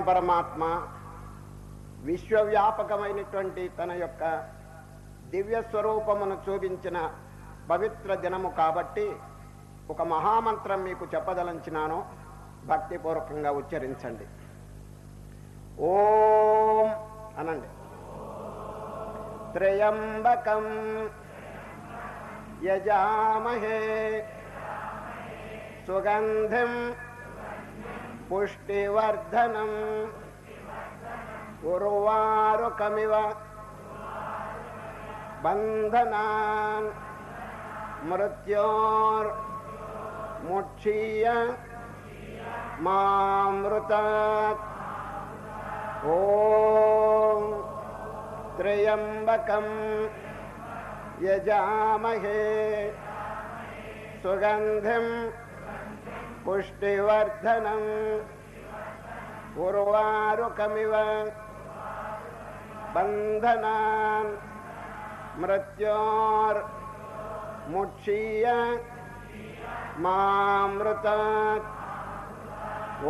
పరమాత్మ విశ్వవ్యాపకమైనటువంటి తన యొక్క దివ్య స్వరూపమును చూపించిన పవిత్ర దినము కాబట్టి ఒక మహామంత్రం మీకు చెప్పదలంచినాను. భక్తిపూర్వకంగా ఉచ్చరించండి. ఓం అనండి. త్రయంబకం యజామహే. సుగంధిం पुष्टिवर्धनम्। उर्वारुकमिव बन्धनान् मृत्योर्मुक्षीय मामृतात्। ॐ त्र्यम्बकं यजामहे। सुगन्धिम् पुष्टिवर्धनम्। उर्वारुकमिव बन्धनान् मृत्योर्मुक्षीय मामृतात्। ॐ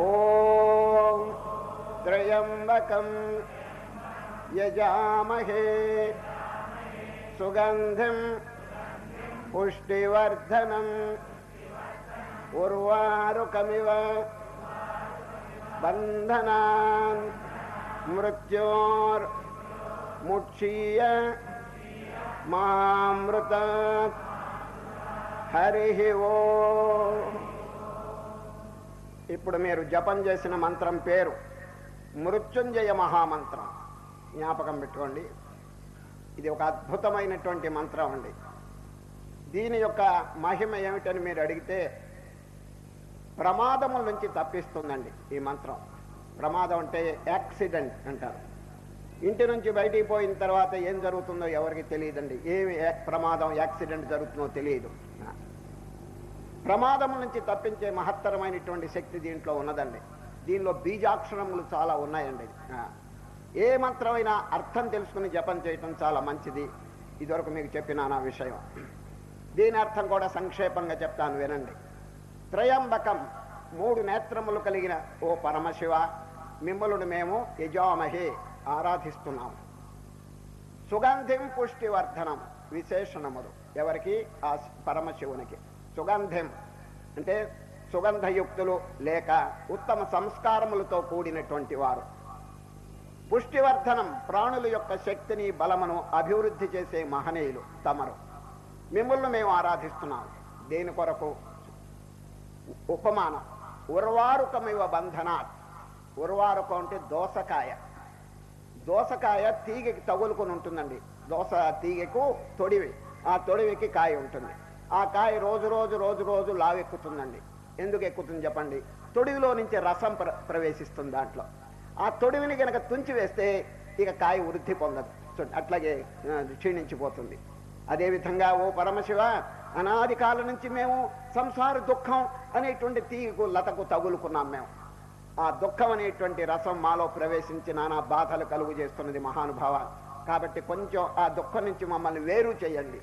त्र्यम्बकं यजामहे। सुगन्धिं पुष्टिवर्धनम्। సుగంధిం పుష్టివర్ధనం ఉర్వారుకమివ బంధనాన్ మృత్యోర్ హరి ఓ ఇప్పుడు మీరు జపం చేసిన మంత్రం పేరు మృత్యుంజయ మహామంత్రం. జ్ఞాపకం పెట్టుకోండి. ఇది ఒక అద్భుతమైనటువంటి మంత్రం అండి. దీని యొక్క మహిమ ఏమిటని మీరు అడిగితే ప్రమాదముల నుంచి తప్పిస్తుందండి ఈ మంత్రం. ప్రమాదం అంటే యాక్సిడెంట్ అంటారు. ఇంటి నుంచి బయటికి పోయిన తర్వాత ఏం జరుగుతుందో ఎవరికి తెలియదండి. ఏమి ప్రమాదం యాక్సిడెంట్ జరుగుతుందో తెలియదు. ప్రమాదం నుంచి తప్పించే మహత్తరమైనటువంటి శక్తి దీంట్లో ఉన్నదండి. దీనిలో బీజాక్షరములు చాలా ఉన్నాయండి. ఏ మంత్రమైనా అర్థం తెలుసుకుని జపం చేయటం చాలా మంచిది. ఇదివరకు మీకు చెప్పిన నా విషయం. దీని అర్థం కూడా సంక్షేపంగా చెప్తాను వినండి. త్రయంబకం. మూడు నేత్రములు కలిగిన ఓ పరమశివ మిమ్మల్ని మేము యజామహే ఆరాధిస్తున్నాము. సుగంధిం పుష్టివర్ధనం విశేషణములు. ఎవరికి? ఆ పరమశివునికి. సుగంధం అంటే సుగంధయుక్తులు లేక ఉత్తమ సంస్కారములతో కూడినటువంటి వారు. పుష్టివర్ధనం ప్రాణుల యొక్క శక్తిని బలమును అభివృద్ధి చేసే మహనీయులు తమరు. మిమ్మల్ని మేము ఆరాధిస్తున్నాం దేని కొరకు? ఉపమానం. ఉర్వారుకమివ బంధనాత్. ఉర్వారుకం అంటే దోసకాయ. దోసకాయ తీగకి తగులుకొని ఉంటుందండి. దోస తీగకు తొడివి. ఆ తొడివికి కాయ ఉంటుంది. ఆ కాయ రోజు రోజు రోజు రోజు లావెక్కుతుందండి. ఎందుకు ఎక్కుతుంది చెప్పండి? తొడివిలో నుంచి రసం ప్ర ప్రవేశిస్తుంది దాంట్లో. ఆ తొడివిని కనుక తుంచి వేస్తే ఇక కాయ వృద్ధి పొందదు. అట్లాగే క్షీణించిపోతుంది. అదేవిధంగా ఓ పరమశివ అనాది కాలం నుంచి మేము సంసార దుఃఖం అనేటువంటి తీగకు లతకు తగులుకున్నాం మేము. ఆ దుఃఖం అనేటువంటి రసం మాలో ప్రవేశించి నానా బాధలు కలుగు చేస్తున్నది మహానుభావ. కాబట్టి కొంచెం ఆ దుఃఖం నుంచి మమ్మల్ని వేరు చేయండి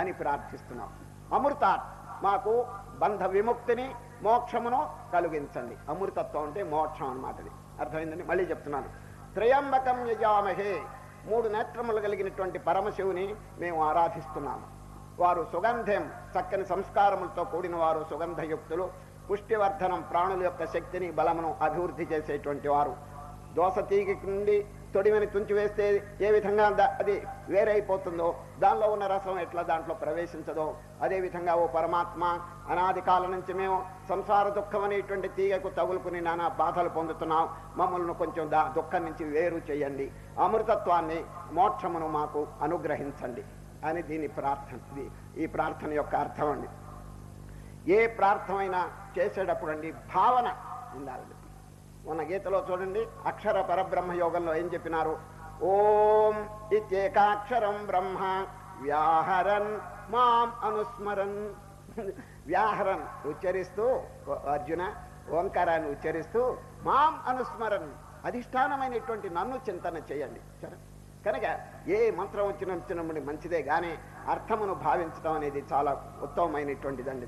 అని ప్రార్థిస్తున్నాం. అమృత మాకు బంధ విముక్తిని మోక్షమును కలిగించండి. అమృతత్వం అంటే మోక్షం అన్నమాట అర్థమైందని మళ్ళీ చెప్తున్నాను. త్రయంబకం యజామహే. మూడు నేత్రములు కలిగినటువంటి పరమశివుని మేము ఆరాధిస్తున్నాము. వారు సుగంధం చక్కని సంస్కారములతో కూడిన వారు సుగంధయుక్తులు. పుష్టివర్ధనం ప్రాణుల యొక్క శక్తిని బలమును అభివృద్ధి చేసేటువంటి వారు. దోస తీగి నుండి తొడిమని తుంచివేస్తే ఏ విధంగా అది వేరైపోతుందో దానిలో ఉన్న రసం ఎట్లా దాంట్లో ప్రవేశించదో అదేవిధంగా ఓ పరమాత్మ అనాది కాలం నుంచి మేము సంసార దుఃఖం అనేటువంటి తీగకు తగులుకుని నానా బాధలు పొందుతున్నాం. మమ్మల్ని కొంచెం దా దుఃఖం నుంచి వేరు చేయండి. అమృతత్వాన్ని మోక్షమును మాకు అనుగ్రహించండి. అని దీని ప్రార్థన. ఈ ప్రార్థన యొక్క అర్థం అండి. ఏ ప్రార్థమైనా చేసేటప్పుడు అండి భావన ఉండాలి. మన గీతలో చూడండి అక్షర పరబ్రహ్మ యోగంలో ఏం చెప్పినారు? ఓం ఇత్యేకాక్షరం బ్రహ్మ వ్యాహరన్ మాం అనుస్మరన్. వ్యాహరన్ ఉచ్చరిస్తూ అర్జున ఓంకారాన్ని ఉచ్చరిస్తూ మాం అనుస్మరన్. అధిష్టానమైనటువంటి నన్ను చింతన చేయండి. సరే? కనుక ఏ మంత్రం వచ్చినప్పుడు మంచిదే కానీ అర్థమును భావించడం అనేది చాలా ఉత్తమమైనటువంటిదండి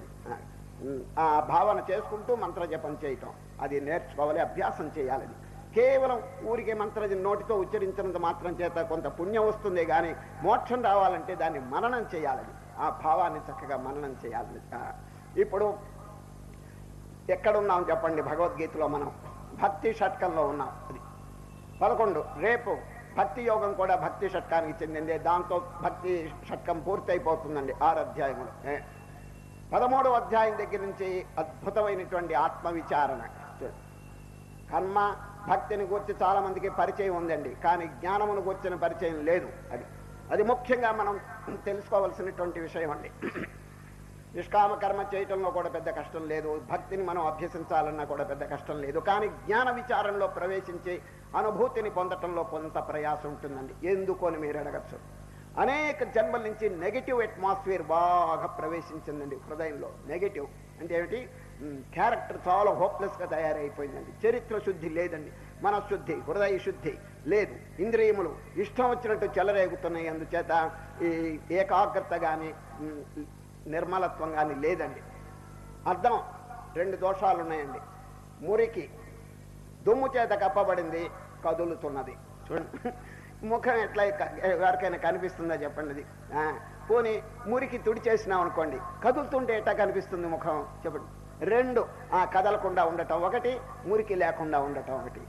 ఆ, భావన చేసుకుంటూ మంత్ర జపం చేయటం. అది నేర్చుకోవాలి అభ్యాసం చేయాలి కేవలం ఊరికే మంత్ర నోటితో ఉచ్చరించినంత మాత్రం చేత కొంత పుణ్యం వస్తుంది కానీ మోక్షం రావాలంటే దాన్ని మననం చేయాలని ఆ భావాన్ని చక్కగా మననం చేయాలి ఆ, ఇప్పుడు ఎక్కడున్నాం చెప్పండి భగవద్గీతలో మనం. భక్తి షట్కంలో ఉన్నాం అది. పదకొండు రేపు భక్తి యోగం కూడా భక్తి షట్కానికి చెందింది. దాంతో భక్తి షట్కం పూర్తయిపోతుందండి ఆరు అధ్యాయములు. పదమూడవ అధ్యాయం దగ్గర నుంచి అద్భుతమైనటువంటి ఆత్మ విచారణ కర్మ భక్తిని గురించి చాలా మందికి పరిచయం ఉందండి. కానీ జ్ఞానమును గురించిన పరిచయం లేదు అది. అది ముఖ్యంగా మనం తెలుసుకోవలసినటువంటి విషయం అండి. నిష్కామ కర్మ చేయటంలో కూడా పెద్ద కష్టం లేదు. భక్తిని మనం అభ్యసించాలన్నా కూడా పెద్ద కష్టం లేదు. కానీ జ్ఞాన విచారంలో ప్రవేశించి అనుభూతిని పొందటంలో కొంత ప్రయాసం ఉంటుందండి. ఎందుకు అని మీరు అడగచ్చు? అనేక జన్మల నుంచి నెగిటివ్ అట్మాస్ఫియర్ బాగా ప్రవేశించిందండి హృదయంలో. నెగిటివ్ అంటే ఏమిటి? క్యారెక్టర్ చాలా హోప్లెస్గా తయారైపోయిందండి. చరిత్ర శుద్ధి లేదండి. మనశుద్ధి హృదయ శుద్ధి లేదు. ఇంద్రియములు ఇష్టం వచ్చినట్టు చెలరేగుతున్నాయి. అందుచేత ఈ ఏకాగ్రత కానీ నిర్మలత్వం కానీ లేదండి. అర్థం? రెండు దోషాలు ఉన్నాయండి మురికి దుమ్ము చేత కప్పబడింది కదులుతున్నది. చూడండి. ముఖం ఎట్లా ఎవరికైనా కనిపిస్తుందా చెప్పండి అది? పోనీ మురికి తుడిచేసినాం అనుకోండి కదులుతుంటే ఎట్లా కనిపిస్తుంది ముఖం? చెప్పండి. రెండు ఆ కదలకుండా ఉండటం ఒకటి మురికి లేకుండా ఉండటం ఒకటి.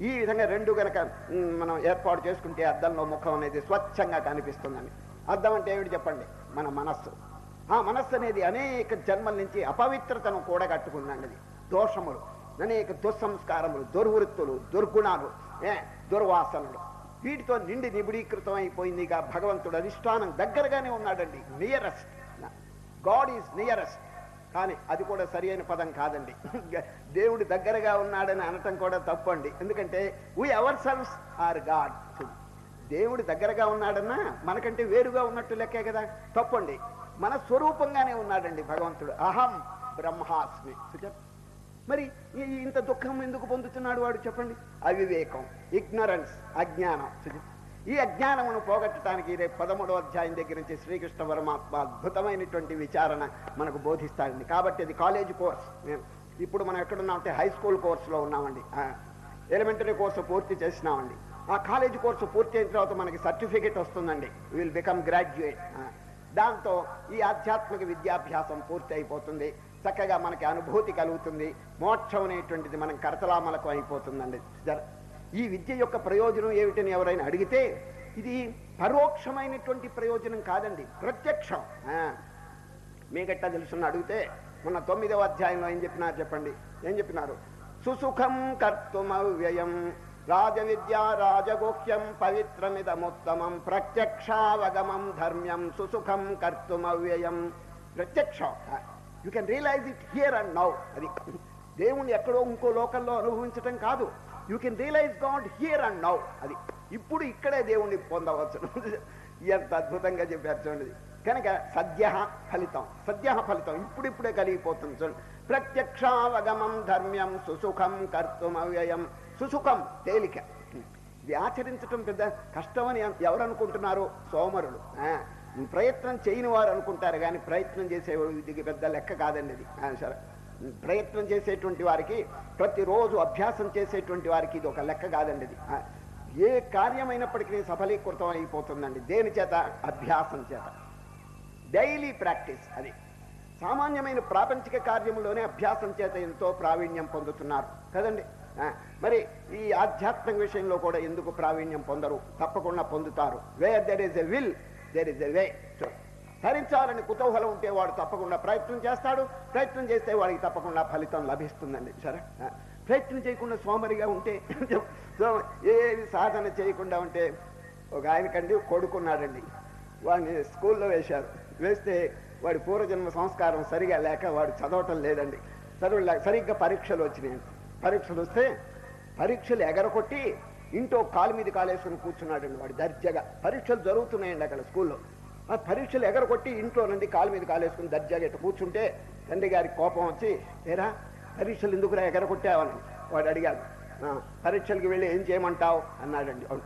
ఈ విధంగా రెండు గనక మ్, మనం ఏర్పాటు చేసుకుంటే అద్దంలో ముఖం అనేది స్వచ్ఛంగా కనిపిస్తుందండి. అద్దం అంటే ఏమిటి చెప్పండి? మన మనస్సు. ఆ మనస్సు అనేది అనేక జన్మల నుంచి అపవిత్రతను కూడగట్టుకుందండి అది. దోషములు. అనేక దుస్సంస్కారములు దుర్వృత్తులు దుర్గుణాలు ఏ దుర్వాసనలు. వీటితో నిండి నిబుడీకృతం అయిపోయింది ఇక భగవంతుడు అధిష్టానం దగ్గరగానే ఉన్నాడండి. నియరెస్ట్ గాడ్ ఈజ్ నియరెస్ట్ కానీ అది కూడా సరి అయిన పదం కాదండి. దేవుడు దగ్గరగా ఉన్నాడని అనటం కూడా తప్పండి. ఎందుకంటే we ourselves are God దేవుడు దగ్గరగా ఉన్నాడన్నా మనకంటే వేరుగా ఉన్నట్టు లెక్కే కదా. తప్పండి. మన స్వరూపంగానే ఉన్నాడండి భగవంతుడు. అహం బ్రహ్మాస్మి. మరి ఇంత దుఃఖం ఎందుకు పొందుతున్నాడు వాడు చెప్పండి? అవివేకం ఇగ్నరెన్స్ అజ్ఞానం. ఈ అజ్ఞానమును పోగొట్టడానికి రేపు పదమూడవ అధ్యాయం దగ్గర నుంచి శ్రీకృష్ణ పరమాత్మ అద్భుతమైనటువంటి విచారణ మనకు బోధిస్తాడండి. కాబట్టి అది కాలేజ్ కోర్స్ మేము ఇప్పుడు మనం ఎక్కడున్నామంటే హై స్కూల్ కోర్సులో ఉన్నామండి. ఎలిమెంటరీ కోర్సు పూర్తి చేసినామండి. ఆ కాలేజ్ కోర్సు పూర్తి అయిన తర్వాత మనకి సర్టిఫికేట్ వస్తుందండి. విల్ బికమ్ గ్రాడ్యుయేట్ దాంతో ఈ ఆధ్యాత్మిక విద్యాభ్యాసం పూర్తి అయిపోతుంది. చక్కగా మనకి అనుభూతి కలుగుతుంది. మోక్షం అనేటువంటిది మనం కరతలామలకు అయిపోతుందండి. ఈ విద్య యొక్క ప్రయోజనం ఏమిటని ఎవరైనా అడిగితే ఇది పరోక్షమైనటువంటి ప్రయోజనం కాదండి ప్రత్యక్షం. ఆ, మీకెట్టా తెలుసున్న అడిగితే మొన్న తొమ్మిదవ అధ్యాయంలో ఏం చెప్పినారు చెప్పండి? ఏం చెప్పినారు? సుసుఖం కర్తుమవ్యయం రాజవిద్య రాజగోహ్యం పవిత్రమిదముత్తమం ప్రత్యక్షావగమం ధర్మ్యం సుసుఖం కర్తుమవ్యయం. ప్రత్యక్షం. You can realise it here and now అది దేవుణ్ణి ఎక్కడో ఇంకో లోకల్లో అనుభవించటం కాదు. You can realise God here and now అది ఇప్పుడు ఇక్కడే దేవుణ్ణి పొందవచ్చు ఎంత అద్భుతంగా చెప్పారు చూడండి. కనుక సద్య ఫలితం సద్య ఫలితం ఇప్పుడిప్పుడే కలిగిపోతుంది చూడండి. ప్రత్యక్షావగమం ధర్మ్యం సుసుఖం కర్తుమవ్యయం. సుసుఖం తేలిక. ఇది ఆచరించటం పెద్ద కష్టమని ఎవరనుకుంటున్నారు సోమరులు. ప్రయత్నం చేయని వారు అనుకుంటారు కానీ ప్రయత్నం చేసే ఇది పెద్ద లెక్క కాదండి ఇది. సరే. ప్రయత్నం చేసేటువంటి వారికి ప్రతిరోజు అభ్యాసం చేసేటువంటి వారికి ఇది ఒక లెక్క కాదండి ఇది. ఏ కార్యమైనప్పటికీ సఫలీకృతం అయిపోతుందండి. దేని చేత? అభ్యాసం చేత. డైలీ ప్రాక్టీస్ అది. సామాన్యమైన ప్రాపంచిక కార్యంలోనే అభ్యాసం చేత ఎంతో ప్రావీణ్యం పొందుతున్నారు. కదండి? మరి ఈ ఆధ్యాత్మిక విషయంలో కూడా ఎందుకు ప్రావీణ్యం పొందరు? తప్పకుండా పొందుతారు. Where there is a will there is a way హరించాలని కుతూహలం ఉంటే వాడు తప్పకుండా ప్రయత్నం చేస్తాడు. ప్రయత్నం చేస్తే వాడికి తప్పకుండా ఫలితం లభిస్తుందండి. సరే? ప్రయత్నం చేయకుండా సోమరిగా ఉంటే ఏది సాధన చేయకుండా ఉంటే ఒక ఆయనకండి కొడుకున్నాడండి. వాడిని స్కూల్లో వేశారు. వేస్తే వాడి పూర్వజన్మ సంస్కారం సరిగా లేక వాడు చదవటం లేదండి. చదువు లేక సరిగ్గా పరీక్షలు వచ్చినాయి పరీక్షలు వస్తే పరీక్షలు ఎగరకొట్టి ఇంట్లో కాలు మీద కాలేసుకుని కూర్చున్నాడండి వాడు దర్జాగా. పరీక్షలు జరుగుతున్నాయండి అక్కడ స్కూల్లో. ఆ పరీక్షలు ఎగరకొట్టి ఇంట్లో నుండి కాలు మీద కాలేసుకుని దర్జాగా ఇట్లా కూర్చుంటే తండ్రి గారికి కోపం వచ్చి ఏరా పరీక్షలు ఎందుకురా ఎగరగొట్టావని? వాడు అడిగాడు. పరీక్షలకి వెళ్ళి ఏం చేయమంటావు? అన్నాడండి. అవును.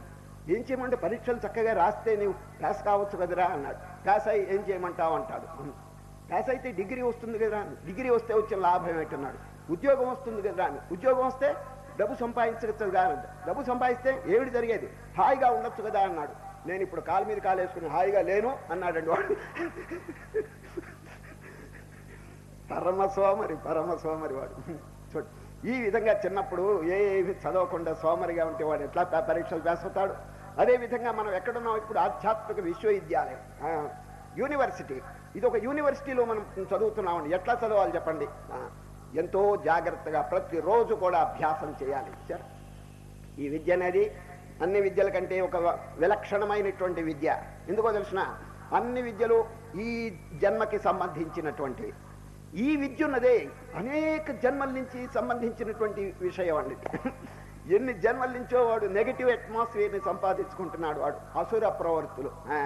ఏం చేయమంటే పరీక్షలు చక్కగా రాస్తే నీవు పాస్ కావచ్చు కదరా? అన్నాడు. పాస్ అయ్యి ఏం చేయమంటావు? అంటాడు. పాస్ అయితే డిగ్రీ వస్తుంది కదా డిగ్రీ వస్తే వచ్చిన లాభం ఏంటన్నాడు? ఉద్యోగం వస్తుంది కదా అని ఉద్యోగం వస్తే డబ్బు సంపాదించవచ్చు కదా అన్నాడు. డబ్బు సంపాదిస్తే ఏమిటి జరిగేది? హాయిగా ఉండొచ్చు కదా అన్నాడు. నేను ఇప్పుడు కాలు మీద కాలు వేసుకుని హాయిగా లేను అన్నాడండి వాడు. పరమ సోమరి పరమ సోమరి వాడు. చూడు ఈ విధంగా చిన్నప్పుడు ఏ ఏవి చదవకుండా సోమరిగా ఉంటే వాడు ఎట్లా పరీక్షలు వేసుతాడు అదే విధంగా మనం ఎక్కడున్నాం? ఇప్పుడు ఆధ్యాత్మిక విశ్వవిద్యాలయం ఆ, యూనివర్సిటీ. ఇది ఒక యూనివర్సిటీలో మనం చదువుతున్నామండి. ఎట్లా చదవాలి చెప్పండి? ఎంతో జాగ్రత్తగా ప్రతిరోజు కూడా అభ్యాసం చేయాలి సరే ఈ విద్య అనేది అన్ని విద్యల కంటే ఒక విలక్షణమైనటువంటి విద్య. ఎందుకో తెలిసిన? అన్ని విద్యలు ఈ జన్మకి సంబంధించినటువంటివి ఈ విద్య ఉన్నదే అనేక జన్మల నుంచి సంబంధించినటువంటి విషయం అండి. ఎన్ని జన్మల నుంచో వాడు నెగిటివ్ అట్మాస్ఫియర్ని సంపాదించుకుంటున్నాడు వాడు. అసుర ప్రవర్తులు ఆ,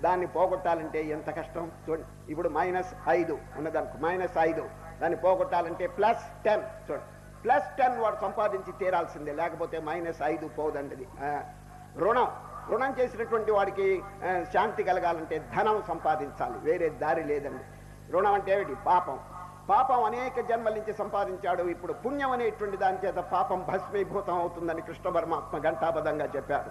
దాన్ని పోగొట్టాలంటే ఎంత కష్టం? చూడండి. ఇప్పుడు మైనస్ ఐదు ఉన్నదనుకో మైనస్ ఐదు. దాన్ని పోగొట్టాలంటే ప్లస్ టెన్ చూడండి ప్లస్ టెన్ వాడు సంపాదించి తీరాల్సిందే లేకపోతే మైనస్ ఐదు పోదండి రుణం. రుణం చేసినటువంటి వాడికి శాంతి కలగాలంటే ధనం సంపాదించాలి వేరే దారి లేదండి. రుణం అంటే ఏమిటి? పాపం. పాపం అనేక జన్మల నుంచి సంపాదించాడు. ఇప్పుడు పుణ్యం అనేటువంటి దాని చేత పాపం భస్మీభూతం అవుతుందని కృష్ణ పరమాత్మ ఘంటాబద్ధంగా చెప్పారు.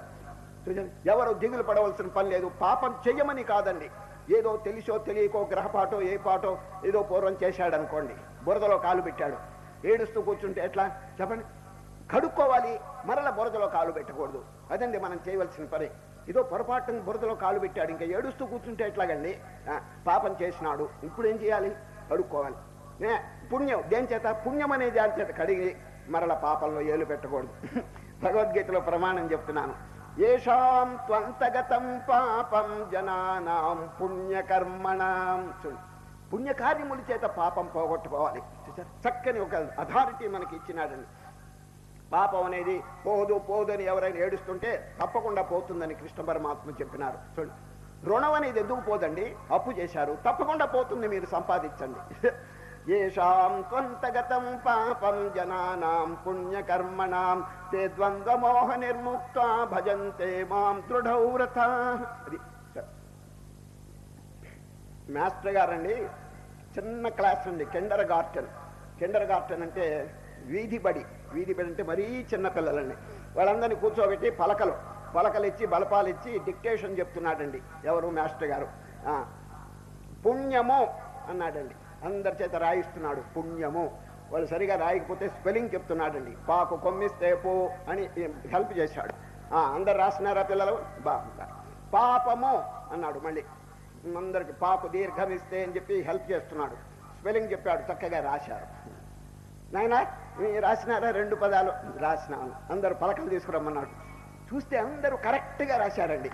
ఎవరు దిగులు పడవలసిన పని లేదు. పాపం చెయ్యమని కాదండి. ఏదో తెలిసో తెలియకో గ్రహపాటో ఏ పాటో ఏదో పూర్వం చేశాడు అనుకోండి బురదలో కాలు పెట్టాడు. ఏడుస్తూ కూర్చుంటే ఎట్లా? చెప్పండి. కడుక్కోవాలి. మరల బురదలో కాలు పెట్టకూడదు. అదండి మనం చేయవలసిన పని. ఏదో పొరపాటున బురదలో కాలు పెట్టాడు. ఇంకా ఏడుస్తూ కూర్చుంటే ఎట్లాగండి? ఆ, పాపం చేసినాడు. ఇప్పుడు ఏం చేయాలి? కడుక్కోవాలి. ఏ, పుణ్యం. దేని చేత? పుణ్యం అనే దాని చేత కడిగి మరల పాపంలో ఏలు పెట్టకూడదు. భగవద్గీతలో ప్రమాణం చెప్తున్నాను. ఏషాం త్వంతగతం పాపం జనానాం పుణ్యకర్మణాం చూడు పుణ్యకార్యముల చేత పాపం పోగొట్టుకోవాలి. చక్కని ఒక అథారిటీ మనకి ఇచ్చినాడండి. పాపం అనేది పోదు పోదు అని ఎవరైనా ఏడుస్తుంటే తప్పకుండా పోతుందని కృష్ణ పరమాత్మ చెప్పినారు. చూడండి రుణం అనేది ఎందుకు పోదండి? అప్పు చేశారు. తప్పకుండా పోతుంది మీరు సంపాదించండి. ఏషాం త్వంతగతం పాపం జనానాం పుణ్యకర్మణాం తే ద్వంద్వమోహ నిర్ముక్త భజంతే మాం దృఢౌరథ అది మాస్టర్ గారండి చిన్న క్లాస్ అండి కెండర్ గార్టెన్. కెండర్ గార్టెన్ అంటే వీధి బడి. వీధి బడి అంటే మరీ చిన్న పిల్లలండి. వాళ్ళందరినీ కూర్చోబెట్టి పలకలు పలకలు ఇచ్చి బలపాలు ఇచ్చి డిక్టేషన్ చెప్తున్నాడండి ఎవరు మాస్టర్ గారు. పుణ్యము అన్నాడండి. అందరి చేత రాయిస్తున్నాడు. పుణ్యము. వాళ్ళు సరిగా రాయకపోతే స్పెల్లింగ్ చెప్తున్నాడండి. పాకు కొమ్మిస్తే పో అని హెల్ప్ చేశాడు. ఆ, అందరు రాసినారా పిల్లలు? బాగుంటారు పాపము అన్నాడు మళ్ళీ. అందరికి పాకు దీర్ఘమిస్తే అని చెప్పి హెల్ప్ చేస్తున్నాడు. స్పెల్లింగ్ చెప్పాడు చక్కగా రాశారు. నాయనా రాసినారా రెండు పదాలు? రాసినాను అందరు పలకలు తీసుకురమ్మన్నాడు. చూస్తే అందరూ కరెక్ట్గా రాశారండి.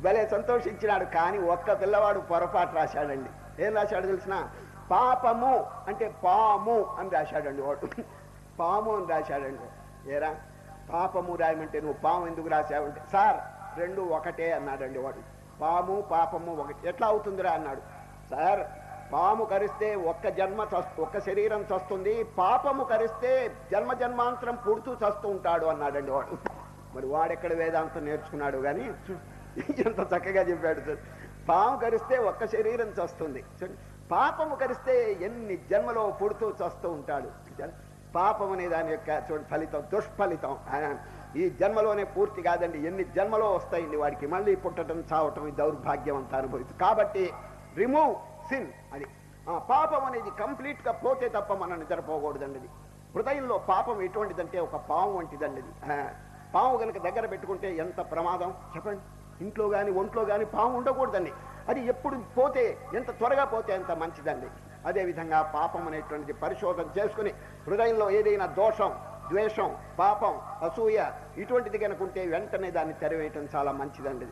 భలే సంతోషించినాడు. కానీ ఒక్క పిల్లవాడు పొరపాటు రాశాడండి. ఏం రాశాడు తెలిసినా? పాపము అంటే పాము అని రాశాడండి వాడు. పాము అని రాశాడండి. ఏరా? పాపము రాయమంటే నువ్వు పాము ఎందుకు రాశావంటే సార్ రెండు ఒకటే అన్నాడండి వాడు. పాము పాపము ఒకటి. ఎట్లా అవుతుందిరా అన్నాడు. సార్ పాము కరిస్తే ఒక్క జన్మ ఒక్క శరీరం చస్తుంది పాపము కరిస్తే జన్మ జన్మాంతరం పుడుతూ చస్తూ ఉంటాడు అన్నాడండి వాడు. మరి వాడెక్కడ వేదాంతం నేర్చుకున్నాడు కానీ ఎంత చక్కగా చెప్పాడు సార్. పాము కరిస్తే ఒక్క శరీరం చస్తుంది. చూడండి. పాపము కరిస్తే ఎన్ని జన్మలో పుడుతూ చస్తూ ఉంటాడు. పాపం అనే దాని యొక్క చూడండి ఫలితం దుష్ఫలితం. ఈ జన్మలోనే పూర్తి కాదండి. ఎన్ని జన్మలో వస్తాయండి వాడికి. మళ్ళీ పుట్టడం చావటం ఈ దౌర్భాగ్యం అంతా అనుభవిస్తుంది కాబట్టి రిమూవ్ సిన్ అది. ఆ పాపం అనేది కంప్లీట్గా పోతే తప్ప మనం నిద్రపోకూడదండి అది. హృదయంలో పాపం ఎటువంటిదంటే ఒక పాము వంటిదండి అది. పాము కనుక దగ్గర పెట్టుకుంటే ఎంత ప్రమాదం? చెప్పండి. ఇంట్లో కానీ ఒంట్లో కానీ పాము ఉండకూడదండి. అది ఎప్పుడు పోతే ఎంత త్వరగా పోతే అంత మంచిదండి. అదేవిధంగా పాపం అనేటువంటిది పరిశోధన చేసుకుని హృదయంలో ఏదైనా దోషం ద్వేషం పాపం అసూయ ఇటువంటిది కనుకుంటే వెంటనే దాన్ని తెరవేయటం చాలా మంచిదండి.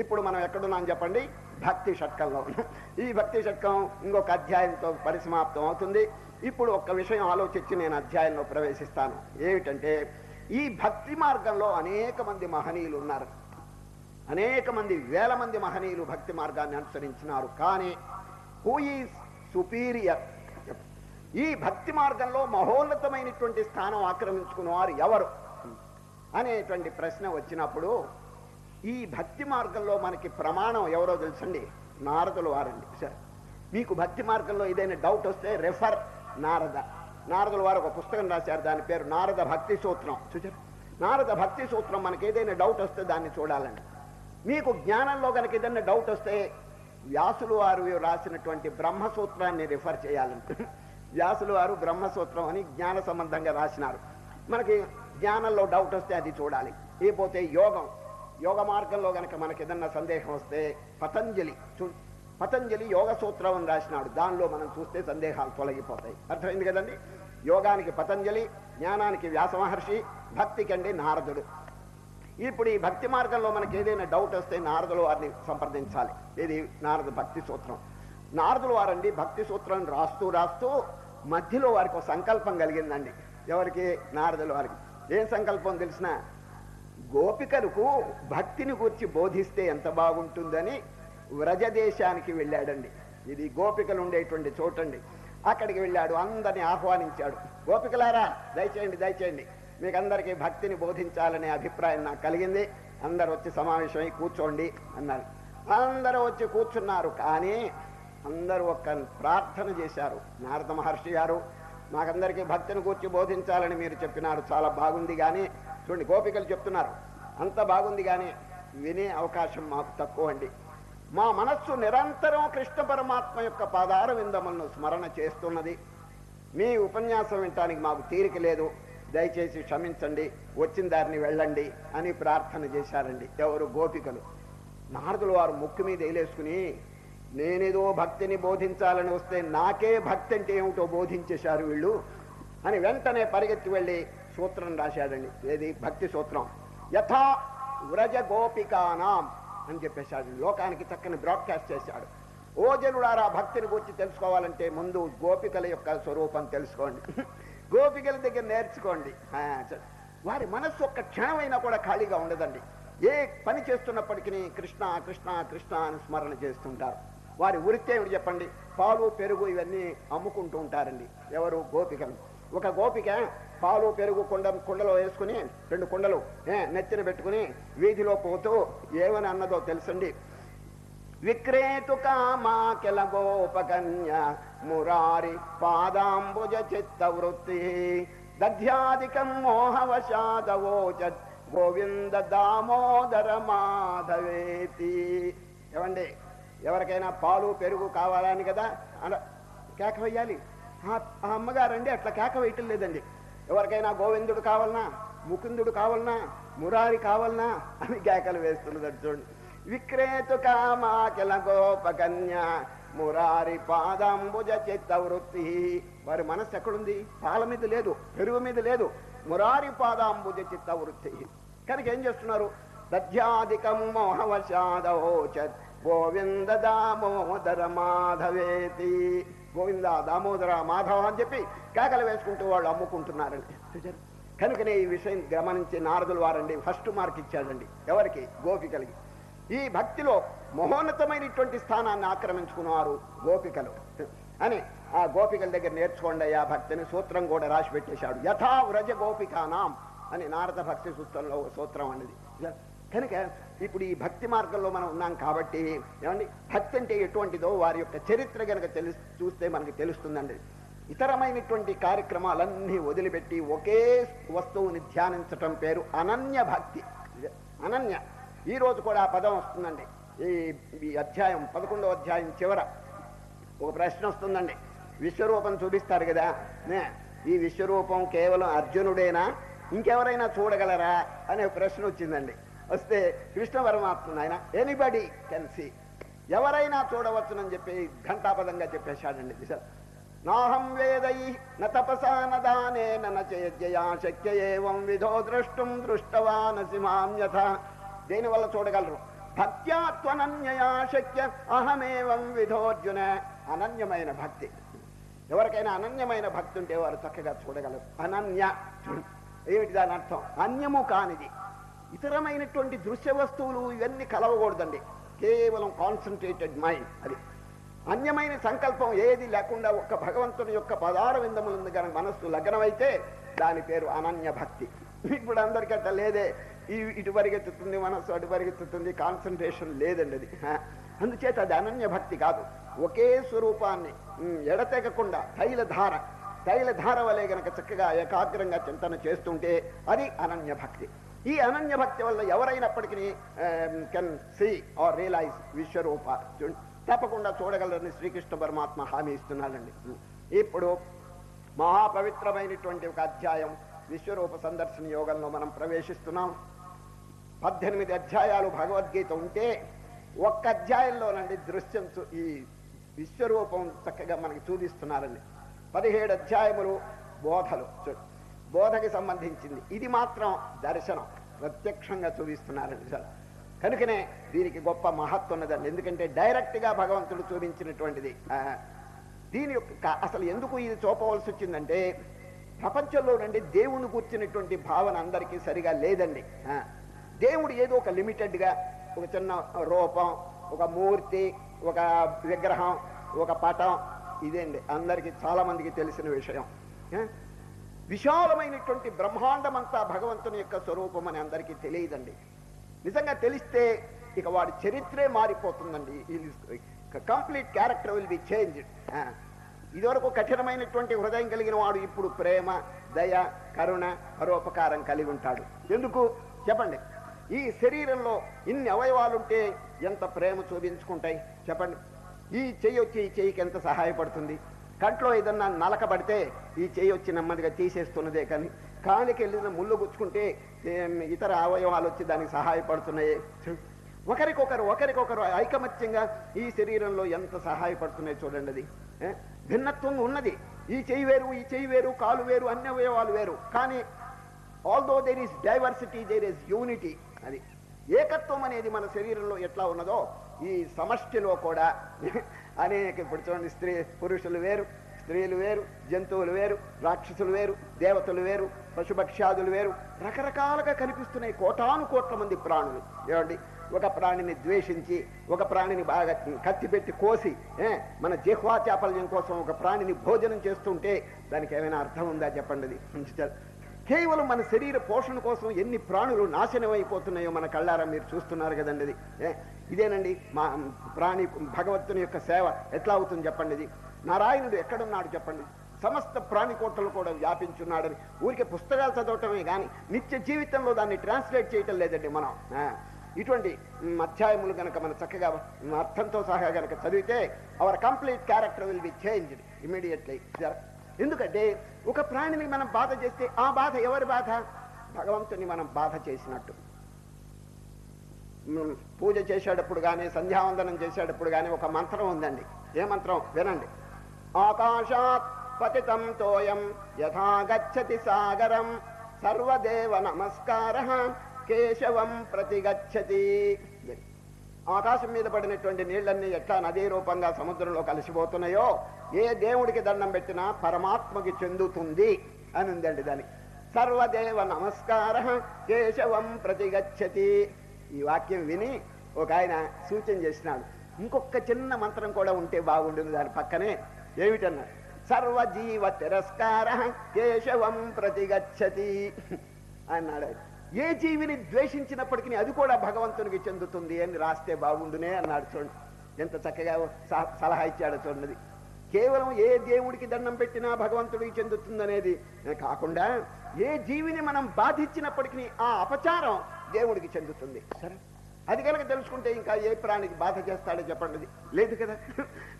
ఇప్పుడు మనం ఎక్కడున్నాం చెప్పండి? భక్తి షట్కంలో ఈ భక్తి షట్కం ఇంకొక అధ్యాయంతో పరిసమాప్తం అవుతుంది. ఇప్పుడు ఒక్క విషయం ఆలోచించి నేను అధ్యాయంలో ప్రవేశిస్తాను. ఏమిటంటే ఈ భక్తి మార్గంలో అనేక మంది మహనీయులు ఉన్నారు. అనేక మంది వేల మంది మహనీయులు భక్తి మార్గాన్ని అనుసరించినారు. కానీ హూ ఈజ్ సుపీరియర్ ఈ భక్తి మార్గంలో మహోన్నతమైనటువంటి స్థానం ఆక్రమించుకున్న వారు ఎవరు? అనేటువంటి ప్రశ్న వచ్చినప్పుడు ఈ భక్తి మార్గంలో మనకి ప్రమాణం ఎవరో తెలుసండి? నారదులు వారండి. సరే మీకు భక్తి మార్గంలో ఏదైనా డౌట్ వస్తే రెఫర్ నారద. నారదుల వారు ఒక పుస్తకం రాశారు దాని పేరు నారద భక్తి సూత్రం. చూచారు నారద భక్తి సూత్రం మనకి ఏదైనా డౌట్ వస్తే దాన్ని చూడాలండి. మీకు జ్ఞానంలో కనుక ఏదైనా డౌట్ వస్తే వ్యాసులు వారు రాసినటువంటి బ్రహ్మసూత్రాన్ని రిఫర్ చేయాలంటే. వ్యాసులు వారు బ్రహ్మసూత్రం అని జ్ఞాన సంబంధంగా రాసినారు. మనకి జ్ఞానంలో డౌట్ వస్తే అది చూడాలి. లేకపోతే యోగం. యోగ మార్గంలో గనక మనకి ఏదన్నా సందేహం వస్తే పతంజలి చూ పతంజలి యోగ సూత్రం అని రాసినాడు. దానిలో మనం చూస్తే సందేహాలు తొలగిపోతాయి. అర్థమైంది కదండి? యోగానికి పతంజలి జ్ఞానానికి వ్యాస మహర్షి భక్తికి అండి నారదుడు. ఇప్పుడు ఈ భక్తి మార్గంలో మనకి ఏదైనా డౌట్ వస్తే నారదుల వారిని సంప్రదించాలి. ఇది నారద భక్తి సూత్రం. నారదుల వారండి భక్తి సూత్రం రాస్తూ రాస్తూ మధ్యలో వారికి ఒక సంకల్పం కలిగిందండి. ఎవరికి? నారదుల వారికి. ఏం సంకల్పం తెలిసిన గోపికలకు భక్తిని గురించి బోధిస్తే ఎంత బాగుంటుందని వ్రజదేశానికి వెళ్ళాడండి. ఇది గోపికలు ఉండేటువంటి చోటండి. అక్కడికి వెళ్ళాడు అందరిని ఆహ్వానించాడు. గోపికలారా దయచేయండి దయచేయండి. మీకు అందరికీ భక్తిని బోధించాలనే అభిప్రాయం నాకు కలిగింది. అందరు వచ్చి సమావేశమై కూర్చోండి అన్నారు. అందరూ వచ్చి కూర్చున్నారు కానీ అందరూ ఒక్క ప్రార్థన చేశారు. నారద మహర్షి గారు మాకందరికీ భక్తిని కూర్చి బోధించాలని మీరు చెప్పినారు. చాలా బాగుంది కానీ చూడండి గోపికలు చెప్తున్నారు. అంత బాగుంది కానీ వినే అవకాశం మాకు తక్కువ అండి. మా మనస్సు నిరంతరం కృష్ణ పరమాత్మ యొక్క పాదార విందములను స్మరణ చేస్తున్నది. మీ ఉపన్యాసం వినటానికి మాకు తీరిక లేదు. దయచేసి క్షమించండి వచ్చిన దారిని వెళ్ళండి అని ప్రార్థన చేశారండి. ఎవరు గోపికలు? నారదులు వారు ముక్కు మీద వేలేసుకుని నేనేదో భక్తిని బోధించాలని వస్తే నాకే భక్తి అంటే ఏమిటో బోధించేశారు వీళ్ళు అని వెంటనే పరిగెత్తి వెళ్ళి సూత్రం రాశాడండి. ఏది? భక్తి సూత్రం. యథా వ్రజ గోపికానాం అని చెప్పేశాడు. లోకానికి చక్కని బ్రాడ్కాస్ట్ చేశాడు. ఓ జనుడారా భక్తిని గురించి తెలుసుకోవాలంటే ముందు గోపికల యొక్క స్వరూపం తెలుసుకోండి. గోపికల దగ్గర నేర్చుకోండి. వారి మనస్సు ఒక్క క్షణమైనా కూడా ఖాళీగా ఉండదండి. ఏ పని చేస్తున్నప్పటికీ కృష్ణ కృష్ణ కృష్ణ అని స్మరణ చేస్తుంటారు. వారి వృత్తి ఏమిటి చెప్పండి? పాలు పెరుగు ఇవన్నీ అమ్ముకుంటూ ఉంటారండి. ఎవరు? గోపికలు. ఒక గోపిక పాలు పెరుగు కుండ కుండలో వేసుకుని రెండు కుండలు నెత్తిన పెట్టుకుని వీధిలో పోతూ ఏమని అన్నదో తెలుసండి? విక్రేతు కామాకిల గోపకన్య మురారి పాదాంబుజ చిత్త వృత్తి. దధ్యాధికం మోహవశాదవోచత్ గోవింద దామోదర మాధవేతి. ఏమండి ఎవరికైనా పాలు పెరుగు కావాలని కదా? అన కేక వేయాలి ఆ అమ్మగారండి అట్లా కేక వేయటం లేదండి. ఎవరికైనా గోవిందుడు కావాలనా? ముకుందుడు కావాలనా? మురారి కావాలనా? అని కేకలు వేస్తున్నది చూడండి. విక్రేతు కామాచల గోపకన్య మురారి పాదాంబుజ చిత్త వృత్తి వారి మనస్సు ఎక్కడుంది? పాల మీద లేదు పెరుగు మీద లేదు. మురారి పాదాంబుజ చిత్త వృత్తి కనుక ఏం చేస్తున్నారు? దధ్యాధికం మోహవశాదోచత్. గోవింద దామోదర మాధవేతి. గోవింద దామోదర మాధవ అని చెప్పి కేకలు వేసుకుంటూ వాళ్ళు అమ్ముకుంటున్నారండి. కనుకనే ఈ విషయం గమనించి నారదులు వారండి ఫస్ట్ మార్క్ ఇచ్చాడండి. ఎవరికి? గోపికలకి ఈ భక్తిలో మహోన్నతమైనటువంటి స్థానాన్ని ఆక్రమించుకున్నారు గోపికలు. అని ఆ గోపికల దగ్గర నేర్చుకోండి ఆ భక్తిని సూత్రం కూడా రాసి పెట్టేశాడు. యథా వ్రజ గోపికానాం అని నారద భక్తి సూత్రంలో ఒక సూత్రం అనేది. కనుక ఇప్పుడు ఈ భక్తి మార్గంలో మనం ఉన్నాం కాబట్టి ఏమండి భక్తి అంటే ఎటువంటిదో వారి యొక్క చరిత్ర కనుక చూస్తే మనకి తెలుస్తుందండి. ఇతరమైనటువంటి కార్యక్రమాలన్నీ వదిలిపెట్టి ఒకే వస్తువుని ధ్యానించటం పేరు అనన్య భక్తి. అనన్య. ఈ రోజు కూడా ఆ పదం వస్తుందండి. ఈ అధ్యాయం పదకొండవ అధ్యాయం చివర ఒక ప్రశ్న వస్తుందండి. విశ్వరూపం చూపిస్తారు కదా. నే, ఈ విశ్వరూపం కేవలం అర్జునుడేనా? ఇంకెవరైనా చూడగలరా? అనే ప్రశ్న వచ్చిందండి. వస్తే కృష్ణ పరమాత్మ ఆయన ఎనీబడి కెన్ సీ ఎవరైనా చూడవచ్చునని చెప్పి ఘంటాపదంగా చెప్పేశాడండి. సార్ నాహం వేదై న తపసా నదానే దానేన శక్య ఏవం విధో ద్రష్టుం దృష్టవానసి మాం యథ దేని వల్ల చూడగలరు? భక్త్యా శక్య అహమేవం విధోర్జున. అనన్యమైన భక్తి. ఎవరికైనా అనన్యమైన భక్తి ఉంటే వారు చక్కగా చూడగలరు. అనన్య. చూడు. ఏమిటి దాని అర్థం? అన్యము కానిది. ఇతరమైనటువంటి దృశ్య వస్తువులు ఇవన్నీ కలవకూడదండి. కేవలం కాన్సన్ట్రేటెడ్ మైండ్ అది. అన్యమైన సంకల్పం ఏది లేకుండా ఒక్క భగవంతుని యొక్క పదార విందములందు కనుక మనస్సు లగ్నమైతే దాని పేరు అనన్య భక్తి. ఇప్పుడు అందరికీ లేదే. ఈ ఇటు పరిగెత్తుతుంది మనస్సు అటు పరిగెత్తుతుంది కాన్సన్ట్రేషన్ లేదండి అది. అందుచేత అది అనన్య భక్తి కాదు. ఒకే స్వరూపాన్ని ఎడతెగకుండా తైలధార తైలధార వలె గనక చక్కగా ఏకాగ్రంగా చింతన చేస్తుంటే అది అనన్య భక్తి. ఈ అనన్య భక్తి వల్ల ఎవరైనప్పటికీ కెన్ సీ ఆర్ రియలైజ్ విశ్వరూప. తప్పకుండా చూడగలరని శ్రీకృష్ణ పరమాత్మ హామీ ఇస్తున్నాడండి. ఇప్పుడు మహాపవిత్రమైనటువంటి ఒక అధ్యాయం విశ్వరూప సందర్శన యోగంలో మనం ప్రవేశిస్తున్నాం. పద్దెనిమిది అధ్యాయాలు భగవద్గీత ఉంటే ఒక్క అధ్యాయంలోనండి దృశ్యం చూ- ఈ విశ్వరూపం చక్కగా మనకి చూపిస్తున్నారండి. పదిహేడు అధ్యాయములు బోధలు చూ- బోధకి సంబంధించింది. ఇది మాత్రం దర్శనం. ప్రత్యక్షంగా చూపిస్తున్నారండి సార్. కనుకనే దీనికి గొప్ప మహత్వం ఉన్నదండి. ఎందుకంటే డైరెక్ట్గా భగవంతుడు చూపించినటువంటిది. ఆ, దీని యొక్క అసలు ఎందుకు ఇది చూపవలసి వచ్చిందంటే ప్రపంచంలో నుండి దేవుని కూర్చున్నటువంటి భావన అందరికీ సరిగా లేదండి. దేవుడు ఏదో ఒక లిమిటెడ్గా ఒక చిన్న రూపం ఒక మూర్తి ఒక విగ్రహం ఒక పటం ఇదేండి అందరికీ చాలామందికి తెలిసిన విషయం. విశాలమైనటువంటి బ్రహ్మాండం అంతా భగవంతుని యొక్క స్వరూపం అని అందరికీ తెలియదండి. నిజంగా తెలిస్తే ఇక వాడి చరిత్రే మారిపోతుందండి. Complete character will be change ఇదివరకు కఠినమైనటువంటి హృదయం కలిగిన వాడు ఇప్పుడు ప్రేమ దయ కరుణ పరోపకారం కలిగి ఉంటాడు. ఎందుకు? చెప్పండి. ఈ శరీరంలో ఇన్ని అవయవాలుంటే ఎంత ప్రేమ చూపించుకుంటాయి? చెప్పండి. ఈ చెయ్యి వచ్చి ఈ చెయ్యికి ఎంత సహాయపడుతుంది? కంట్లో ఏదన్నా నలకబడితే ఈ చెయ్యి వచ్చి నెమ్మదిగా తీసేస్తున్నదే కానీ కానికి వెళ్ళిన ముళ్ళు గుచ్చుకుంటే ఇతర అవయవాలు వచ్చి దానికి సహాయపడుతున్నాయి? ఒకరికొకరు ఒకరికొకరు ఐకమత్యంగా ఈ శరీరంలో ఎంత సహాయపడుతున్నాయి చూడండి అది. భిన్నత్వం ఉన్నది. ఈ చెయ్యి వేరు ఈ చెయ్యి వేరు కాలు వేరు అన్ని అవయవాలు వేరు. కానీ although there is diversity there is unity అది ఏకత్వం అనేది మన శరీరంలో ఎట్లా ఉన్నదో ఈ సమష్టిలో కూడా అనేక ఇప్పుడు చూడండి స్త్రీ పురుషులు వేరు స్త్రీలు వేరు జంతువులు వేరు రాక్షసులు వేరు దేవతలు వేరు పశుపక్ష్యాదులు వేరు రకరకాలుగా కనిపిస్తున్నాయి కోటాను కోట్ల మంది ప్రాణులు. ఏమండి? ఒక ప్రాణిని ద్వేషించి ఒక ప్రాణిని బాగా కత్తి పెట్టి కోసి మన జిహ్వా కోసం ఒక ప్రాణిని భోజనం చేస్తుంటే దానికి ఏమైనా అర్థం ఉందా చెప్పండి కేవలం మన శరీర పోషణ కోసం ఎన్ని ప్రాణులు నాశనం అయిపోతున్నాయో మన కళ్ళారా మీరు చూస్తున్నారు కదండి ఇది. ఇదేనండి మా ప్రాణి భగవంతుని యొక్క సేవ. ఎట్లా అవుతుంది చెప్పండి ఇది? నారాయణుడు ఎక్కడున్నాడు చెప్పండి? సమస్త ప్రాణికోటలు కూడా వ్యాపించున్నాడని. ఊరికే పుస్తకాలు చదవటమే కానీ నిత్య జీవితంలో దాన్ని ట్రాన్స్లేట్ చేయటం లేదండి మనం. ఇటువంటి అధ్యాయములు గనక మన చక్కగా అర్థంతో సహా గనక చదివితే our complete character will be changed immediately ఎందుకంటే ఒక ప్రాణిని మనం బాధ చేస్తే ఆ బాధ ఎవరి బాధ? భగవంతుని మనం బాధ చేసినట్టు. పూజ చేసేటప్పుడు కానీ సంధ్యావందనం చేసేటప్పుడు కానీ ఒక మంత్రం ఉందండి. ఏ మంత్రం? వినండి. ఆకాశాత్ పతితం తోయం యథా గచ్చతి సాగరం. సర్వదేవ నమస్కార కేశవం ప్రతిగచ్చతి. ఆకాశం మీద పడినటువంటి నీళ్ళన్నీ ఎట్లా నదీ రూపంగా సముద్రంలో కలిసిపోతున్నాయో ఏ దేవుడికి దండం పెట్టినా పరమాత్మకి చెందుతుంది అని ఉందండి దాని. సర్వదేవ నమస్కార కేశవం ప్రతిగచ్చతి. ఈ వాక్యం విని ఒక ఆయన సూచన చేసినాడు. ఇంకొక చిన్న మంత్రం కూడా ఉంటే బాగుంటుంది దాని పక్కనే. ఏమిటన్నారు సర్వజీవ తిరస్కార కేశవం ప్రతిగచ్చతి. అన్నాడు ఏ జీవిని ద్వేషించినప్పటికీ అది కూడా భగవంతునికి చెందుతుంది అని రాస్తే బాగుండునే అన్నాడు చూడండి. ఎంత చక్కగా సలహా ఇచ్చాడో చూడండి. కేవలం ఏ దేవుడికి దండం పెట్టినా భగవంతుడికి చెందుతుందనేది కాకుండా ఏ జీవిని మనం బాధించినప్పటికీ ఆ అపచారం దేవుడికి చెందుతుంది. సరే. అది కనుక తెలుసుకుంటే ఇంకా ఏ ప్రాణికి బాధ చేస్తాడో చెప్పండి. లేదు కదా.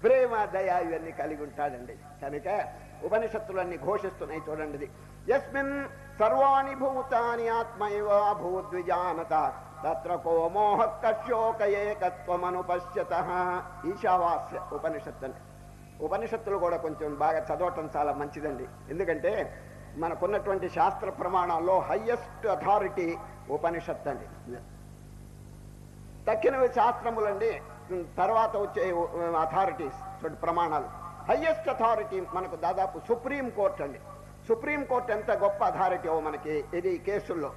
ప్రేమ దయ ఇవన్నీ కలిగి ఉంటాడండి. కనుక ఉపనిషత్తులన్నీ ఘోషిస్తున్నాయి చూడండి. యస్మిన్ సర్వాణి భూతాని ఆత్మైవ భూద్విజానత తత్ర కో మోహ కశ్యోక ఏకత్వమనుపశ్యత ఈశావాస్య ఉపనిషత్తుని ఉపనిషత్తులు కూడా కొంచెం బాగా చదవటం చాలా మంచిదండి. ఎందుకంటే మనకున్నటువంటి శాస్త్ర ప్రమాణాల్లో హయ్యెస్ట్ అథారిటీ ఉపనిషత్తు అండి తక్కినవి శాస్త్రములండి తర్వాత వచ్చే అథారిటీస్ ప్రమాణాలు. హయ్యెస్ట్ అథారిటీ మనకు దాదాపు సుప్రీం కోర్ట్ అండి సుప్రీంకోర్టు ఎంత గొప్ప అథారిటీ మనకి ఇది కేసుల్లో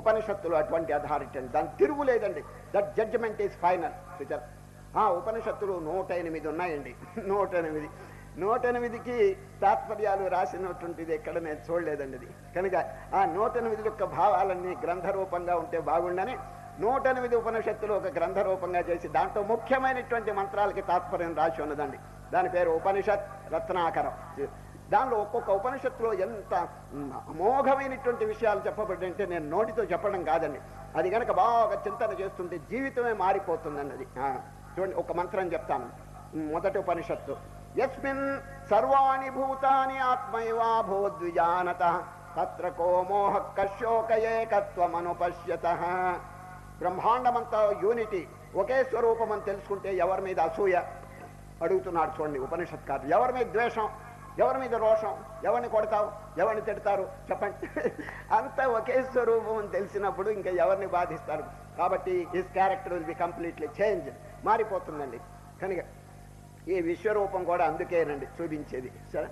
ఉపనిషత్తులు అటువంటి అథారిటీ అండి దాని తిరుగులేదండి దట్ జడ్జిమెంట్ ఈస్ ఫైనల్ సుచర్ ఆ ఉపనిషత్తులు నూట ఎనిమిది ఉన్నాయండి. నూట ఎనిమిది. నూట ఎనిమిదికి తాత్పర్యాలు రాసినటువంటిది ఎక్కడ నేను చూడలేదండి ఇది. కనుక ఆ నూట ఎనిమిది యొక్క భావాలన్నీ గ్రంథ రూపంగా ఉంటే బాగుండని నూట ఎనిమిది ఉపనిషత్తులు ఒక గ్రంథ రూపంగా చేసి దాంట్లో ముఖ్యమైనటువంటి మంత్రాలకి తాత్పర్యం రాసి ఉన్నదండి. దాని పేరు ఉపనిషత్ రత్నాకరం. దానిలో ఒక్కొక్క ఉపనిషత్తులో ఎంత అమోఘమైనటువంటి విషయాలు చెప్పబడి నేను నోటితో చెప్పడం కాదండి. అది కనుక బాగా చింతన చేస్తుంటే జీవితమే మారిపోతుందండి అది చూడండి ఒక మంత్రం చెప్తాను. మొదటి ఉపనిషత్తు. యస్మిన్ సర్వాణి భూతాని ఆత్మైవా భూద్విజానత తత్ర కోమోహ కశోక ఏకత్వమనుపశ్యత బ్రహ్మాండమంతా యూనిటీ ఒకే స్వరూపం అని తెలుసుకుంటే ఎవరి మీద అసూయ? అడుగుతున్నాడు చూడండి ఉపనిషత్కారు ఎవరి మీద ద్వేషం? ఎవరి మీద రోషం? ఎవరిని కొడతావు? ఎవరిని తిడతారు? చెప్పండి. అంతా ఒకే స్వరూపం అని తెలిసినప్పుడు ఇంకా ఎవరిని బాధిస్తారు? కాబట్టి his character will be completely change మారిపోతుందండి. కనుక ఈ విశ్వరూపం కూడా అందుకేనండి చూపించేది. సరే?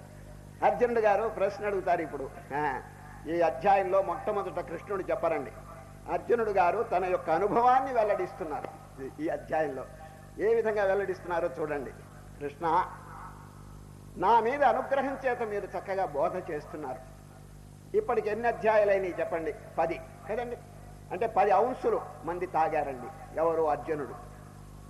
అర్జునుడు గారు ప్రశ్న అడుగుతారు ఇప్పుడు. ఆ, ఈ అధ్యాయంలో మొట్టమొదట కృష్ణుడు చెప్పరండి. అర్జునుడు గారు తన యొక్క అనుభవాన్ని వెల్లడిస్తున్నారు ఈ అధ్యాయంలో. ఏ విధంగా వెల్లడిస్తున్నారో చూడండి. కృష్ణ నా మీద అనుగ్రహం చేత మీరు చక్కగా బోధ చేస్తున్నారు. ఇప్పటికి ఎన్ని అధ్యాయాలైనవి చెప్పండి? పది. కదండి? అంటే పది అంశులు మంది తాగారండి. ఎవరు? అర్జునుడు.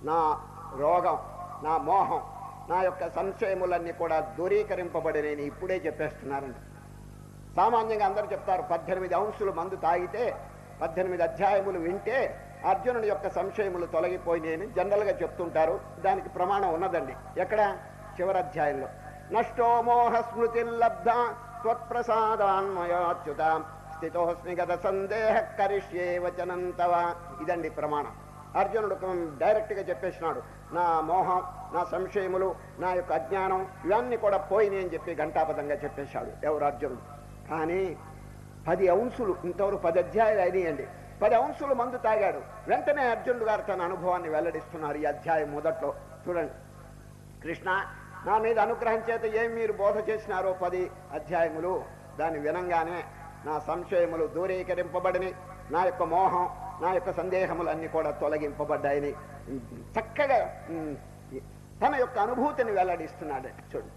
నా రోగం నా మోహం నా యొక్క సంశయములన్నీ కూడా దూరీకరింపబడినని ఇప్పుడే చెప్పేస్తున్నారండి. సామాన్యంగా అందరూ చెప్తారు పద్దెనిమిది అంశులు మందు తాగితే పద్దెనిమిది అధ్యాయములు వింటే అర్జునుడి యొక్క సంశయములు తొలగిపోయినాయని జనరల్గా చెప్తుంటారు. దానికి ప్రమాణం ఉన్నదండి. ఎక్కడ? చివరి అధ్యాయంలో. నష్టో మోహ స్మృతి లబ్ధ త్వత్ప్రసాదాన్మయాచ్యుత స్థితోస్మి గత సందేహ కరిష్యే వచనంతవ ఇదండి ప్రమాణం. అర్జునుడు డైరెక్ట్గా చెప్పేసినాడు. నా మోహం నా సంశయములు నా యొక్క అజ్ఞానం ఇవన్నీ కూడా పోయినాయి అని చెప్పి ఘంటాపదంగా చెప్పేశాడు ఎవరు అర్జునుడు. కానీ పది అంశులు ఇంతవరకు పది అధ్యాయాలు అయినాయండి. పది అంశులు మందు తాగాడు. వెంటనే అర్జునుడు గారు తన అనుభవాన్ని వెల్లడిస్తున్నారు ఈ అధ్యాయం మొదట్లో. చూడండి. కృష్ణ నా మీద అనుగ్రహం చేత ఏం మీరు బోధ చేసినారో పది అధ్యాయములు. దాన్ని వినంగానే నా సంశయములు దూరీకరింపబడిని నా యొక్క మోహం నా యొక్క సందేహములన్నీ కూడా తొలగింపబడ్డాయని. చక్కగా తన యొక్క అనుభూతిని వెల్లడిస్తున్నాడు. చూడు.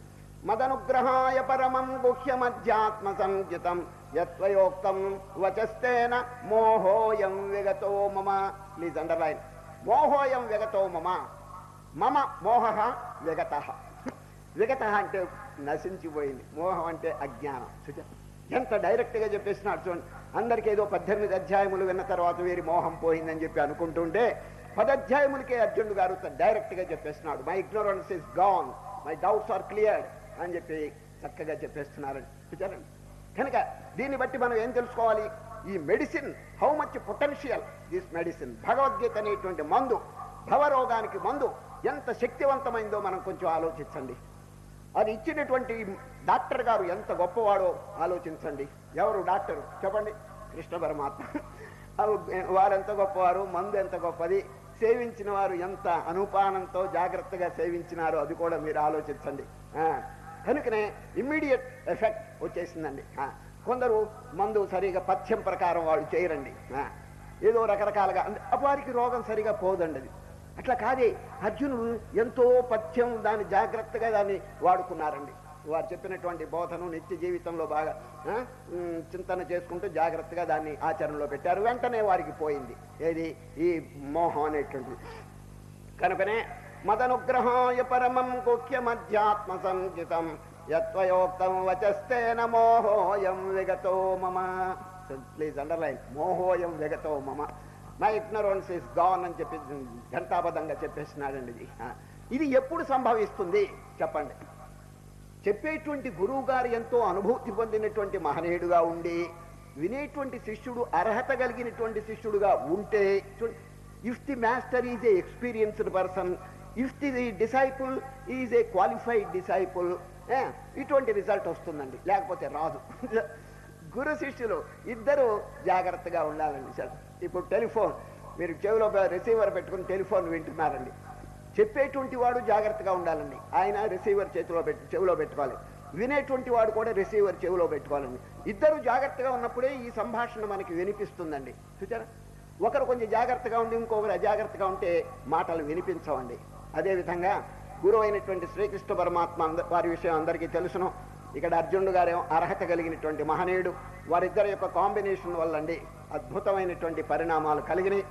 మదనుగ్రహాయ పరమం గుహ్యమధ్యాత్మ సంజితం యత్వయోక్తం వచస్తేన మోహోయం విగతో మమ. ప్లీజ్ అండర్లైన్ మోహోయం విగతో మమ. మమ మోహ విగత. విగత అంటే నశించిపోయింది. మోహం అంటే అజ్ఞానం. ఎంత డైరెక్ట్గా చెప్పేసినాడు చూడండి. అందరికీ ఏదో పద్దెనిమిది అధ్యాయములు విన్న తర్వాత వీరి మోహం పోయిందని చెప్పి అనుకుంటుంటే పదధ్యాయములకే అర్జునుడు గారు డైరెక్ట్గా చెప్పేస్తున్నాడు. My ignorance is gone my doubts are cleared అని చెప్పి చక్కగా చెప్పేస్తున్నారని చూచారండి కనుక దీన్ని బట్టి మనం ఏం తెలుసుకోవాలి? ఈ medicine how much potential this medicine Bhagavad Gita అనేటువంటి మందు భవరోగానికి మందు ఎంత శక్తివంతమైందో మనం కొంచెం ఆలోచించండి. అది ఇచ్చినటువంటి డాక్టర్ గారు ఎంత గొప్పవాడో ఆలోచించండి. ఎవరు డాక్టరు? చెప్పండి. కృష్ణ పరమాత్మ. వారు వారెంత గొప్పవారు? మందు ఎంత గొప్పది? సేవించిన వారు ఎంత అనుపానంతో జాగ్రత్తగా సేవించినారో అది కూడా మీరు ఆలోచించండి. కనుకనే ఇమ్మీడియట్ ఎఫెక్ట్ వచ్చేసిందండి. కొందరు మందు సరిగా పథ్యం ప్రకారం వాళ్ళు చేయరండి. ఏదో రకరకాలుగా వారికి రోగం సరిగా పోదండి అది. అట్లా కాదే అర్జునుడు ఎంతో పథ్యం దాన్ని జాగ్రత్తగా దాన్ని వాడుకున్నారండి. వారు చెప్పినటువంటి బోధను నిత్య జీవితంలో బాగా చింతన చేసుకుంటూ జాగ్రత్తగా దాన్ని ఆచరణలో పెట్టారు. వెంటనే వారికి పోయింది. ఏది? ఈ మోహం అనేటువంటిది. కనుకనే మదనుగ్రహాయ పరమం గుహ్యమధ్యాత్మ సంచితం యత్వయోక్తం వచస్తేన మోహోయం విగతో మమ. ప్లీజ్ అండర్లైన్ మోహోయం విగతో మమ. మై ఇగ్నరెన్స్ ఇస్ గాన్ అని చెప్పి ఘంటాబద్ధంగా చెప్పేసినాడండి ఇది. ఇది ఎప్పుడు సంభవిస్తుంది? చెప్పండి. చెప్పేటువంటి గురువు గారు ఎంతో అనుభూతి పొందినటువంటి మహనీయుడుగా ఉండి వినేటువంటి శిష్యుడు అర్హత కలిగినటువంటి శిష్యుడుగా ఉంటే if the master is a experienced person if the disciple is a qualified disciple ఇటువంటి రిజల్ట్ వస్తుందండి. లేకపోతే రాదు. గురు శిష్యులు ఇద్దరు జాగ్రత్తగా ఉండాలండి సార్. ఇప్పుడు టెలిఫోన్. మీరు చెవిలో రిసీవర్ పెట్టుకుని టెలిఫోన్ వింటున్నారండి. చెప్పేటువంటి వాడు జాగ్రత్తగా ఉండాలండి. ఆయన రిసీవర్ చేతిలో పెట్టి చెవిలో పెట్టుకోవాలి. వినేటువంటి వాడు కూడా రిసీవర్ చెవిలో పెట్టుకోవాలండి. ఇద్దరు జాగ్రత్తగా ఉన్నప్పుడే ఈ సంభాషణ మనకి వినిపిస్తుందండి. చూచారా ఒకరు కొంచెం జాగ్రత్తగా ఉండి ఇంకొకరు అజాగ్రత్తగా ఉంటే మాటలు వినిపించవండి. అదేవిధంగా గురువు అయినటువంటి శ్రీకృష్ణ పరమాత్మ అంద- వారి విషయం అందరికీ తెలుసును. ఇక్కడ అర్జునుడు గారేమో అర్హత కలిగినటువంటి మహనీయుడు. వారిద్దరి యొక్క కాంబినేషన్ వల్లండి అద్భుతమైనటువంటి పరిణామాలు కలిగినాయి.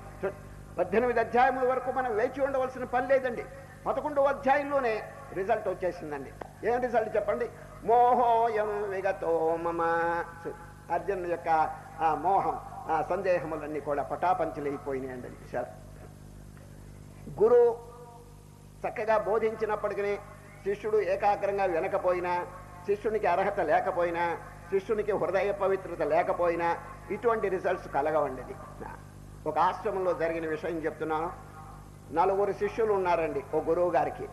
పద్దెనిమిది అధ్యాయముల వరకు మనం వేచి ఉండవలసిన పని లేదండి. పదకొండవ అధ్యాయంలోనే రిజల్ట్ వచ్చేసిందండి. ఏం రిజల్ట్ చెప్పండి? మోహోయం విగతో మమ. చూ, యొక్క ఆ మోహం ఆ సందేహములన్నీ కూడా పటాపంచలైపోయినాయండి. సార్ గురు చక్కగా బోధించినప్పటికీ శిష్యుడు ఏకాగ్రంగా వినకపోయినా శిష్యునికి అర్హత లేకపోయినా శిష్యునికి హృదయ పవిత్రత లేకపోయినా ఇటువంటి రిజల్ట్స్ కలగవండి. ఒక ఆశ్రమంలో జరిగిన విషయం చెప్తున్నాను. నలుగురు శిష్యులు ఉన్నారండి ఒక గురువు గారికి.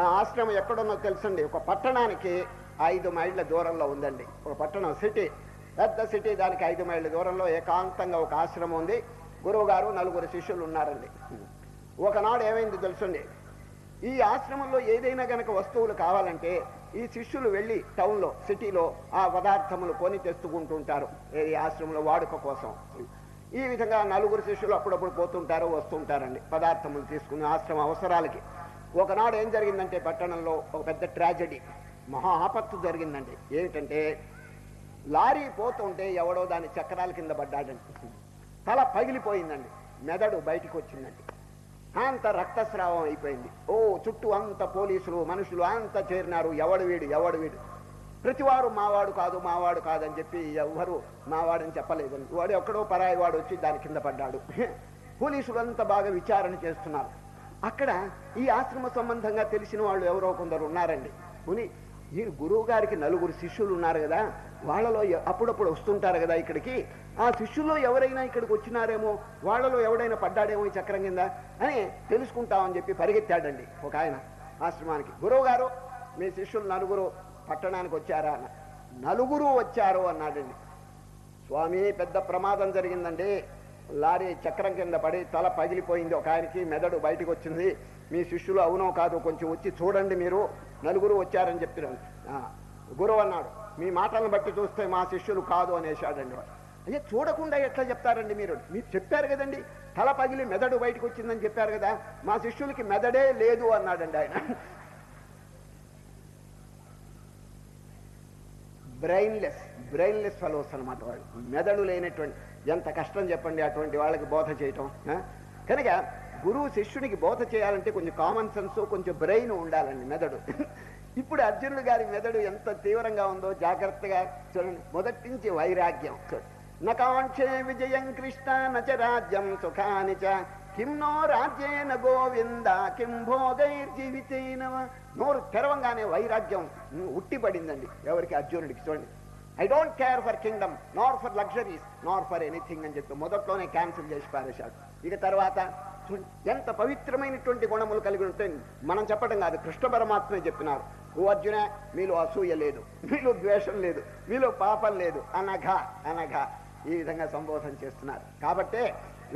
ఆ ఆశ్రమం ఎక్కడున్నో తెలుసండి? ఒక పట్టణానికి ఐదు మైళ్ళ దూరంలో ఉందండి. ఒక పట్టణం సిటీ. పెద్ద సిటీ దానికి ఐదు మైళ్ళ దూరంలో ఏకాంతంగా ఒక ఆశ్రమం ఉంది. గురువు గారు నలుగురు శిష్యులు ఉన్నారండి. ఒకనాడు ఏమైంది తెలుసండి? ఈ ఆశ్రమంలో ఏదైనా గనక వస్తువులు కావాలంటే ఈ శిష్యులు వెళ్ళి టౌన్లో సిటీలో ఆ పదార్థములు కొని తెచ్చుకుంటుంటారు. ఈ ఆశ్రమంలో వాడుక కోసం. ఈ విధంగా నలుగురు శిష్యులు అప్పుడప్పుడు పోతుంటారు వస్తుంటారండి. పదార్థములు తీసుకుని ఆశ్రమ అవసరాలకి. ఒకనాడు ఏం జరిగిందంటే పట్టణంలో ఒక పెద్ద ట్రాజడీ మహా ఆపత్తు జరిగిందండి. ఏమిటంటే లారీ పోతుంటే ఎవడో దాని చక్రాల కింద పడ్డాడండి. తల పగిలిపోయిందండి. మెదడు బయటికి వచ్చిందండి అంత రక్తస్రావం అయిపోయింది. ఓ చుట్టూ అంత పోలీసులు మనుషులు అంత చేరినారు. ఎవడు వీడు? ఎవడు వీడు? ప్రతివారు మావాడు కాదు మావాడు కాదని చెప్పి ఎవ్వరు మావాడని చెప్పలేదని. వాడు ఎక్కడో పరాయి వాడు వచ్చి దాని కింద పడ్డాడు. పోలీసులు అంతా బాగా విచారణ చేస్తున్నారు. అక్కడ ఈ ఆశ్రమ సంబంధంగా తెలిసిన వాళ్ళు ఎవరో కొందరు ఉన్నారండి. ముని ఈ గురువు గారికి నలుగురు శిష్యులు ఉన్నారు కదా వాళ్ళలో అప్పుడప్పుడు వస్తుంటారు కదా ఇక్కడికి. ఆ శిష్యుల్లో ఎవరైనా ఇక్కడికి వచ్చినారేమో వాళ్ళలో ఎవడైనా పడ్డాడేమో ఈ చక్రం కింద అని తెలుసుకుంటామని చెప్పి పరిగెత్తాడండి ఒక ఆయన ఆశ్రమానికి. గురువు గారు మీ శిష్యులు నలుగురు పట్టణానికి వచ్చారా అన్న. నలుగురు వచ్చారు అన్నాడండి. స్వామి పెద్ద ప్రమాదం జరిగిందండి. లారీ చక్రం కింద పడి తల పగిలిపోయింది. ఒక ఆయనకి మెదడు బయటకు వచ్చింది. మీ శిష్యులు అవునో కాదు కొంచెం వచ్చి చూడండి మీరు. నలుగురు వచ్చారని చెప్పినాను గురువు అన్నాడు మీ మాటలను బట్టి చూస్తే మా శిష్యులు కాదు అనేసాడండి అయ్యే చూడకుండా ఎట్లా చెప్తారండి మీరు? మీరు చెప్పారు కదండి తల పగిలి మెదడు బయటకు వచ్చిందని చెప్పారు కదా మా శిష్యులకి మెదడే లేదు అన్నాడండి ఆయన. బ్రెయిన్లెస్ బ్రెయిన్లెస్ ఫెలోస్ అనమాట వాళ్ళు. మెదడు లేనటువంటి ఎంత కష్టం చెప్పండి అటువంటి వాళ్ళకి బోధ చేయటం కనుక గురువు శిష్యుడికి బోధ చేయాలంటే కొంచెం కామన్ సెన్స్ కొంచెం బ్రెయిన్ ఉండాలండి మెదడు. ఇప్పుడు అర్జునుడు గారి మెదడు ఎంత తీవ్రంగా ఉందో జాగ్రత్తగా చూడండి. మొదటి నుంచి వైరాగ్యం. చూడండి నకాంక్షే విజయం కృష్ణ నచ రాజ్యం సుఖాని చ. కిం నో రాజ్యేన గోవింద కిం భోగైర్జీవితేన నోరు తెరవంగానే వైరాగ్యం ఉట్టిపడిందండి ఎవరికి? అర్జునుడికి. చూడండి. I don't care for kingdom nor for luxuries nor for anything అని చెప్పి మొదట్లోనే క్యాన్సిల్ చేసి పారేశాడు ఇక తర్వాత ఎంత పవిత్రమైనటువంటి గుణములు కలిగి ఉంటే మనం చెప్పడం కాదు కృష్ణ పరమాత్మే చెప్పినారు. ఓ అర్జున మీలో అసూయ లేదు మీలో ద్వేషం లేదు మీలో పాపం లేదు అనఘ అనఘ ఈ విధంగా సంబోధన చేస్తున్నారు. కాబట్టే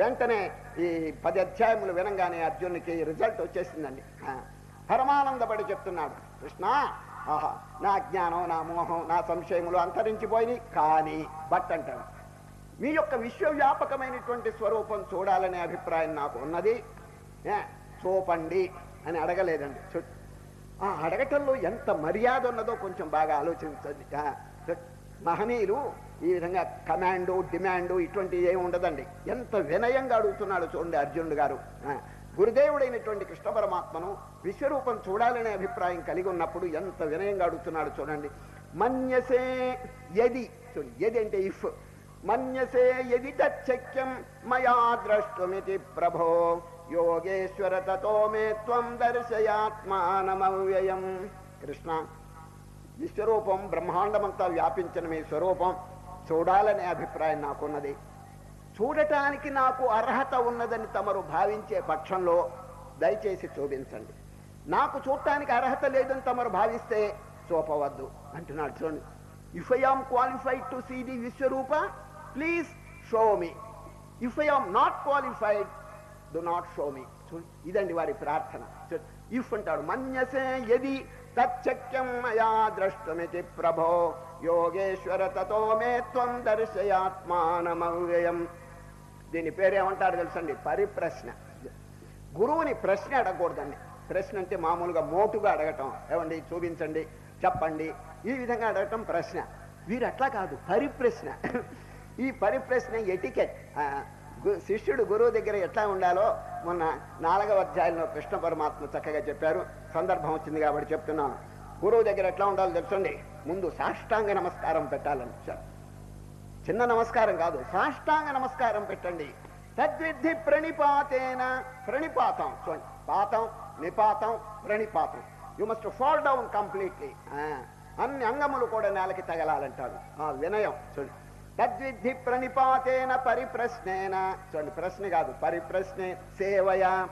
వెంటనే ఈ పది అధ్యాయములు వినంగానే అర్జునునికి రిజల్ట్ వచ్చేసిందండి. పరమానందపడి చెప్తున్నాడు కృష్ణ ఆహా నా జ్ఞానం నా మోహం నా సంశయములు అంతరించిపోయినాయి. కానీ బట్ అంటాను మీ యొక్క విశ్వవ్యాపకమైనటువంటి స్వరూపం చూడాలనే అభిప్రాయం నాకు ఉన్నది. చూపండి అని అడగలేదండి. ఆ అడగటంలో ఎంత మర్యాద ఉన్నదో కొంచెం బాగా ఆలోచించండి. మహనీయులు ఈ విధంగా కమాండు డిమాండు ఇటువంటి ఏమి ఉండదండి. ఎంత వినయంగా అడుగుతున్నాడు చూడండి అర్జునుడు గారు. గురుదేవుడైనటువంటి కృష్ణ పరమాత్మను విశ్వరూపం చూడాలనే అభిప్రాయం కలిగి ఉన్నప్పుడు ఎంత వినయంగా అడుగుతున్నాడు చూడండి. మన్యసే యది. చూడండి యది అంటే ఇఫ్ మన్యసే యది తచ్చక్యం మయా ద్రష్టుమితి ప్రభో. యోగేశ్వర తతో మే త్వం దర్శయాత్మానమవ్యయం. కృష్ణ విశ్వరూపం బ్రహ్మాండమంతా వ్యాపించిన మీ స్వరూపం చూడాలనే అభిప్రాయం నాకున్నది. చూడటానికి నాకు అర్హత ఉన్నదని తమరు భావించే పక్షంలో దయచేసి చూపించండి నాకు చూడటానికి అర్హత లేదని తమరు భావిస్తే చూపవద్దు అంటున్నాడు చూడండి. If I am qualified to see the Vishwarupa please show me if I am not qualified do not show me ఇదండి వారి ప్రార్థన. ఇఫ్ అంటాడు మన్యసే యది తచ్చక్యం మయా ద్రష్టమితి ప్రభో యోగేశ్వర తతో మే త్వం దర్శయాత్మానమవ్యయం. దీని పేరేమంటారు తెలుసండి? పరిప్రశ్న. గురువుని ప్రశ్న అడగకూడదండి. ప్రశ్న అంటే మామూలుగా మోటుగా అడగటం. ఏమండి? చూపించండి చెప్పండి. ఈ విధంగా అడగటం ప్రశ్న. వీరు అట్లా కాదు. పరిప్రశ్న. ఈ పరిప్రశ్న ఎటికెట్. ఆ, గు- శిష్యుడు గురువు దగ్గర ఎట్లా ఉండాలో మొన్న నాలుగవ అధ్యాయంలో కృష్ణ పరమాత్మ చక్కగా చెప్పారు. సందర్భం వచ్చింది కాబట్టి చెప్తున్నాను. గురువు దగ్గర ఎట్లా ఉండాలో తెలుసండి? ముందు సాష్టాంగ నమస్కారం పెట్టాలని చెప్పారు. చిన్న నమస్కారం కాదు సాష్టాంగ నమస్కారం పెట్టండి. తద్విద్ధి ప్రణిపాతేన ప్రణిపాతం. చూడండి పాతం నిపాతం ప్రణిపాతం. You must fall down completely అన్ని అంగములు కూడా నేలకి తగలాలంటాడు ఆ వినయం చూడండి. తద్విద్ధి ప్రణిపాతేన పరిప్రశ్నేన. చూడండి ప్రశ్న కాదు పరిప్రశ్నే సేవయా.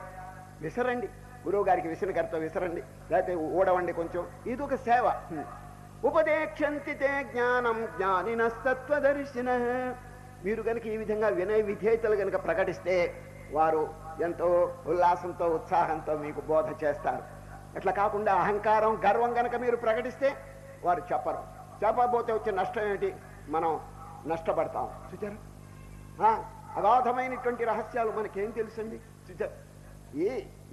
విసరండి. గురువు గారికి విసనకర్త విసరండి. లేకపోతే ఊడవండి కొంచెం. ఇది ఒక సేవ ఉపదేక్షంతి తే జ్ఞానం జ్ఞానినస్తత్వదర్శిన మీరు కనుక ఈ విధంగా వినయ విధేయతలు కనుక ప్రకటిస్తే వారు ఎంతో ఉల్లాసంతో ఉత్సాహంతో మీకు బోధ చేస్తారు. అట్లా కాకుండా అహంకారం గర్వం కనుక మీరు ప్రకటిస్తే వారు చెప్పరు. చెప్పబోతే వచ్చే నష్టం ఏమిటి? మనం నష్టపడతాం. చూచారు అగాధమైనటువంటి రహస్యాలు మనకేం తెలుసండి? చూచారు ఈ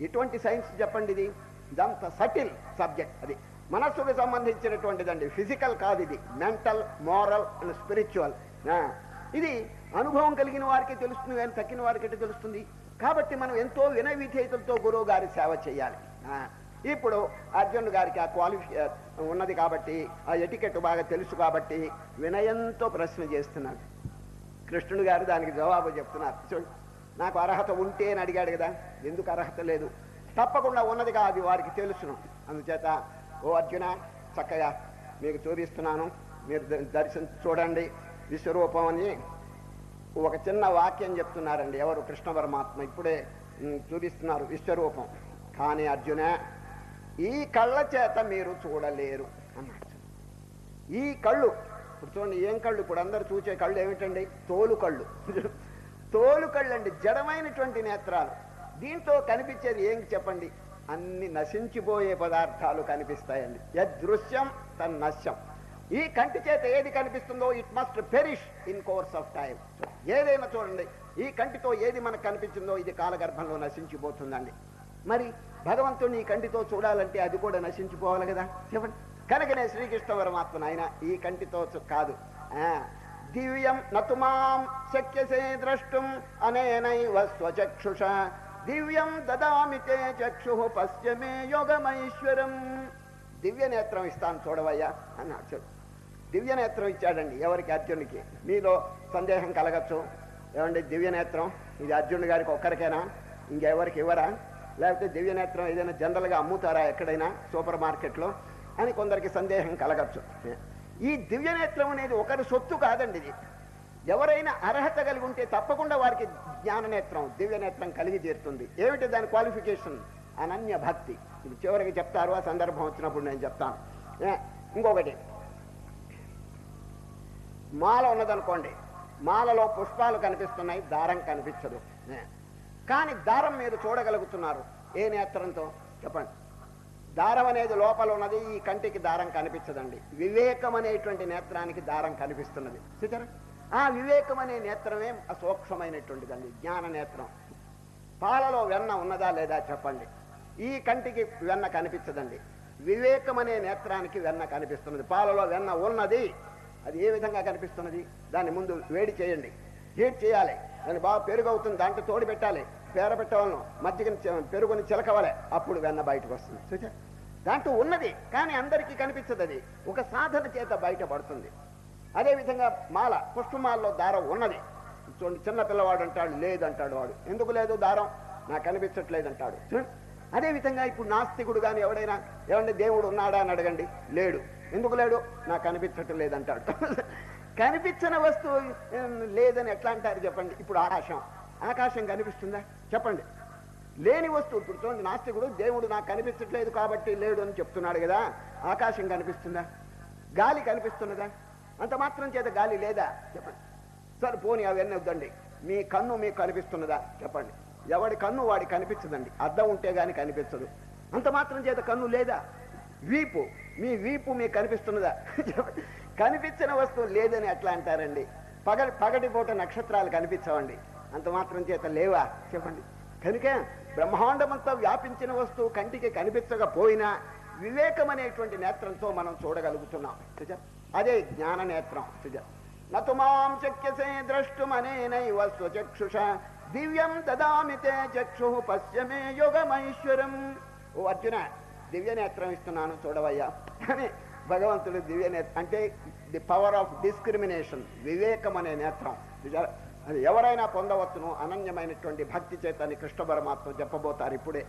ఎటువంటి సైన్స్ చెప్పండి ఇది ఇదంత సటిల్ సబ్జెక్ట్ అది. మనస్సుకు సంబంధించినటువంటిదండి. ఫిజికల్ కాదు ఇది. మెంటల్ మోరల్ అండ్ స్పిరిచువల్ ఇది అనుభవం కలిగిన వారికి తెలుస్తుంది కానీ తక్కిన వారికి తెలుస్తుంది? కాబట్టి మనం ఎంతో వినయ విధేయతలతో గురువు గారి సేవ చేయాలి. ఆ, ఇప్పుడు అర్జునుడు గారికి ఆ క్వాలిఫి ఉన్నది కాబట్టి ఆ ఎటికెట్ బాగా తెలుసు కాబట్టి వినయంతో ప్రశ్న చేస్తున్నాడు. కృష్ణుడు గారు దానికి జవాబు చెప్తున్నారు. చూడు నాకు అర్హత ఉంటే అని అడిగాడు కదా. ఎందుకు అర్హత లేదు? తప్పకుండా ఉన్నది కాదు వారికి తెలుసును. అందుచేత ఓ అర్జున చక్కగా మీకు చూపిస్తున్నాను. మీరు ద- దర్శనం చూడండి. విశ్వరూపం అని ఒక చిన్న వాక్యం చెప్తున్నారండి. ఎవరు? కృష్ణ పరమాత్మ. ఇప్పుడే చూపిస్తున్నారు విశ్వరూపం. కానీ అర్జున ఈ కళ్ళ చేత మీరు చూడలేరు అన్నాడు ఈ కళ్ళు ఇప్పుడు చూడండి ఏం కళ్ళు? ఇప్పుడు అందరు చూసే కళ్ళు ఏమిటండి? తోలు కళ్ళు. తోలు కళ్ళు అండి జడమైనటువంటి నేత్రాలు. దీంతో కనిపించేది ఏం చెప్పండి? అన్ని నశించిపోయే పదార్థాలు కనిపిస్తాయండి. యదృశ్యం తన్నశ్యం. ఈ కంటి చేత ఏది కనిపిస్తుందో it must perish in course of time ఏదైనా చూడండి ఈ కంటితో ఏది మనకు కనిపించిందో ఇది కాలగర్భంలో నశించిపోతుందండి. మరి భగవంతుని ఈ కంటితో చూడాలంటే అది కూడా నశించిపోవాలి కదా? చెప్పండి. కనుకనే శ్రీకృష్ణ పరమాత్మ ఆయన ఈ కంటితో కాదు. ఆ, దివ్యం నతుమాం శక్యసే ద్రష్టుం అనేనైవ స్వచక్షుష. దివ్యం దదామి తే చక్షు పశ్చమే యోగమైశ్వరం దివ్య నేత్రం ఇస్తాను చూడవయ్యా అని చూడు దివ్య నేత్రం ఇచ్చాడండి ఎవరికి? అర్జునుడికి. మీలో సందేహం కలగచ్చు. ఏమండి దివ్య నేత్రం? ఇది అర్జునుడు గారికి ఒక్కరికైనా? ఇంకెవరికి ఇవ్వరా? లేకపోతే దివ్య నేత్రం ఏదైనా జనరల్గా అమ్ముతారా ఎక్కడైనా సూపర్ మార్కెట్లో అని కొందరికి సందేహం కలగచ్చు. ఈ దివ్య నేత్రం అనేది ఒకరి సొత్తు కాదండి ఇది. ఎవరైనా అర్హత కలిగి ఉంటే తప్పకుండా వారికి జ్ఞాన నేత్రం దివ్య నేత్రం కలిగి చేరుతుంది. ఏమిటి దాని క్వాలిఫికేషన్ అనన్య భక్తి. ఇది చివరికి చెప్తారు ఆ సందర్భం వచ్చినప్పుడు నేను చెప్తాను. ఇంకొకటి. మాల ఉన్నదనుకోండి మాలలో పుష్పాలు కనిపిస్తున్నాయి దారం కనిపించదు. కానీ దారం మీరు చూడగలుగుతున్నారు. ఏ నేత్రంతో? చెప్పండి. దారం అనేది లోపల ఉన్నది ఈ కంటికి దారం కనిపించదండి. వివేకం అనేటువంటి నేత్రానికి దారం కనిపిస్తున్నది. చూచారా ఆ వివేకం అనే నేత్రమే సూక్ష్మమైనటువంటిదండి జ్ఞాన నేత్రం పాలలో వెన్న ఉన్నదా లేదా చెప్పండి. ఈ కంటికి వెన్న కనిపించదండి. వివేకం అనే నేత్రానికి వెన్న కనిపిస్తున్నది. పాలలో వెన్న ఉన్నది అది ఏ విధంగా కనిపిస్తున్నది? దాన్ని ముందు వేడి చేయండి. హీట్ చేయాలి. దాన్ని బాగా పెరుగు అవుతుంది దాంట్లో తోడు పెట్టాలి. పేర పెట్టవలను మజ్జిగని పెరుగుని చిలకవాలి. అప్పుడు వెన్న బయటకు వస్తుంది చూచా? దాంట్లో ఉన్నది కానీ అందరికీ కనిపించదు అది ఒక సాధన చేత బయటపడుతుంది అదేవిధంగా మాల పుష్పమాలలో దారం ఉన్నది. చూడండి చిన్న పిల్లవాడు అంటాడు లేదంటాడు వాడు. ఎందుకు లేదు దారం? నాకు కనిపించట్లేదు అంటాడు చూడండి అదేవిధంగా ఇప్పుడు నాస్తికుడు కానీ ఎవడైనా ఏమండి దేవుడు ఉన్నాడా అని అడగండి. లేడు. ఎందుకు లేడు? నాకు కనిపించటం లేదంటాడు కనిపించని వస్తువు లేదని ఎట్లా అంటారు చెప్పండి. ఇప్పుడు ఆకాశం. ఆకాశం కనిపిస్తుందా? చెప్పండి. లేని వస్తువు ఇప్పుడు చూడండి నాస్తికుడు దేవుడు నాకు కనిపించట్లేదు కాబట్టి లేడు అని చెప్తున్నాడు కదా. ఆకాశం కనిపిస్తుందా? గాలి కనిపిస్తున్నదా? అంత మాత్రం చేత గాలి లేదా? చెప్పండి. సరే పోనీ అవన్నీ వద్దండి. మీ కన్ను మీకు కనిపిస్తున్నదా? చెప్పండి. ఎవడి కన్ను వాడి కనిపించదండి. అద్దం ఉంటే గాని కనిపించదు. అంత మాత్రం చేత కన్ను లేదా? వీపు. మీ వీపు మీకు కనిపిస్తున్నదా? కనిపించిన వస్తువు లేదని ఎట్లా అంటారండి? పగ పగటి పూట నక్షత్రాలు కనిపించవండి. అంత మాత్రం చేత లేవా? చెప్పండి. కనుక బ్రహ్మాండమంతా వ్యాపించిన వస్తువు కంటికి కనిపించకపోయినా వివేకం అనేటువంటి నేత్రంతో మనం చూడగలుగుతున్నాం. చూచా? అదే జ్ఞాన నేత్రం సుజ నతు మాం శక్యసే ద్రష్టుమనేనైవ స్వచక్షుష. దివ్యం దదామి తే చక్షు పశ్యమే యుగమైశ్వరం. ఓ అర్జున దివ్య నేత్రం ఇస్తున్నాను చూడవయ్యా. అని భగవంతుడు దివ్య నేత్రం అంటే ది పవర్ ఆఫ్ డిస్క్రిమినేషన్ వివేకం అనే నేత్రం. అది ఎవరైనా పొందవచ్చును అనన్యమైనటువంటి భక్తి చేతని కృష్ణ పరమాత్మ చెప్పబోతారు ఇప్పుడే.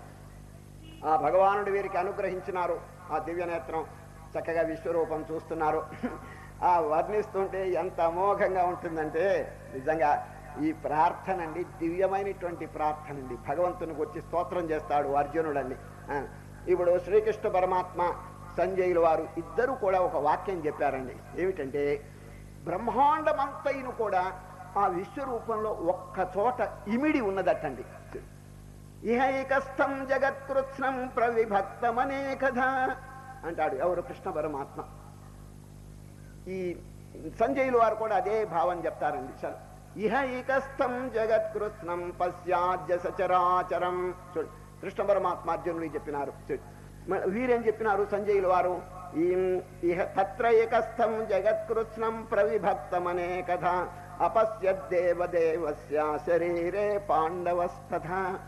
ఆ భగవానుడు వీరికి అనుగ్రహించినారు ఆ దివ్య నేత్రం చక్కగా విశ్వరూపం చూస్తున్నారు. ఆ వర్ణిస్తుంటే ఎంత అమోఘంగా ఉంటుందంటే నిజంగా ఈ ప్రార్థన అండి దివ్యమైనటువంటి ప్రార్థన అండి భగవంతునికి వచ్చి స్తోత్రం చేస్తాడు అర్జునుడండి ఇప్పుడు శ్రీకృష్ణ పరమాత్మ సంజయులు వారు ఇద్దరు కూడా ఒక వాక్యం చెప్పారండి. ఏమిటంటే బ్రహ్మాండమంతైన కూడా ఆ విశ్వరూపంలో ఒక్క చోట ఇమిడి ఉన్నదటండి. ఇహైకస్థం జగత్కృత్స్నం ప్రవిభక్తమనేకథ అంటాడు. ఎవరు? కృష్ణ పరమాత్మ. ఈ సంజయులు వారు కూడా అదే భావం చెప్తారండి. చలో ఇహైకస్థం జగత్కృత్స్నం పశ్చాద్య సచరాచరం. చూడు కృష్ణ పరమాత్మ అర్జునుడికి చెప్పినారు. వీరేం చెప్పినారు సంజయులు వారు? ఈ ఇహ తత్ర ఏకస్థం జగత్కృత్స్నం ప్రవిభక్తమనే కథ. అపశ్యద్దేవదేవస్య శరీరే పాండవస్తథ.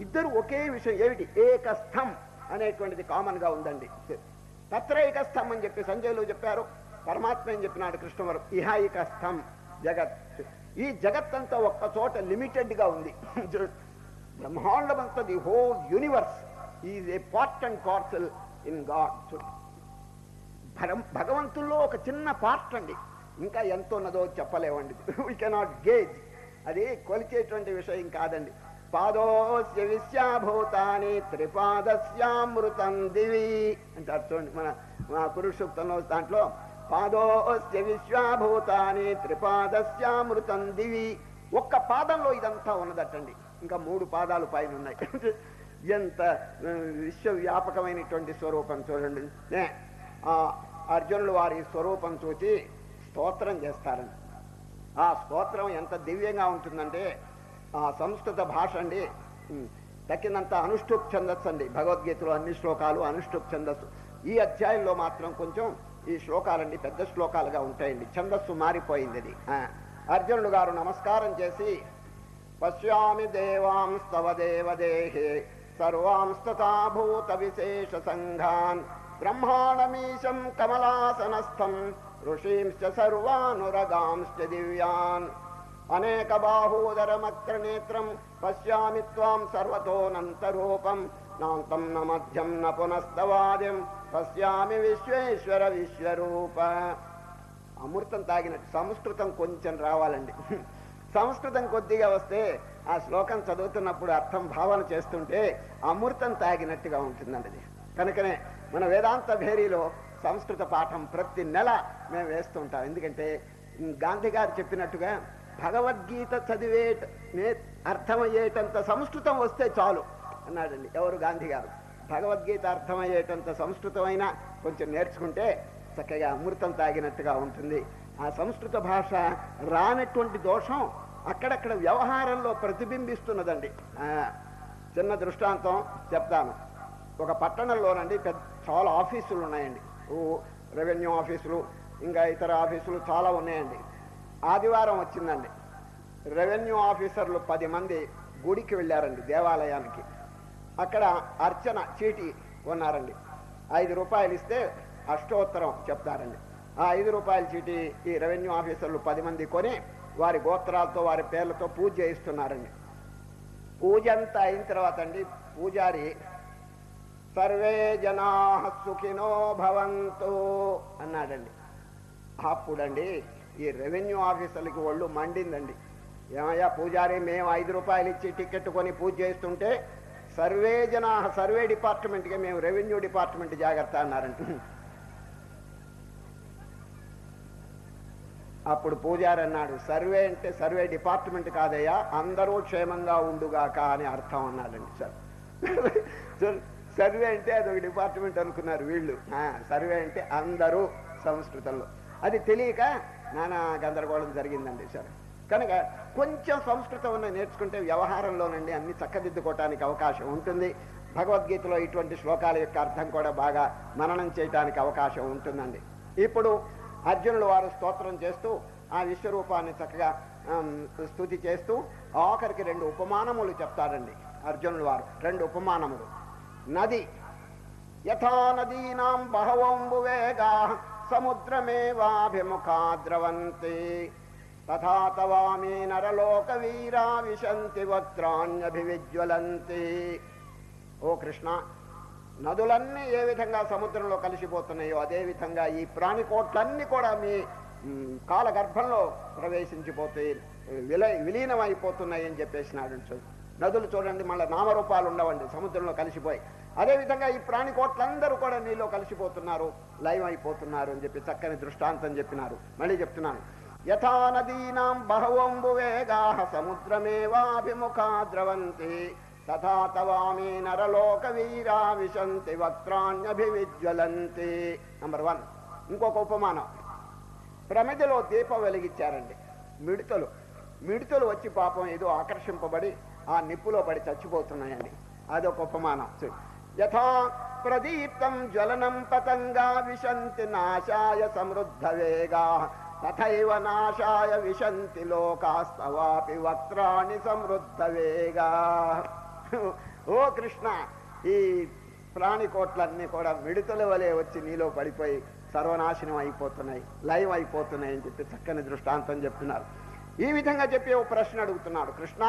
ఇద్దరు ఒకే విషయం ఏమిటి? ఏకస్థం అనేటువంటిది కామన్గా ఉందండి. తత్రైకస్థం అని చెప్పి సంజయ్లో చెప్పారు. పరమాత్మ అని చెప్పినాడు కృష్ణవరు ఇహాయికస్థం జగత్. ఈ జగత్ అంతా ఒక్క చోట లిమిటెడ్గా ఉంది బ్రహ్మాండమంతా the whole universe is a part and parcel in God. భగవంతుల్లో ఒక చిన్న పార్ట్ అండి. ఇంకా ఎంత ఉన్నదో చెప్పలేవండి వీ కెనాట్ గేజ్ అది కొలిచేటువంటి విషయం కాదండి. పాదోస్య విశ్యాభూతాని త్రిపాదస్యామృతం దివి అంటారు చూడండి మన మా పురుషోక్తంలో దాంట్లో పాదోస్య విశ్వాభూతాన్ని త్రిపాదస్యామృతం దివి. ఒక్క పాదంలో ఇదంతా ఉన్నదటండి. ఇంకా మూడు పాదాలు పైన ఉన్నాయి. ఎంత విశ్వవ్యాపకమైనటువంటి స్వరూపం చూడండి. నే, ఆ అర్జునులు వారి స్వరూపం చూసి స్తోత్రం చేస్తారండి. ఆ స్తోత్రం ఎంత దివ్యంగా ఉంటుందంటే సంస్కృత భాష అండి. ఉమ్, తక్కినంత అనుష్ఠుప్ ఛందస్సు అండి. భగవద్గీతలో అన్ని శ్లోకాలు అనుష్ఠుప్ ఛందస్సు. ఈ అధ్యాయంలో మాత్రం కొంచెం ఈ శ్లోకాలండి పెద్ద శ్లోకాలుగా ఉంటాయండి. ఛందస్సు మారిపోయింది అది. అర్జునుడు గారు నమస్కారం చేసి పశ్యామి దేవాంస్తవ దేవదేహే సర్వాంస్తథా విశేష సంఘాన్ బ్రహ్మాణమీశం కమలాసనస్థం ఋషీంశ్చ సర్వానురగాంశ్చ దివ్యాన్. అనేక బాహూదరమత్ర నేత్రం పశ్యామి త్వాం సర్వతోనంతరూపం నాంతం న మధ్యం న పునస్తవాద్యం పశ్యామి విశ్వేశ్వర విశ్వరూప అమృతం తాగినట్టు సంస్కృతం కొంచెం రావాలండి. సంస్కృతం కొద్దిగా వస్తే ఆ శ్లోకం చదువుతున్నప్పుడు అర్థం భావన చేస్తుంటే అమృతం తాగినట్టుగా ఉంటుందండి అది. కనుకనే మన వేదాంత భేరీలో సంస్కృత పాఠం ప్రతి నెల మేము వేస్తుంటాం ఎందుకంటే గాంధీ గారు చెప్పినట్టుగా భగవద్గీత చదివే అర్థమయ్యేటంత సంస్కృతం వస్తే చాలు అన్నాడండి ఎవరు గాంధీ గారు. భగవద్గీత అర్థమయ్యేటంత సంస్కృతమైనా కొంచెం నేర్చుకుంటే చక్కగా అమృతం తాగినట్టుగా ఉంటుంది. ఆ సంస్కృత భాష రానటువంటి దోషం అక్కడక్కడ వ్యవహారంలో ప్రతిబింబిస్తున్నదండి. చిన్న దృష్టాంతం చెప్తాను. ఒక పట్టణంలోనండి పెద్ద చాలా ఆఫీసులు ఉన్నాయండి ఓ రెవెన్యూ ఆఫీసులు ఇంకా ఇతర ఆఫీసులు చాలా ఉన్నాయండి. ఆదివారం వచ్చిందండి. రెవెన్యూ ఆఫీసర్లు పది మంది గుడికి వెళ్ళారండి దేవాలయానికి. అక్కడ అర్చన చీటి ఉన్నారండి ఐదు రూపాయలు ఇస్తే అష్టోత్తరం చెప్తారండి. ఆ ఐదు రూపాయల చీటి ఈ రెవెన్యూ ఆఫీసర్లు పది మంది కొని వారి గోత్రాలతో వారి పేర్లతో పూజ చేయిస్తున్నారండి. పూజ అంతా అయిన తర్వాత అండి పూజారి సర్వే జనా సుఖినో భవంతు అన్నాడండి. అప్పుడండి ఈ రెవెన్యూ ఆఫీసర్లకి ఒళ్ళు మండిందండి. ఏమయ్యా పూజారి మేము ఐదు రూపాయలు ఇచ్చి టికెట్ కొని పూజ చేస్తుంటే సర్వే జనా సర్వే డిపార్ట్మెంట్కి మేము రెవెన్యూ డిపార్ట్మెంట్ జాగ్రత్త అన్నారంట. అప్పుడు పూజారి అన్నాడు సర్వే అంటే సర్వే డిపార్ట్మెంట్ కాదయ్యా అందరూ క్షేమంగా ఉండుగాక అని అర్థం అన్నాడండి సార్. సర్వే అంటే అదొక డిపార్ట్మెంట్ అనుకున్నారు వీళ్ళు. ఆ, సర్వే అంటే అందరూ సంస్కృతంలో. అది తెలియక నానా గందరగోళం జరిగిందండి సార్. కనుక కొంచెం సంస్కృతం ఉన్న నేర్చుకుంటే వ్యవహారంలోనండి అన్ని చక్కదిద్దుకోవటానికి అవకాశం ఉంటుంది. భగవద్గీతలో ఇటువంటి శ్లోకాల యొక్క అర్థం కూడా బాగా మననం చేయటానికి అవకాశం ఉంటుందండి. ఇప్పుడు అర్జునుడు వారు స్తోత్రం చేస్తూ ఆ విశ్వరూపాన్ని చక్కగా స్థుతి చేస్తూ ఆఖరికి రెండు ఉపమానములు చెప్తారండి అర్జునుడు వారు. రెండు ఉపమానములు. నది యథా నదీనాం బహవంబు వేగా సముద్రమేవాభిముఖా ద్రవంతి తథా తవామి నరలోక వీరా విశంతి వక్త్రాణ్యభివిజ్వలంతి ఓ కృష్ణ నదులన్నీ ఏ విధంగా సముద్రంలో కలిసిపోతున్నాయో అదేవిధంగా ఈ ప్రాణికోట్లన్నీ కూడా మీ కాల కాలగర్భంలో ప్రవేశించిపోతే విల విలీనమైపోతున్నాయి అని చెప్పేసినాడు చూ- నదులు చూడండి మళ్ళీ నామరూపాలు ఉండవండి సముద్రంలో కలిసిపోయి. అదేవిధంగా ఈ ప్రాణికోట్లందరూ కూడా నీలో కలిసిపోతున్నారు లైవ్ అయిపోతున్నారు అని చెప్పి చక్కని దృష్టాంతం చెప్పినారు. మళ్ళీ చెప్తున్నాను. యథా నదీనాం బహవంబు వేగా సముద్రమేవాభిముఖా ద్రవంతి తథా తవామి నరలోక వీరా విశంతి వక్త్రాణ్యభివిజ్వలంతి. నంబర్ వన్ ఇంకొక ఉపమానం. ప్రమిదలో దీపం వెలిగించారండి. మిడతలు. మిడతలు వచ్చి పాపం ఏదో ఆకర్షింపబడి ఆ నిప్పులో పడి చచ్చిపోతున్నాయండి. అదొక ఉపమానం. చూడు. యథా ప్రదీప్తం జ్వలనం పతంగా విశంతి నాశాయ సమృద్ధ వేగా తథైవ నాశాయ విశంతి లోకాస్తవాపి వక్త్రాణి సమృద్ధ వేగా ఓ కృష్ణ ఈ ప్రాణికోట్లన్నీ కూడా మిడతల వలె వచ్చి నీలో పడిపోయి సర్వనాశనం అయిపోతున్నాయి లయం అయిపోతున్నాయి అని చెప్పి చక్కని దృష్టాంతం చెప్తున్నారు. ఈ విధంగా చెప్పి ఓ ప్రశ్న అడుగుతున్నాడు. కృష్ణ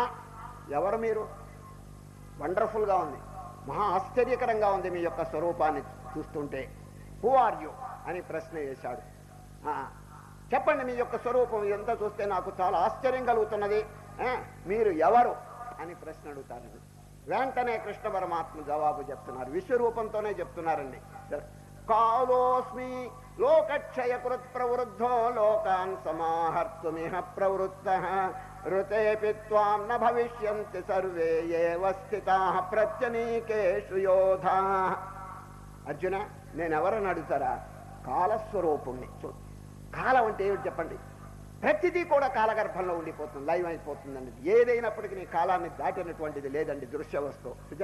ఎవరు మీరు? వండర్ఫుల్గా ఉంది. మహా ఆశ్చర్యకరంగా ఉంది మీ యొక్క స్వరూపాన్ని చూస్తుంటే. హూ ఆర్ యు అని ప్రశ్న వేశాడు. ఆ, చెప్పండి మీ యొక్క స్వరూపం ఇదంతా చూస్తే నాకు చాలా ఆశ్చర్యం కలుగుతున్నది. మీరు ఎవరు? అని ప్రశ్న అడుగుతారండి వెంటనే కృష్ణ పరమాత్మ జవాబు చెప్తున్నారు. విశ్వరూపంతోనే చెప్తున్నారండి. కాలోస్మి లోకక్షయ కృత్ ప్రవృద్ధో లోకాన్ సమాహర్తుమిహ ప్రవృత్త. ఋతేపి త్వాం న భవిష్యంతి సర్వే ఏవ స్థితా ప్రత్యనీకేషు యోధా అర్జున నేను అడుగుతారా? కాలస్వరూపుణ్ణి. చూ కాలం అంటే ఏమిటి చెప్పండి? ప్రతిదీ కూడా కాలగర్భంలో ఉండిపోతుంది లైవ్ అయిపోతుందండి. ఏదైనప్పటికీ నీ కాలాన్ని దాటినటువంటిది లేదండి దృశ్య వస్తువు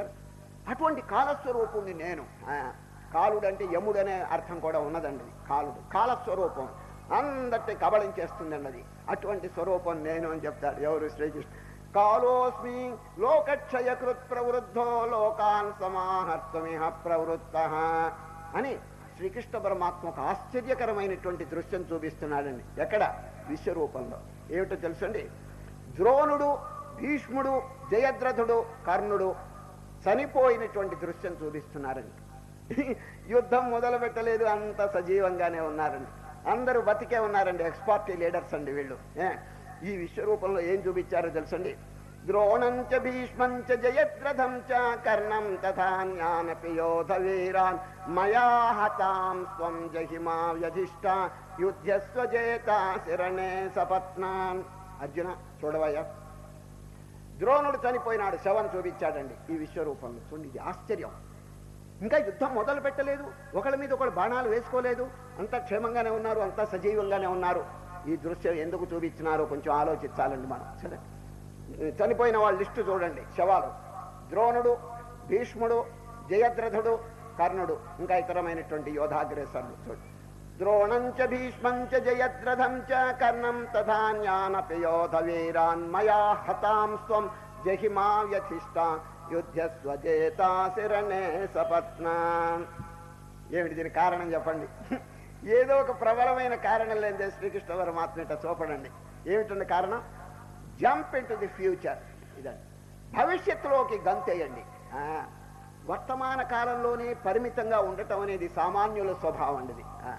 అటువంటి కాలస్వరూపుణ్ణి నేను. ఆ, కాలుడు అంటే యముడు అర్థం కూడా ఉన్నదండి కాలుడు. కాలస్వరూపం. అందరినీ కబళించేస్తుందండి అది అటువంటి స్వరూపం నేను అని చెప్తాడు ఎవరు? శ్రీకృష్ణ కాలోస్మి లోకక్షయకృత్ ప్రవృద్ధో లోకాన్ సమాహర్తమిహ ప్రవృత్త అని శ్రీకృష్ణ పరమాత్మ ఒక ఆశ్చర్యకరమైనటువంటి దృశ్యం చూపిస్తున్నాడండి. ఎక్కడ? విశ్వరూపంలో. ఏమిటో తెలుసండి? ద్రోణుడు భీష్ముడు జయద్రథుడు కర్ణుడు చనిపోయినటువంటి దృశ్యం చూపిస్తున్నారండి. యుద్ధం మొదలు పెట్టలేదు అంత సజీవంగానే ఉన్నారండి. అందరూ బతికే ఉన్నారండి ఎక్స్పార్టీ లీడర్స్ అండి వీళ్ళు. ఈ విశ్వరూపంలో ఏం చూపించారో తెలుసండి? ద్రోణంచ భీష్మంచ జయద్రథం చ కర్ణం తథాన్యానపి యోధ వీరాన్ మయా హతాం స్వం జహిమా వ్యధిష్ట యుద్ధస్వ చేత సపత్నాన్. అర్జున చూడవయ్యా. ద్రోణుడు చనిపోయినాడు శవం చూపించాడండి ఈ విశ్వరూపంలో. చూడండి ఇది ఆశ్చర్యం. ఇంకా యుద్ధం మొదలు పెట్టలేదు. ఒకళ్ళ మీద ఒకళ్ళు బాణాలు వేసుకోలేదు. అంతా క్షేమంగానే ఉన్నారు అంతా సజీవంగానే ఉన్నారు. ఈ దృశ్యం ఎందుకు చూపించినారో కొంచెం ఆలోచించాలండి మనం. సరే. చనిపోయిన వాళ్ళ లిస్టు చూడండి. శవాలు. ద్రోణుడు భీష్ముడు జయద్రథుడు కర్ణుడు ఇంకా ఇతరమైనటువంటి యోధాగ్రేసర్లు చూడండి. ద్రోణంచ భీష్మంచ జయద్రథం చ కర్ణం తథాన్యానపి యోధ వీరాన్ మయా హతాం స్వం జహిమా వ్యధిష్ట యుద్ధస్వజేతా సపత్న. ఏమిటి దీని కారణం చెప్పండి? ఏదో ఒక ప్రబలమైన కారణం లేదే శ్రీకృష్ణ పరమాత్మ ఇట్ట చూపడండి. ఏమిటండి కారణం? Jump into the future ఇదండి. భవిష్యత్తులోకి గంతేయండి. ఆ, వర్తమాన కాలంలోనే పరిమితంగా ఉండటం అనేది సామాన్యుల స్వభావం అండి ఆ,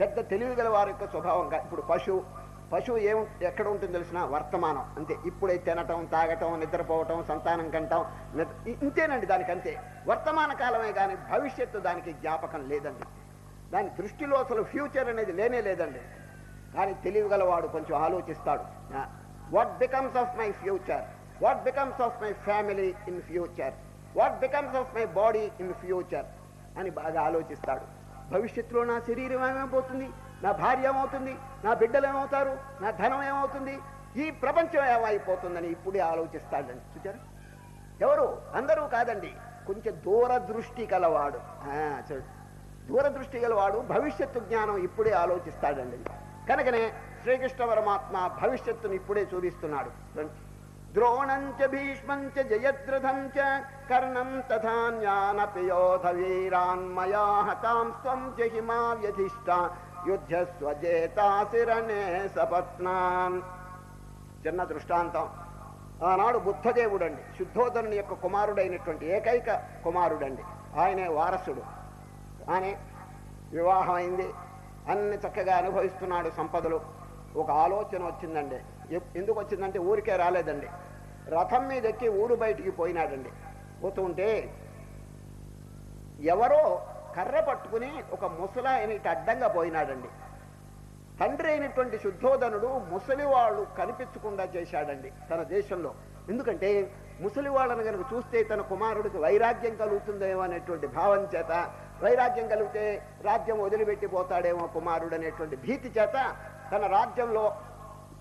పెద్ద తెలివి గల వారి యొక్క స్వభావం ఇప్పుడు పశువు పశువు ఏం ఎక్కడ ఉంటుంది తెలిసిన వర్తమానం అంతే. ఇప్పుడే తినటం తాగటం నిద్రపోవటం సంతానం కంటం ఇంతేనండి దానికి అంతే. వర్తమాన కాలమే కానీ భవిష్యత్తు దానికి జ్ఞాపకం లేదండి. దాని దృష్టిలో అసలు ఫ్యూచర్ అనేది లేనే లేదండి. కానీ తెలియగలవాడు కొంచెం ఆలోచిస్తాడు. What becomes of my future what becomes of my family in future what becomes of my body in future అని బాగా ఆలోచిస్తాడు. భవిష్యత్తులో నా శరీరం ఏమైపోతుంది? నా భార్య ఏమవుతుంది? నా బిడ్డలు ఏమవుతారు? నా ధనం ఏమవుతుంది? ఈ ప్రపంచం ఏమైపోతుందని ఇప్పుడే ఆలోచిస్తాడండి. చూచారు ఎవరు? అందరూ కాదండి. కొంచెం దూరదృష్టి గలవాడు చూడు. దూరదృష్టి గలవాడు భవిష్యత్తు జ్ఞానం ఇప్పుడే ఆలోచిస్తాడండి. కనుకనే శ్రీకృష్ణ పరమాత్మ భవిష్యత్తుని ఇప్పుడే చూపిస్తున్నాడు. ద్రోణంచ భీష్మంచ జయద్రథం చ కర్ణం తథాన్యానపి యోధ వీరాన్ హతాం స్వం జహిమా వ్యధిష్ట యుద్ధస్వజేతాశిరణే సపత్నాన్. చిన్న దృష్టాంతం. ఆనాడు బుద్ధదేవుడండి శుద్ధోదరుని యొక్క కుమారుడైనటువంటి ఏకైక కుమారుడండి. ఆయనే వారసుడు. అని వివాహం అయింది అన్ని చక్కగా అనుభవిస్తున్నాడు సంపదలు. ఒక ఆలోచన వచ్చిందండి. ఎందుకు వచ్చిందంటే ఊరికే రాలేదండి. రథం మీద ఎక్కి ఊరు బయటికి పోయినాడండి. పోతుంటే ఎవరో కర్ర పట్టుకుని ఒక ముసలాయన ఇటు అడ్డంగా పోయినాడండి. తండ్రి అయినటువంటి శుద్ధోధనుడు ముసలి వాళ్ళు కనిపించకుండా చేశాడండి తన దేశంలో. ఎందుకంటే ముసలి వాళ్ళని కనుక చూస్తే తన కుమారుడికి వైరాగ్యం కలుగుతుందేమో అనేటువంటి భావం చేత వైరాగ్యం కలిగితే రాజ్యం వదిలిపెట్టిపోతాడేమో కుమారుడు అనేటువంటి భీతి చేత తన రాజ్యంలో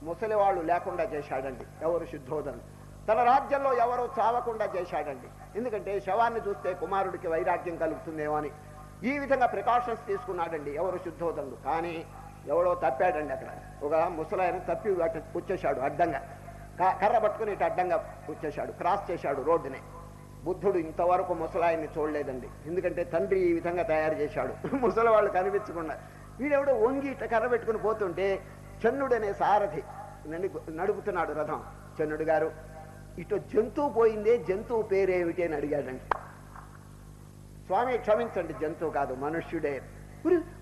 ముసలి వాళ్ళు లేకుండా చేశాడండి ఎవరు శుద్ధోధను తన రాజ్యంలో ఎవరో చావకుండా చేశాడండి. ఎందుకంటే శవాన్ని చూస్తే కుమారుడికి వైరాగ్యం కలుగుతుందేమో అని ఈ విధంగా ప్రికాషన్స్ తీసుకున్నాడండి. ఎవరు శుద్ధోదనుడు కానీ ఎవడో తప్పాడండి అక్కడ. ఒక ముసలాయన తప్పి అటు వచ్చేశాడు అడ్డంగా. కర్ర పట్టుకుని ఇటు అడ్డంగా వచ్చేశాడు క్రాస్ చేశాడు రోడ్డుని. బుద్ధుడు ఇంతవరకు ముసలాయన్ని చూడలేదండి. ఎందుకంటే తండ్రి ఈ విధంగా తయారు చేశాడు. ముసలి వాళ్ళు కనిపించకుండా. వీడెవడో వంగి ఇట్ట కర్ర పెట్టుకుని పోతుంటే చన్నుడు సారథి నడుపుతున్నాడు రథం. చన్నుడు గారు ఇటు జంతువు పోయిందే జంతువు పేరేమిటి? అని అడిగాడండి. స్వామి క్షమించండి జంతువు కాదు మనుష్యుడే.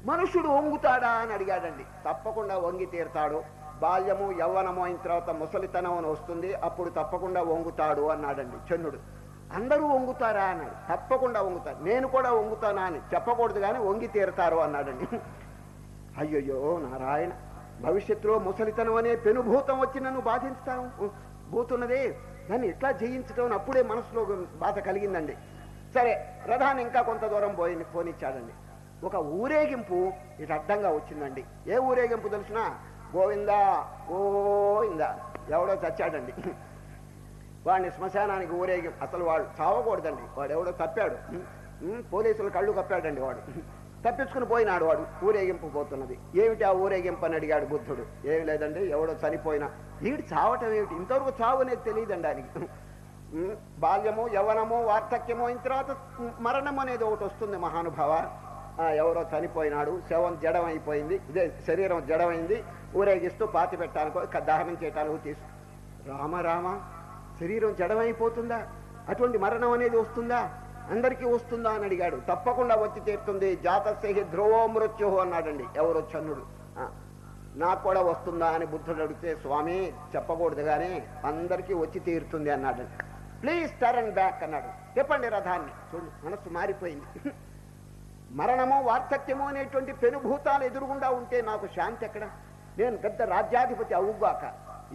మనుష్యుడు వంగుతాడా అని అడిగాడండి. తప్పకుండా వంగి తీరుతాడు. బాల్యము యవ్వనము అయిన తర్వాత ముసలితనం అని వస్తుంది. అప్పుడు తప్పకుండా వంగుతాడు అన్నాడండి చంద్రుడు. అందరూ వంగుతారా అన్నాడు. తప్పకుండా వంగుతారు. నేను కూడా వంగుతానా అని. చెప్పకూడదు కానీ వంగి తీరుతారు అన్నాడండి. అయ్యయ్యో నారాయణ. భవిష్యత్తులో ముసలితనం అనే పెనుభూతం వచ్చి నన్ను బాధించుతాను పోతున్నదే దాన్ని ఎట్లా జయించడం అప్పుడే మనసులో బాధ కలిగిందండి. సరే ప్రధాని ఇంకా కొంత దూరం పోయి పోనిచ్చాడండి. ఒక ఊరేగింపు ఇటు అడ్డంగా వచ్చిందండి. ఏ ఊరేగింపు తెలిసిన? గోవిందా గోవిందా. ఎవడో చచ్చాడండి. వాడిని శ్మశానానికి ఊరేగి అసలు వాడు చావకూడదండి. వాడు ఎవడో తప్పాడు. ఉమ్, పోలీసులు కళ్ళు కప్పాడండి వాడు. తప్పించుకుని పోయినాడు వాడు. ఊరేగింపు పోతున్నది. ఏమిటి ఆ ఊరేగింపు అని అడిగాడు బుద్ధుడు. ఏమి లేదండి ఎవడో చనిపోయినా. వీడు చావటం ఏమిటి? ఇంతవరకు చావు అనేది తెలియదండి ఆయనకి. బాల్యము యవనము వార్ధక్యము అయిన తర్వాత మరణం అనేది ఒకటి వస్తుంది మహానుభావ. ఎవరో చనిపోయినాడు శవం జడమైపోయింది అయిపోయింది ఇదే శరీరం జడమైంది ఊరేగిస్తూ పాతి పెట్టాలనుకో దహనం చేయటానికి తీసు. రామ రామ శరీరం జడమైపోతుందా? అటువంటి మరణం అనేది వస్తుందా? అందరికీ వస్తుందా అని అడిగాడు. తప్పకుండా వచ్చి తీరుతుంది. జాతస్య ధ్రువో మృత్యు అన్నాడండి ఎవరో చన్నుడు నాకు కూడా వస్తుందా అని బుద్ధుడు అడిగితే స్వామి చెప్పకూడదు కానీ అందరికీ వచ్చి తీరుతుంది అన్నాడండి. ప్లీజ్ టర్న్ బ్యాక్ అన్నాడు. చెప్పండి రథాన్ని. చూడు మనస్సు మారిపోయింది. మరణము వార్ధక్యము అనేటువంటి పెనుభూతాలు ఎదురుగుండా ఉంటే నాకు శాంతి ఎక్కడ? నేను పెద్ద రాజ్యాధిపతి అవుగాక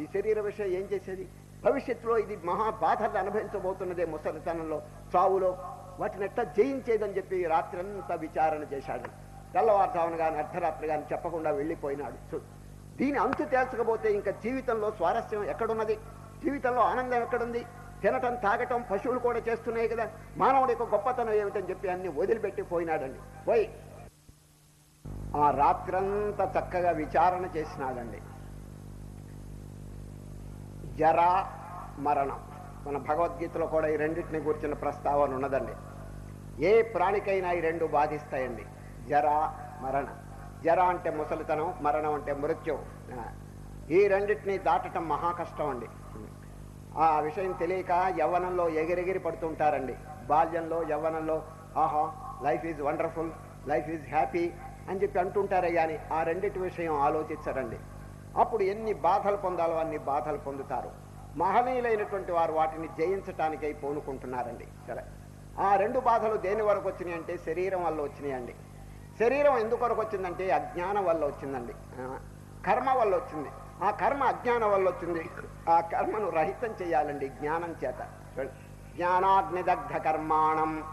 ఈ శరీర విషయం ఏం చేసేది? భవిష్యత్తులో ఇది మహాబాధలు అనుభవించబోతున్నదే ముసలితనంలో. చావులో వాటిని ఎట్లా జయించేదని చెప్పి రాత్రంతా విచారణ చేశాడు. తెల్లవారుజామున కానీ అర్ధరాత్రి కానీ చెప్పకుండా వెళ్ళిపోయినాడు. చూడు దీని అంచు తేల్చకపోతే ఇంకా జీవితంలో స్వారస్యం ఎక్కడున్నది? జీవితంలో ఆనందం ఎక్కడుంది? తినటం తాగటం పశువులు కూడా చేస్తున్నాయి కదా. మానవుడి యొక్క గొప్పతనం ఏమిటని చెప్పి అన్ని వదిలిపెట్టి పోయినాడండి. పోయి. ఆ రాత్రంతా చక్కగా విచారణ చేసినాడండి. జర మరణం. మన భగవద్గీతలో కూడా ఈ రెండింటిని గురించిన ప్రస్తావన ఉన్నదండి. ఏ ప్రాణికైనా ఈ రెండు బాధిస్తాయండి. జర మరణ. జర అంటే ముసలితనం మరణం అంటే మృత్యు. ఈ రెండింటిని దాటటం మహా కష్టం అండి. ఆ విషయం తెలియక యవ్వనంలో ఎగిరెగిరి పడుతుంటారండి. బాల్యంలో యవ్వనంలో ఆహా life is wonderful life is happy అని చెప్పి అంటుంటారే కానీ ఆ రెండింటి విషయం ఆలోచించరండి. అప్పుడు ఎన్ని బాధలు పొందాలో అన్ని బాధలు పొందుతారు. మహనీయులైనటువంటి వారు వాటిని జయించటానికై పూనుకుంటున్నారండి. సరే. ఆ రెండు బాధలు దేని వరకు వచ్చినాయి అంటే శరీరం వల్ల వచ్చినాయండి. శరీరం ఎందుకు వరకు వచ్చిందంటే అజ్ఞానం వల్ల వచ్చిందండి. కర్మ వల్ల వచ్చింది. ఆ కర్మ అజ్ఞానం వల్ల వచ్చింది. ఆ కర్మను రహితం చేయాలండి జ్ఞానం చేత. జ్ఞానాగ్ని జ్ఞానాగ్నిదగ్ధ కర్మాణం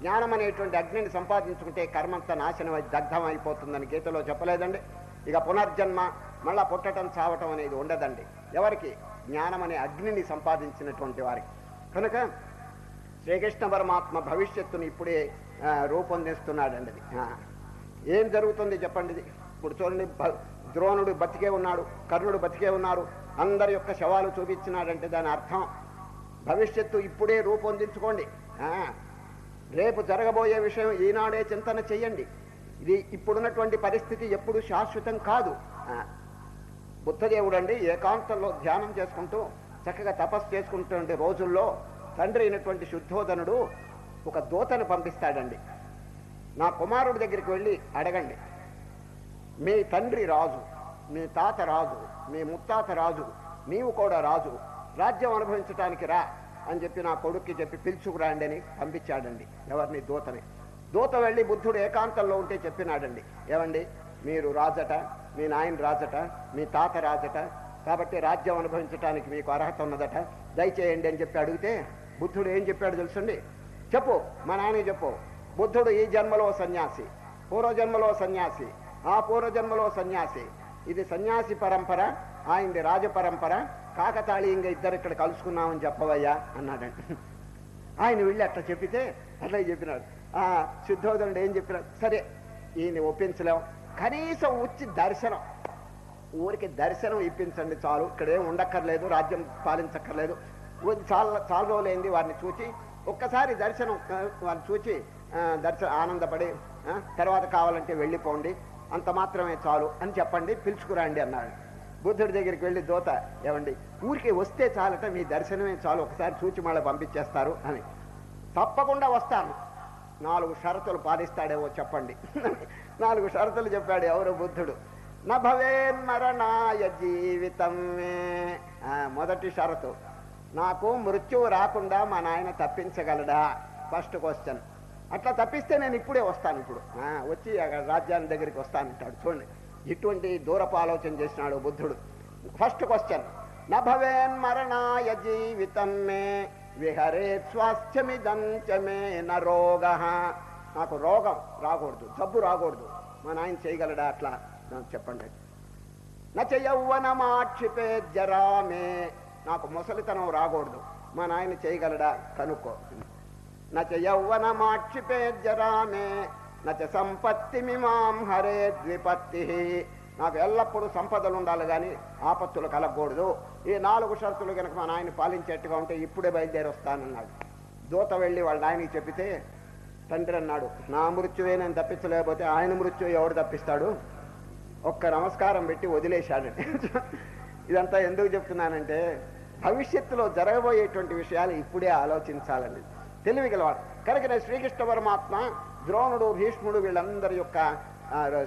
జ్ఞానం అనేటువంటి అగ్నిని సంపాదించుకుంటే కర్మంతా నాశనం అయి దగ్ధం అయిపోతుందని గీతలో చెప్పలేదండి. ఇక పునర్జన్మ మళ్ళా పుట్టడం చావటం అనేది ఉండదండి. ఎవరికి? జ్ఞానం అనే అగ్నిని సంపాదించినటువంటి వారికి. కనుక శ్రీకృష్ణ పరమాత్మ భవిష్యత్తుని ఇప్పుడే రూపొందిస్తున్నాడండి. ఆ. ఏం జరుగుతుంది చెప్పండి? ఇది? ఇప్పుడు చూడండి ద్రోణుడు బతికే ఉన్నాడు కర్ణుడు బతికే ఉన్నారు అందరి యొక్క శవాలు చూపించినాడంటే దాని అర్థం. భవిష్యత్తు ఇప్పుడే రూపొందించుకోండి. రేపు జరగబోయే విషయం ఈనాడే చింతన చెయ్యండి. ఇది ఇప్పుడున్నటువంటి పరిస్థితి ఎప్పుడు శాశ్వతం కాదు. బుద్ధదేవుడు అండి ఏకాంతంలో ధ్యానం చేసుకుంటూ చక్కగా తపస్సు చేసుకుంటున్న రోజుల్లో తండ్రి అయినటువంటి శుద్ధోధనుడు ఒక దూతను పంపిస్తాడండి. నా కుమారుడి దగ్గరికి వెళ్ళి అడగండి. మీ తండ్రి రాజు మీ తాత రాజు మీ ముత్తాత రాజు నీవు కూడా రాజు రాజ్యం అనుభవించటానికి రా అని చెప్పి నా కొడుక్కి చెప్పి పిలుచుకురాండి అని పంపించాడండి. ఎవరిని? దూతని. దూత వెళ్ళి బుద్ధుడు ఏకాంతంలో ఉంటే చెప్పినాడండి. ఏమండి? మీరు రాజట మీ నాయన రాజట మీ తాత రాజట కాబట్టి రాజ్యం అనుభవించటానికి మీకు అర్హత ఉన్నదట దయచేయండి అని చెప్పి అడిగితే బుద్ధుడు ఏం చెప్పాడు తెలుసండి? చెప్పు మా నాయన చెప్పు. బుద్ధుడు ఈ జన్మలో సన్యాసి పూర్వజన్మలో సన్యాసి ఆ పూర్వజన్మలో సన్యాసి. ఇది సన్యాసి పరంపర ఆయనది రాజ పరంపర కాకతాళీయంగా ఇద్దరు ఇక్కడ కలుసుకున్నామని చెప్పవయ్యా అన్నాడండి ఆయన వెళ్ళి అట్లా చెప్పితే అట్లా చెప్పినాడు. ఆ సిద్ధోదనుడు ఏం చెప్పినాడు? సరే ఈయన ఒప్పించలేం. కనీసం వచ్చి దర్శనం. ఊరికి దర్శనం ఇప్పించండి చాలు. ఇక్కడేం ఉండక్కర్లేదు రాజ్యం పాలించక్కర్లేదు. చాలా చాలా రోజులైంది వారిని చూచి. ఒక్కసారి దర్శనం వారిని చూచి దర్శనం ఆనందపడి తర్వాత కావాలంటే వెళ్ళిపోండి. అంత మాత్రమే చాలు అని చెప్పండి పిలుచుకురండి అన్నాడు. బుద్ధుడి దగ్గరికి వెళ్ళి దోత ఏమండి ఊరికి వస్తే చాలట మీ దర్శనమే చాలు ఒకసారి చూచి మళ్ళీ పంపించేస్తారు అని. తప్పకుండా వస్తాను. నాలుగు షరతులు పాలిస్తాడేమో చెప్పండి. నాలుగు షరతులు చెప్పాడు ఎవరు? బుద్ధుడు. నభవేన్మరణాయ జీవితం మే. మొదటి షరతు. నాకు మృత్యువు రాకుండా మా నాయన తప్పించగలడా? ఫస్ట్ క్వశ్చన్ అట్లా తప్పిస్తే నేను ఇప్పుడే వస్తాను ఇప్పుడు. ఆ, వచ్చి అక్కడ రాజ్యాన్ని దగ్గరికి వస్తానంటాడు చూడండి ఇటువంటి దూరపు ఆలోచన చేసినాడు బుద్ధుడు. ఫస్ట్ క్వశ్చన్ నభవేన్మరణాయ జీవితం మే విహరే స్వాస్థ్యమిదంచమే నరోగ నాకు రోగం రాకూడదు జబ్బు రాకూడదు. మా నాయన చేయగలడా అట్లా? నాకు చెప్పండి. నచ యౌవనమాక్షిపే జరామే నాకు ముసలితనం రాకూడదు. మా నాయన చేయగలడా? కనుక్కో. నచ యౌవనమాక్షిపే జరామే నచ సంపత్తి మిమాం హరే ద్విపత్తి నాకు ఎల్లప్పుడూ సంపదలు ఉండాలి కానీ ఆపత్తులు కలగకూడదు. ఈ నాలుగు షరతులు కనుక మా నాయన పాలించేట్టుగా ఉంటే ఇప్పుడే బయలుదేరి వస్తానన్నాడు దూత వెళ్ళి వాళ్ళ నాయనకి చెప్పితే తండ్రి అన్నాడు నా మృత్యువే నేను తప్పించలేకపోతే ఆయన మృత్యు ఎవడు తప్పిస్తాడు? ఒక్క నమస్కారం పెట్టి వదిలేశాడండి ఇదంతా ఎందుకు చెప్తున్నానంటే భవిష్యత్తులో జరగబోయేటువంటి విషయాలు ఇప్పుడే ఆలోచించాలండి తెలివి గలవాడు కనుకనే శ్రీకృష్ణ పరమాత్మ ద్రోణుడు భీష్ముడు వీళ్ళందరి యొక్క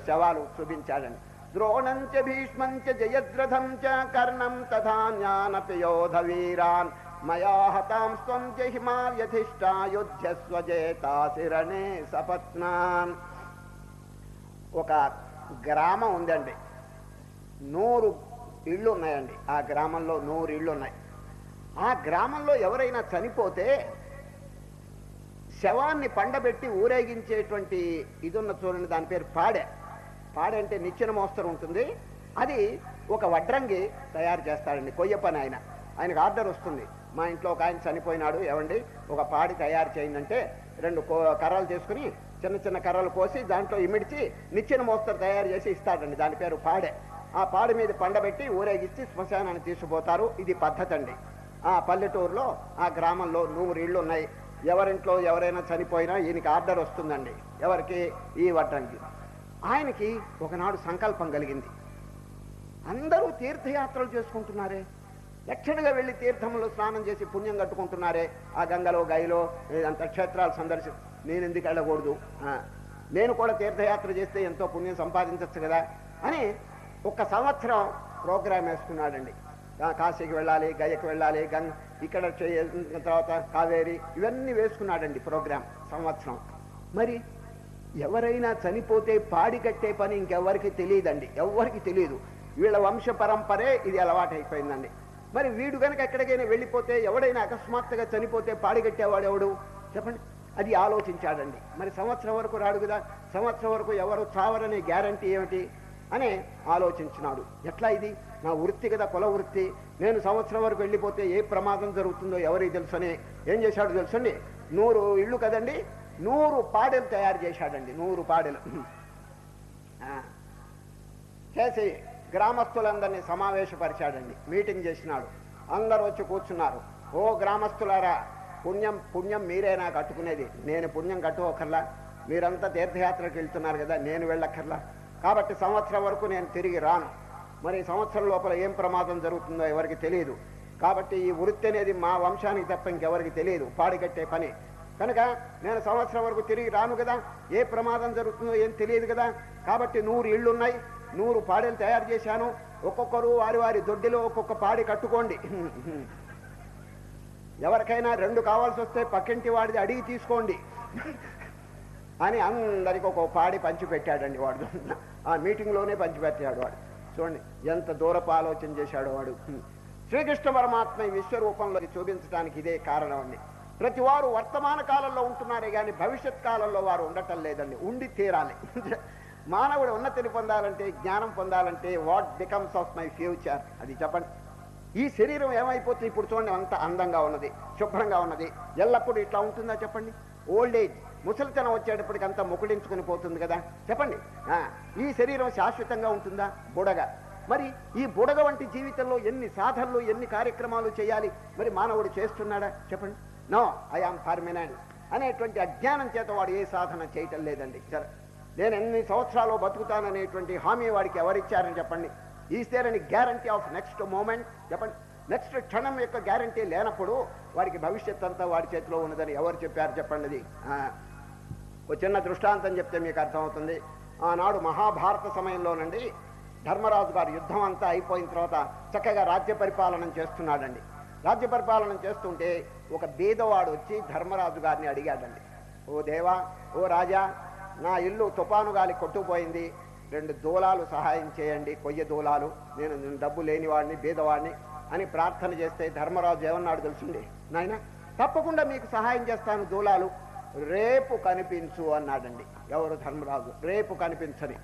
శవాలు చూపించాడండి ద్రోణంచ భీష్మంచ జయద్రథం చ కర్ణం తథా జ్ఞానపయోధ వీరాన్ మయా హతాం స్వం జహిమావ్యధిష్టాయుధ్యస్వ సపత్నాన్. ఒక గ్రామం ఉందండి. నూరు ఇళ్ళు ఉన్నాయండి. ఆ గ్రామంలో నూరు ఇళ్ళు ఉన్నాయి. ఆ గ్రామంలో ఎవరైనా చనిపోతే శవాన్ని పండబెట్టి ఊరేగించేటువంటి ఇది ఉన్న చూడండి దాని పేరు పాడె. పాడె అంటే నిచ్చెన మోస్తరు ఉంటుంది. అది ఒక వడ్రంగి తయారు చేస్తాడండి కొయ్యప్పని ఆయన. ఆయనకు ఆర్డర్ వస్తుంది. మా ఇంట్లో ఒక ఆయన చనిపోయినాడు ఏమండి? ఒక పాడి తయారు చేయిందంటే రెండు కో- కర్రలు తీసుకుని చిన్న చిన్న కర్రలు కోసి దాంట్లో ఇమిడిచి నిచ్చెన మోస్తరు తయారు చేసి ఇస్తాడండి దాని పేరు పాడె. ఆ పాడి మీద పండబెట్టి ఊరేగించి శ్మశానాన్ని తీసుకుపోతారు. ఇది పద్ధతి అండి ఆ పల్లెటూరులో ఆ గ్రామంలో నూరు ఇళ్ళు ఉన్నాయి. ఎవరింట్లో ఎవరైనా చనిపోయినా ఈయనకి ఆర్డర్ వస్తుందండి. ఎవరికి? ఈ వడ్డానికి ఆయనకి ఒకనాడు సంకల్పం కలిగింది. అందరూ తీర్థయాత్రలు చేసుకుంటున్నారే. దక్షిణగా వెళ్ళి తీర్థంలో స్నానం చేసి పుణ్యం కట్టుకుంటున్నారే. ఆ గంగలో గైలో అంత క్షేత్రాలు సందర్శి నేను ఎందుకు వెళ్ళకూడదు? నేను కూడా తీర్థయాత్ర చేస్తే ఎంతో పుణ్యం సంపాదించవచ్చు కదా అని ఒక సంవత్సరం ప్రోగ్రాం వేసుకున్నాడండి. కాశీకి వెళ్ళాలి గయకు వెళ్ళాలి గంగ ఇక్కడ తర్వాత కావేరి ఇవన్నీ వేసుకున్నాడండి ప్రోగ్రాం సంవత్సరం. మరి ఎవరైనా చనిపోతే పాడి కట్టే పని ఇంకెవరికి తెలియదండి. ఎవరికి తెలియదు. వీళ్ళ వంశ పరంపరే ఇది అలవాటైపోయిందండి. మరి వీడు కనుక ఎక్కడికైనా వెళ్ళిపోతే ఎవడైనా అకస్మాత్తుగా చనిపోతే పాడి కట్టేవాడు ఎవడు? చెప్పండి. అది ఆలోచించాడండి. మరి సంవత్సరం వరకు రాడు కదా. సంవత్సరం వరకు ఎవరు చావరనే గ్యారంటీ ఏమిటి? అని ఆలోచించినాడు. ఎట్లా ఇది? నా వృత్తి కదా కుల వృత్తి. నేను సంవత్సరం వరకు వెళ్ళిపోతే ఏ ప్రమాదం జరుగుతుందో ఎవరికి తెలుసని? ఏం చేశాడు తెలుసండి? నూరు ఇళ్ళు కదండి నూరు పాడెలు తయారు చేశాడండి నూరు పాడెలు. ఆ, చేసి గ్రామస్తులందరినీ సమావేశపరిచాడండి. మీటింగ్ చేసినాడు. అందరూ వచ్చి కూర్చున్నారు. ఓ గ్రామస్తులారా పుణ్యం పుణ్యం మీరే నాకు కట్టుకునేది. నేను పుణ్యం కట్టుకోకర్లా? మీరంతా తీర్థయాత్రకు వెళ్తున్నారు కదా నేను వెళ్ళక్కర్లా? కాబట్టి సంవత్సరం వరకు నేను తిరిగి రాను. మరి సంవత్సరం లోపల ఏం ప్రమాదం జరుగుతుందో ఎవరికి తెలియదు కాబట్టి ఈ వృత్తి అనేది మా వంశానికి తప్ప ఇంకెవరికి తెలియదు పాడిగట్టే పని. కనుక నేను సంవత్సరం వరకు తిరిగి రాను కదా? ఏ ప్రమాదం జరుగుతుందో ఏం తెలియదు కదా? కాబట్టి నూరు ఇళ్ళు ఉన్నాయి నూరు పాడేలు తయారు చేశాను. ఒక్కొక్కరు వారి వారి దొడ్డిలో ఒక్కొక్క పాడి కట్టుకోండి. ఎవరికైనా రెండు కావాల్సి వస్తే పక్కింటి వాడిది అడిగి తీసుకోండి. అని అందరికి ఒక పాడి పంచిపెట్టాడండి వాడు. ఆ మీటింగ్లోనే పంచిపెట్టాడు వాడు. చూడండి ఎంత దూరపు ఆలోచన చేశాడు వాడు. శ్రీకృష్ణ పరమాత్మ ఈ విశ్వరూపంలో చూపించడానికి ఇదే కారణం అండి. ప్రతి వారు వర్తమాన కాలంలో ఉంటున్నారే కానీ భవిష్యత్ కాలంలో వారు ఉండటం లేదండి. ఉండి తీరాలి. మానవుడు ఉన్నతిని పొందాలంటే జ్ఞానం పొందాలంటే what becomes of my future అది చెప్పండి. ఈ శరీరం ఏమైపోతుంది? ఇప్పుడు చూడండి అంత అందంగా ఉన్నది శుభ్రంగా ఉన్నది. ఎల్లప్పుడూ ఇట్లా ఉంటుందా చెప్పండి? ఓల్డ్ ఏజ్ ముసలితనం వచ్చేటప్పటికంతా ముకుళించుకుని పోతుంది కదా? చెప్పండి. ఈ శరీరం శాశ్వతంగా ఉంటుందా? బుడగ. మరి ఈ బుడగ వంటి జీవితంలో ఎన్ని సాధనలు ఎన్ని కార్యక్రమాలు చేయాలి? మరి మానవుడు చేస్తున్నాడా? చెప్పండి. నో ఐ ఆమ్ పర్మినెంట్ అనేటువంటి అజ్ఞానం చేత వాడు ఏ సాధన చేయటం లేదండి. సరే. నేను ఎన్ని సంవత్సరాలు బతుకుతాననేటువంటి హామీ వాడికి ఎవరిచ్చారని చెప్పండి. Is there any guarantee of next moment చెప్పండి. నెక్స్ట్ క్షణం యొక్క గ్యారంటీ లేనప్పుడు వాడికి భవిష్యత్ అంతా వాడి చేతిలో ఉన్నదని ఎవరు చెప్పారు చెప్పండి. ఒక చిన్న దృష్టాంతం చెప్తే మీకు అర్థమవుతుంది. ఆనాడు మహాభారత సమయంలోనండి ధర్మరాజు గారు యుద్ధం అంతా అయిపోయిన తర్వాత చక్కగా రాజ్య పరిపాలన చేస్తున్నాడండి. రాజ్య పరిపాలన చేస్తుంటే ఒక బీదవాడు వచ్చి ధర్మరాజు గారిని అడిగాడండి. ఓ దేవా ఓ రాజా నా ఇల్లు తుపాను గాలి కొట్టుకుపోయింది. రెండు దూలాలు సహాయం చేయండి కొయ్య దూలాలు. నేను డబ్బు లేనివాడిని బీదవాడిని. అని ప్రార్థన చేస్తే ధర్మరాజు ఏమన్నాడు తెలిసిండే? నాయన తప్పకుండా మీకు సహాయం చేస్తాను దూలాలు. రేపు కనిపించు అన్నాడండి. ఎవరు ధర్మరాజు? రేపు కనిపించని.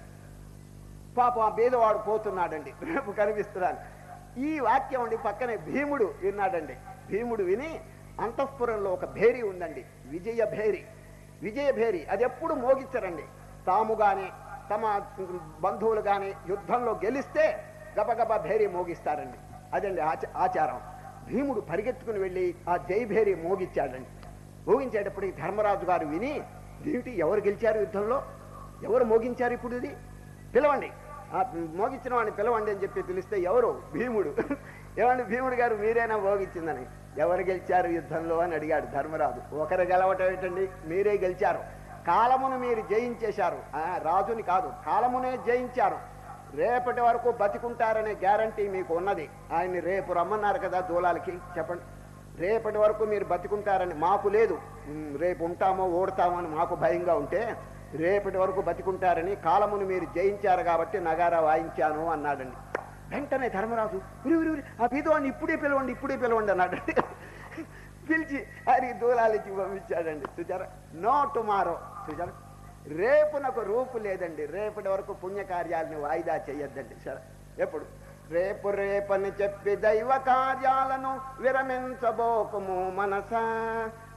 పాపం ఆ బీదవాడు పోతున్నాడండి. రేపు కనిపిస్తున్నాను. ఈ వాక్యం అండి పక్కనే భీముడు విన్నాడండి. భీముడు విని అంతఃపురంలో ఒక భేరి ఉందండి. విజయ భేరి. విజయ భేరి. అది ఎప్పుడు మోగించరండి. తాము కానీ తమ బంధువులు కానీ యుద్ధంలో గెలిస్తే గబగబా భేరి మోగిస్తారండి. అదండి ఆచ ఆచారం. భీముడు పరిగెత్తుకుని వెళ్ళి ఆ జై భేరి మోగించాడండి మోగించేటప్పటికి ధర్మరాజు గారు విని దీంటి ఎవరు గెలిచారు యుద్ధంలో? ఎవరు మోగించారు ఇప్పుడు ఇది? పిలవండి. ఆ మోగించిన వాడిని పిలవండి అని చెప్పి పిలిస్తే ఎవరు? భీముడు. ఏమండి భీముడు గారు మీరేనా మోగించిందని? ఎవరు గెలిచారు యుద్ధంలో? అని అడిగాడు ధర్మరాజు. ఒకరు గెలవటం ఏంటండి? మీరే గెలిచారు. కాలమును మీరు జయించేశారు. ఆ, రాజుని కాదు. కాలమునే జయించారు. రేపటి వరకు బతికుంటారనే గ్యారంటీ మీకు ఉన్నది. ఆయన్ని రేపు రమ్మన్నారు కదా దూలాలకి. చెప్పండి. రేపటి వరకు మీరు బతికుంటారని మాకు లేదు. రేపు ఉంటామో ఓడతామో అని మాకు భయంగా ఉంటే రేపటి వరకు బతికుంటారని కాలమును మీరు జయించారు కాబట్టి నగారా వాయించాను అన్నాడండి. వెంటనే ధర్మరాజు ఉరి ఉరి ఉరి ఆ పీదవాడిని ఇప్పుడే పిలవండి ఇప్పుడే పిలవండి అన్నాడండి. పిలిచి అది దూలాలిచ్చి పంపించాడండి. చూచారా? నో టుమారో చూచారా? రేపు నాకు రూపు లేదండి. రేపటి వరకు పుణ్యకార్యాలని వాయిదా చేయొద్దండి ఎప్పుడు? రేపు రేపని చెప్పి దైవ కార్యాలను విరమించబోకము మనస.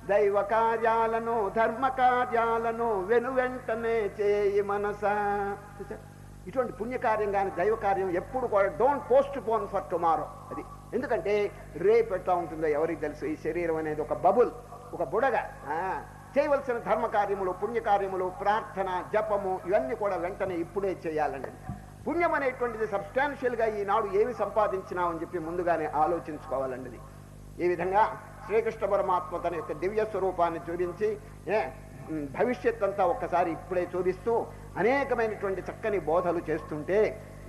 దైవ కార్యాలను ధర్మ కార్యాలను వెను వెంటనే చేయి మనస. ఇటువంటి పుణ్యకార్యం కానీ దైవ కార్యం ఎప్పుడు కూడా don't postpone for tomorrow అది ఎందుకంటే రేపు ఎట్లా ఉంటుందో ఎవరికి తెలుసు? ఈ శరీరం అనేది ఒక బబుల్ ఒక బుడగ. ఆ, చేయవలసిన ధర్మ కార్యములు పుణ్యకార్యములు ప్రార్థన జపము ఇవన్నీ కూడా వెంటనే ఇప్పుడే చేయాలండి. పుణ్యం అనేటువంటిది సబ్స్టాన్షియల్గా ఈనాడు ఏమి సంపాదించినామని చెప్పి ముందుగానే ఆలోచించుకోవాలండి ఈ విధంగా శ్రీకృష్ణ పరమాత్మ తన యొక్క దివ్య స్వరూపాన్ని చూపించి భవిష్యత్ అంతా ఒక్కసారి ఇప్పుడే చూపిస్తూ అనేకమైనటువంటి చక్కని బోధలు చేస్తుంటే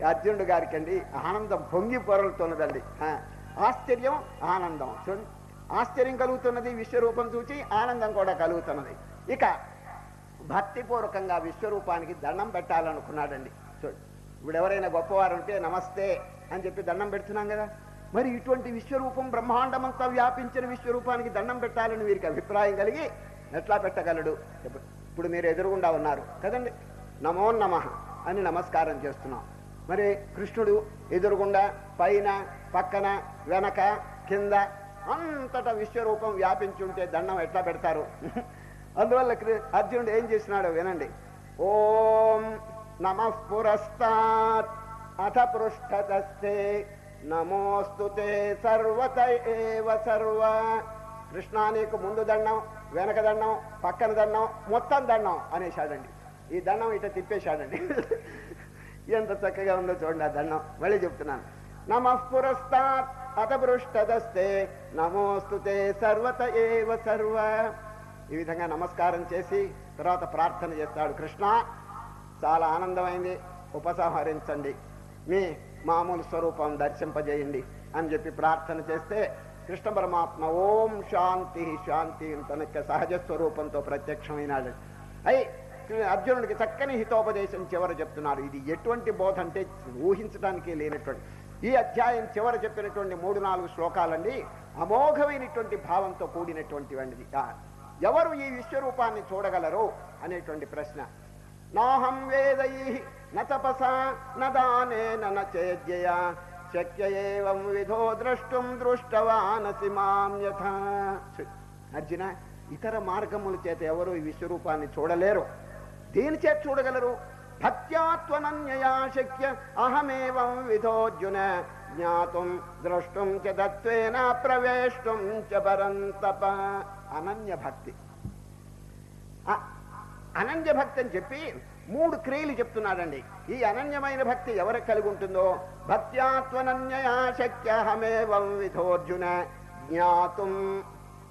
అర్జునుడు గారికి అండి ఆనందం పొంగి పొరలుతున్నదండి. ఆశ్చర్యం ఆనందం. చూడండి. ఆశ్చర్యం కలుగుతున్నది విశ్వరూపం చూచి ఆనందం కూడా కలుగుతున్నది. ఇక భక్తిపూర్వకంగా విశ్వరూపానికి దండం పెట్టాలనుకున్నాడండి. చూడు ఇప్పుడు ఎవరైనా గొప్పవారు ఉంటే నమస్తే అని చెప్పి దండం పెడుతున్నాం కదా. మరి ఇటువంటి విశ్వరూపం బ్రహ్మాండమంతా వ్యాపించిన విశ్వరూపానికి దండం పెట్టాలని వీరికి అభిప్రాయం కలిగి ఎట్లా పెట్టగలడు? ఇప్పుడు మీరు ఎదురుగుండా ఉన్నారు. కదండి? నమో నమ అని నమస్కారం చేస్తున్నాం. మరి కృష్ణుడు ఎదురుగుండా పైన పక్కన వెనక కింద అంతటా విశ్వరూపం వ్యాపించుంటే దండం ఎట్లా పెడతారు? అందువల్ల అర్జునుడు ఏం చేసినాడు వినండి. ఓం నమ పురస్తాత్ అథ పృష్ఠతస్థే నమోస్తు సర్వత ఏవ సర్వ. కృష్ణానికి ముందు దండం వెనక దండం పక్కన దండం మొత్తం దండం అనేశాడండి. ఈ దండం ఇట తిప్పేశాడండి. ఎంత చక్కగా ఉందో చూడండి ఆ దండం. మళ్ళీ చెప్తున్నాను. నమ పురస్తాత్ హతపృష్టదస్తే నమోస్తుతే సర్వత ఏవ సర్వ. ఈ విధంగా నమస్కారం చేసి తర్వాత ప్రార్థన చేస్తాడు కృష్ణ. చాలా ఆనందమైంది. ఉపసంహరించండి. మీ మామూలు స్వరూపం దర్శింపజేయండి అని చెప్పి ప్రార్థన చేస్తే కృష్ణ పరమాత్మ ఓం శాంతి శాంతి తనకి తన యొక్క సహజ స్వరూపంతో ప్రత్యక్షమైనాడు. అయి అర్జునుడికి చక్కని హితోపదేశం చివర చెప్తున్నారు ఇది ఎటువంటి బోధ అంటే ఊహించడానికి లేనటువంటి ఈ అధ్యాయం చివర చెప్పినటువంటి మూడు నాలుగు శ్లోకాలండి అమోఘమైనటువంటి భావంతో కూడినటువంటివంటిది ఎవరు ఈ విశ్వరూపాన్ని చూడగలరు అనేటువంటి ప్రశ్న. నాహం వేదై న తపసా న న చేద్యయ శక్య విధో ద్రష్టుం దృష్టవానసి మాం యథా. అర్జున ఇతర మార్గముల చేత ఎవరు ఈ విశ్వరూపాన్ని చూడలేరు. దేని చేత చూడగలరు? భక్త్యాత్వనన్యయా శక్య అహమేవం విధోర్జున జ్ఞాతుం ద్రష్టుం చ దత్వేన ప్రవేష్టం చ పరంతప అనన్య భక్తి అనన్య భక్తి అని చెప్పి మూడు క్రియలు చెప్తున్నాడండి. ఈ అనన్యమైన భక్తి ఎవరికి కలిగి ఉంటుందో భక్త్యాత్వనన్యయా శక్యహమేవం విధోర్జున జ్ఞాతుం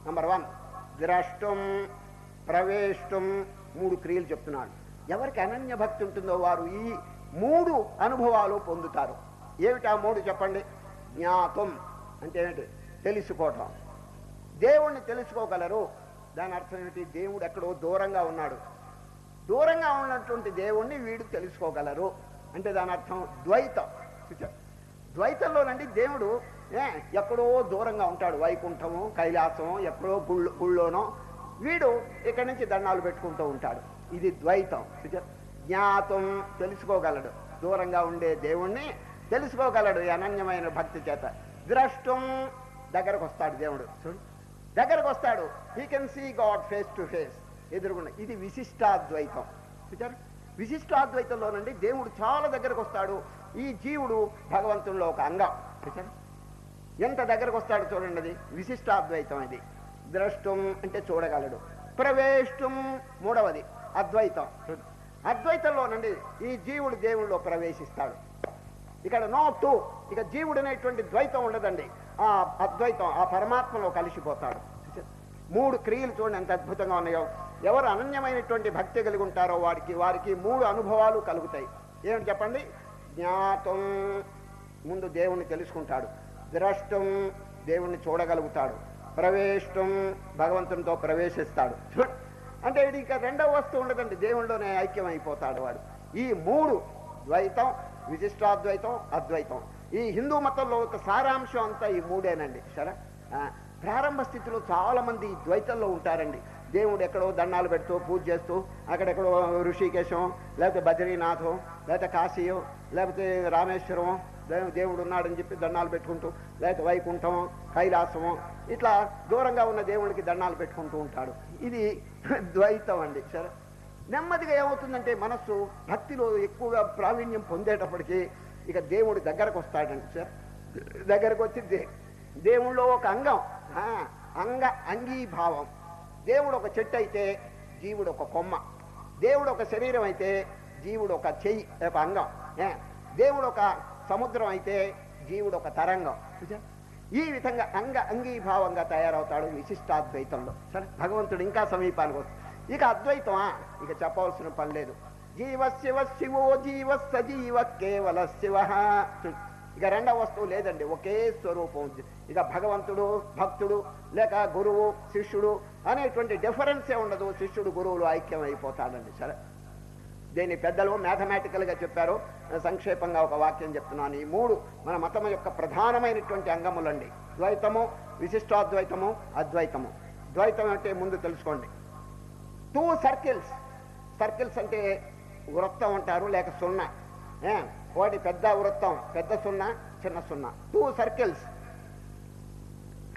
నంబర్ వన్ ద్రష్టం ప్రవేష్టం మూడు క్రియలు చెప్తున్నాడు. ఎవరికి అనన్య భక్తి ఉంటుందో వారు ఈ మూడు అనుభవాలు పొందుతారు. ఏమిటి ఆ మూడు చెప్పండి? జ్ఞాతం అంటే ఏమిటి తెలుసుకోవటం. దేవుణ్ణి తెలుసుకోగలరు. దాని అర్థం ఏమిటి? దేవుడు ఎక్కడో దూరంగా ఉన్నాడు. దూరంగా ఉన్నటువంటి దేవుణ్ణి వీడు తెలుసుకోగలరు. అంటే దాని అర్థం ద్వైతం. ద్వైతంలోనండి దేవుడు ఏ, ఎక్కడో దూరంగా ఉంటాడు. వైకుంఠము కైలాసము ఎక్కడో గుళ్ళు గుళ్ళోనో. వీడు ఇక్కడి నుంచి దండాలు పెట్టుకుంటూ ఉంటాడు. ఇది ద్వైతం. జ్ఞాతం తెలుసుకోగలడు. దూరంగా ఉండే దేవుణ్ణి తెలుసుకోగలడు అనన్యమైన భక్తి చేత. ద్రష్టం దగ్గరకు వస్తాడు దేవుడు. చూడు. దగ్గరకు వస్తాడు he can see God face to face ఎదురుగుండా. ఇది విశిష్టాద్వైతం. చూచారు విశిష్టాద్వైతంలోనండి దేవుడు చాలా దగ్గరకు వస్తాడు ఈ జీవుడు భగవంతుల్లో ఒక అంగం. చూచారు ఎంత దగ్గరకు వస్తాడు చూడండి అది. విశిష్టాద్వైతం ఇది. ద్రష్టం అంటే చూడగలడు. ప్రవేష్టం మూడవది. అద్వైతం. అద్వైతంలోనండి ఈ జీవుడు దేవుడిలో ప్రవేశిస్తాడు. ఇక్కడ నో టూ ఇక జీవుడు అనేటువంటి ద్వైతం ఉండదండి. ఆ అద్వైతం ఆ పరమాత్మలో కలిసిపోతాడు. మూడు క్రియలు చూడండి ఎంత అద్భుతంగా ఉన్నాయో. ఎవరు అనన్యమైనటువంటి భక్తి కలిగి ఉంటారో వాడికి వారికి మూడు అనుభవాలు కలుగుతాయి. ఏమిటి చెప్పండి? జ్ఞాతం ముందు దేవుణ్ణి తెలుసుకుంటాడు. ద్రష్టం దేవుణ్ణి చూడగలుగుతాడు. ప్రవేశం భగవంతునితో ప్రవేశిస్తాడు. అంటే ఇది ఇక రెండవ వస్తువు ఉండదండి. దేవుడిలోనే ఐక్యం అయిపోతాడు వాడు. ఈ మూడు ద్వైతం విశిష్టాద్వైతం అద్వైతం. ఈ హిందూ మతంలో ఒక సారాంశం అంతా ఈ మూడేనండి. సరే? ఆ, ప్రారంభ స్థితిలో చాలా మంది ఈ ద్వైతంలో ఉంటారండి. దేవుడు ఎక్కడో దండాలు పెడుతూ పూజ చేస్తూ అక్కడెక్కడో ఋషికేశం లేకపోతే బద్రీనాథం లేకపోతే కాశీయో లేకపోతే రామేశ్వరం దేవుడు ఉన్నాడని చెప్పి దండాలు పెట్టుకుంటూ లేక వైకుంఠం కైలాసము ఇట్లా దూరంగా ఉన్న దేవుడికి దండాలు పెట్టుకుంటూ ఉంటాడు. ఇది ద్వైతం అండి. సరే? నెమ్మదిగా ఏమవుతుందంటే మనస్సు భక్తిలో ఎక్కువగా ప్రావీణ్యం పొందేటప్పటికీ ఇక దేవుడు దగ్గరకు వస్తాడండి సార్. దగ్గరకు వచ్చి దే- దేవుళ్ళో ఒక అంగం. అంగ అంగీభావం. దేవుడు ఒక చెట్టు అయితే జీవుడు ఒక కొమ్మ. దేవుడు ఒక శరీరం అయితే జీవుడు ఒక చెయ్యి ఒక అంగం. ఏ, దేవుడు ఒక సముద్రం అయితే జీవుడు ఒక తరంగం. ఈ విధంగా అంగ అంగీభావంగా తయారవుతాడు విశిష్టాద్వైతంలో. సరే. భగవంతుడు ఇంకా సమీపానికి వస్తుంది ఇక అద్వైతమా? ఇక చెప్పవలసిన పని లేదు. జీవ శివ శివో జీవ సజీవ కేవల శివ. ఇక రెండవ వస్తువు లేదండి ఒకే స్వరూపం ఉంది. ఇక భగవంతుడు భక్తుడు లేక గురువు శిష్యుడు అనేటువంటి డిఫరెన్సే ఉండదు. శిష్యుడు గురువులు ఐక్యం అయిపోతాడండి సరే. దీన్ని పెద్దలు మ్యాథమెటికల్గా చెప్పారు. సంక్షేపంగా ఒక వాక్యం చెప్తున్నాను. ఈ మూడు మన మతం యొక్క ప్రధానమైనటువంటి అంగములండి. ద్వైతము విశిష్టాద్వైతము అద్వైతము. ద్వైతం అంటే ముందు తెలుసుకోండి. టూ సర్కిల్స్ సర్కిల్స్ అంటే వృత్తం అంటారు లేక సున్నా. ఒకటి పెద్ద వృత్తం పెద్ద సున్నా చిన్న సున్నా. Two circles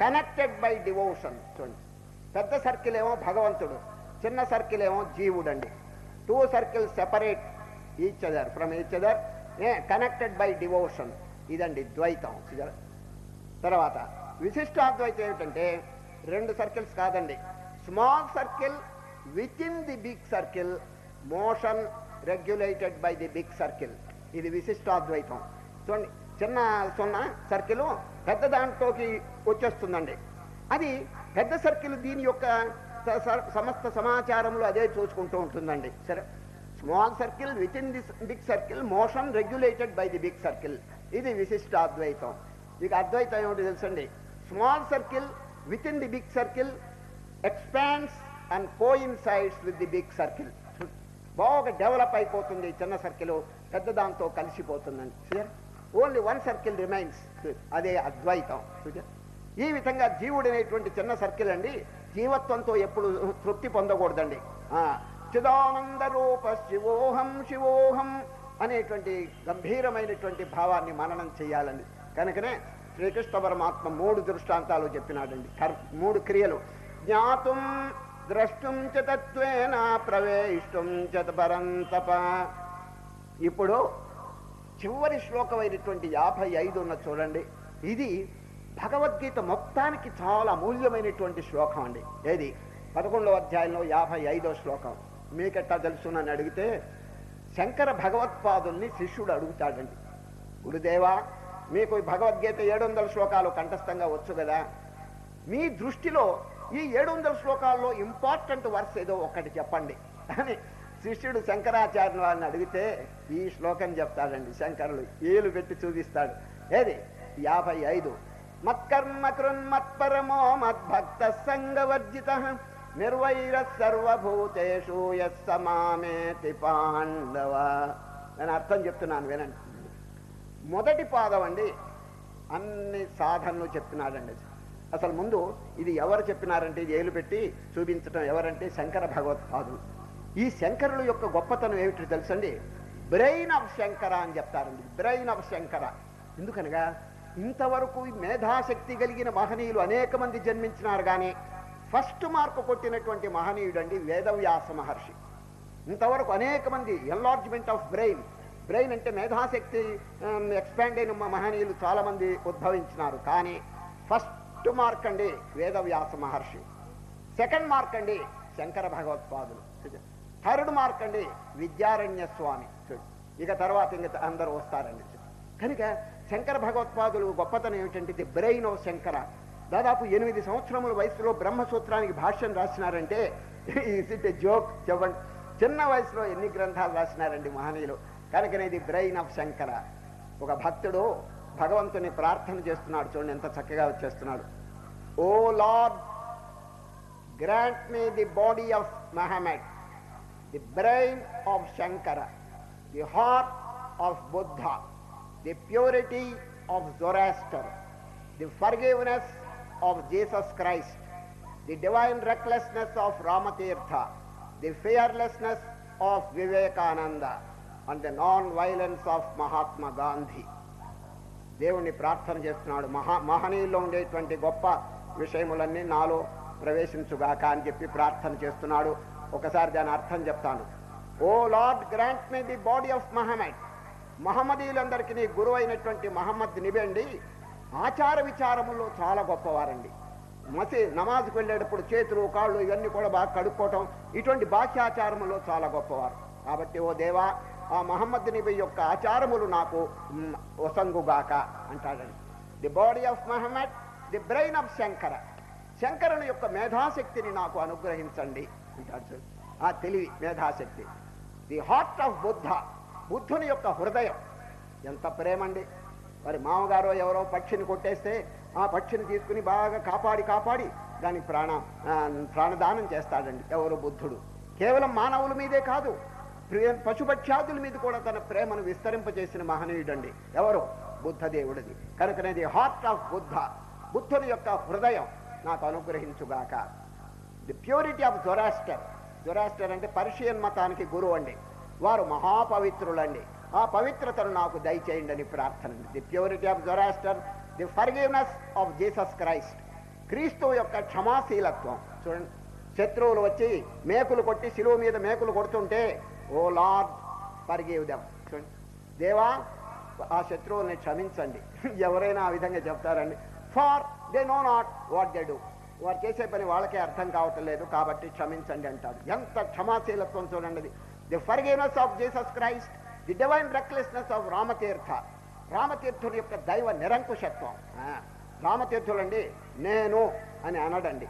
connected by devotion చూడండి. పెద్ద సర్కిల్ ఏమో భగవంతుడు చిన్న సర్కిల్ ఏమో జీవుడు two circles separate each other from each other a connected by devotion ఇదండి ద్వైతం. తర్వాత విశిష్టాద్వైతం ఏమిటంటే రెండు సర్కిల్స్ కాదండి. Small circle within the big circle motion regulated by the big circle ఇది విశిష్టాద్వైతం. చూడండి చిన్న సున్నా సర్కిల్ పెద్ద దాంట్లోకి వచ్చేస్తుందండి. అది పెద్ద సర్కిల్ దీని యొక్క సమస్త సమాచారంలో అదే చూసుకుంటూ ఉంటుందండి. సరే small circle within this big circle motion regulated by the big circle ఇది విశిష్ట అద్వైతం. ఇక అద్వైతం ఏమిటి తెలుసండి? Small circle within the big circle expands and coincides with the big circle బాగా డెవలప్ అయిపోతుంది చిన్న సర్కిల్. పెద్ద దాంతో కలిసిపోతుందండి. ఓన్లీ వన్ సర్కిల్ రిమైన్స్ అదే అద్వైతం. ఈ విధంగా జీవుడు అనేటువంటి చిన్న సర్కిల్ అండి జీవత్వంతో ఎప్పుడు తృప్తి పొందకూడదండి. చిదానంద రూప శివోహం శివోహం అనేటువంటి గంభీరమైనటువంటి భావాన్ని మననం చేయాలని. కనుకనే శ్రీకృష్ణ పరమాత్మ మూడు దృష్టాంతాలు చెప్పినాడండి. మూడు క్రియలు. జ్ఞాతుం ద్రష్టం చ తత్వేన ప్రవేశం చ ఇప్పుడు చివరి శ్లోకమైనటువంటి యాభై ఐదు ఉన్న చూడండి. ఇది భగవద్గీత మొత్తానికి చాలా అమూల్యమైనటువంటి శ్లోకం అండి. ఏది? పదకొండవ అధ్యాయంలో యాభై ఐదో శ్లోకం. మీకెట్టా తెలుసునని అడిగితే శంకర భగవత్పాదుల్ని శిష్యుడు అడుగుతాడండి. గురుదేవా మీకు భగవద్గీత ఏడు వందల శ్లోకాలు కంఠస్థంగా వచ్చు కదా? మీ దృష్టిలో ఈ ఏడు వందల శ్లోకాల్లో ఇంపార్టెంట్ వర్స్ ఏదో ఒకటి చెప్పండి. అని శిష్యుడు శంకరాచార్యుల వారిని అడిగితే ఈ శ్లోకం చెప్తాడండి శంకరులు ఏలు పెట్టి చూపిస్తాడు. ఏది? యాభై ఐదు. మత్కర్మ కృన్మత్పరమో మద్భక్త సంగవర్జిత నిర్వైర సర్వభూతేషు యస్సమామేతి పాండవ నేను అర్థం చెప్తున్నాను వినండి. మొదటి పాదం అండి అన్ని సాధనలు చెప్తున్నాడండి. అసలు ముందు ఇది ఎవరు చెప్పినారంటే ఇది ఏలు పెట్టి చూపించడం ఎవరంటే శంకర భగవత్పాదులు. ఈ శంకరుల యొక్క గొప్పతనం ఏమిటి తెలుసండి? బ్రెయిన్ ఆఫ్ శంకర అని చెప్తారండి. Brain of Shankara. ఎందుకనగా ఇంతవరకు మేధాశక్తి కలిగిన మహనీయులు అనేక మంది జన్మించినారు కానీ ఫస్ట్ మార్కు కొట్టినటువంటి మహనీయుడు అండి వేదవ్యాస మహర్షి. ఇంతవరకు అనేక మంది ఎన్లార్జ్మెంట్ ఆఫ్ బ్రెయిన్ బ్రెయిన్ అంటే మేధాశక్తి ఎక్స్పాండ్ అయిన మహనీయులు చాలా మంది ఉద్భవించినారు. కానీ ఫస్ట్ మార్క్ అండి వేదవ్యాస మహర్షి. సెకండ్ మార్క్ అండి శంకర భగవత్పాదులు. థర్డ్ మార్క్ అండి విద్యారణ్య స్వామి. ఇక తర్వాత ఇంక అందరూ వస్తారండి. కనుక శంకర భగవత్పాదులు గొప్పతనం ఏమిటంటే ది బ్రెయిన్ ఆఫ్ శంకర. దాదాపు ఎనిమిది సంవత్సరముల వయసులో బ్రహ్మసూత్రానికి భాష్యం రాసినారంటే ఇట్ జోక్ చెప్పండి. చిన్న వయసులో ఎన్ని గ్రంథాలు రాసినారండి మహనీయులు? కనుకనే ది బ్రెయిన్ ఆఫ్ శంకర. ఒక భక్తుడు భగవంతుని ప్రార్థన చేస్తున్నాడు చూడండి ఎంత చక్కగా వచ్చేస్తున్నాడు. O lord grant me the body of Mohammed the brain of Shankara the heart of Buddha. The purity of Zoroaster, the forgiveness of Jesus Christ, the divine recklessness of Ramatirtha, the fearlessness of Vivekananda, and the non-violence of Mahatma Gandhi. దేవుణ్ణి ప్రార్థన చేస్తున్నాడు మహా మహనీయుల్లో ఉండేటువంటి గొప్ప విషయములన్నీ నాలో ప్రవేశించుగాక అని చెప్పి ప్రార్థన చేస్తున్నాడు ఒకసారి దాని అర్థం చెప్తాను O lord grant me the body of Mohammad మహమ్మదీయులందరికీ నీ అయినటువంటి మహమ్మద్ నిబండి ఆచార విచారములో చాలా గొప్పవారండి. మసీ నమాజ్కి వెళ్ళేటప్పుడు చేతులు కాళ్ళు ఇవన్నీ కూడా బాగా కడుక్కోవటం ఇటువంటి బాహ్యాచారములో చాలా గొప్పవారు. కాబట్టి ఓ దేవా ఆ మహమ్మద్ నబీ యొక్క ఆచారములు నాకు వసంగుగాక అంటాడండి. The body of Mohammad the brain of Shankara. శంకరుని యొక్క మేధాశక్తిని నాకు అనుగ్రహించండి అంటాడు ఆ తెలివి మేధాశక్తి. The heart of Buddha. బుద్ధుని యొక్క హృదయం. ఎంత ప్రేమండి. మరి మామగారు ఎవరో పక్షిని కొట్టేస్తే ఆ పక్షిని తీసుకుని బాగా కాపాడి కాపాడి దాని ప్రాణ ప్రాణదానం చేస్తాడండి ఎవరు బుద్ధుడు. కేవలం మానవుల మీదే కాదు ప్రియ పశుపక్షాదుల మీద కూడా తన ప్రేమను విస్తరింపజేసిన మహనీయుడండి ఎవరు? బుద్ధదేవుడిది కనుకనేది హార్ట్ ఆఫ్ బుద్ధ బుద్ధుని యొక్క హృదయం నాకు అనుగ్రహించుగాక. The purity of Zoroaster Zoroaster అంటే పర్షియన్ మతానికి గురువు అండి వారు మహాపవిత్రులండి. ఆ పవిత్రతను నాకు దయచేయండి అని ప్రార్థన. The purity of Zoroaster the forgiveness of Jesus Christ క్రీస్తు యొక్క క్షమాశీలత్వం. చూడండి శత్రువులు వచ్చి మేకులు కొట్టి శిలువు మీద మేకులు కొడుతుంటే ఓ లార్డ్ ఫర్గివ్ దెమ్ చూడండి దేవా ఆ శత్రువుల్ని క్షమించండి. ఎవరైనా ఆ విధంగా చెప్తారండి. For they know not what they do వారు చేసే పని వాళ్ళకే అర్థం కావటం లేదు కాబట్టి క్షమించండి అంటాడు ఎంత క్షమాశీలత్వం చూడండి. The forgiveness of Jesus Christ the divine recklessness of Ramatirtha రామతీర్థుని యొక్క దైవ నిరంకుశత్వం. రామతీర్థులండి నేను అని అనడండి.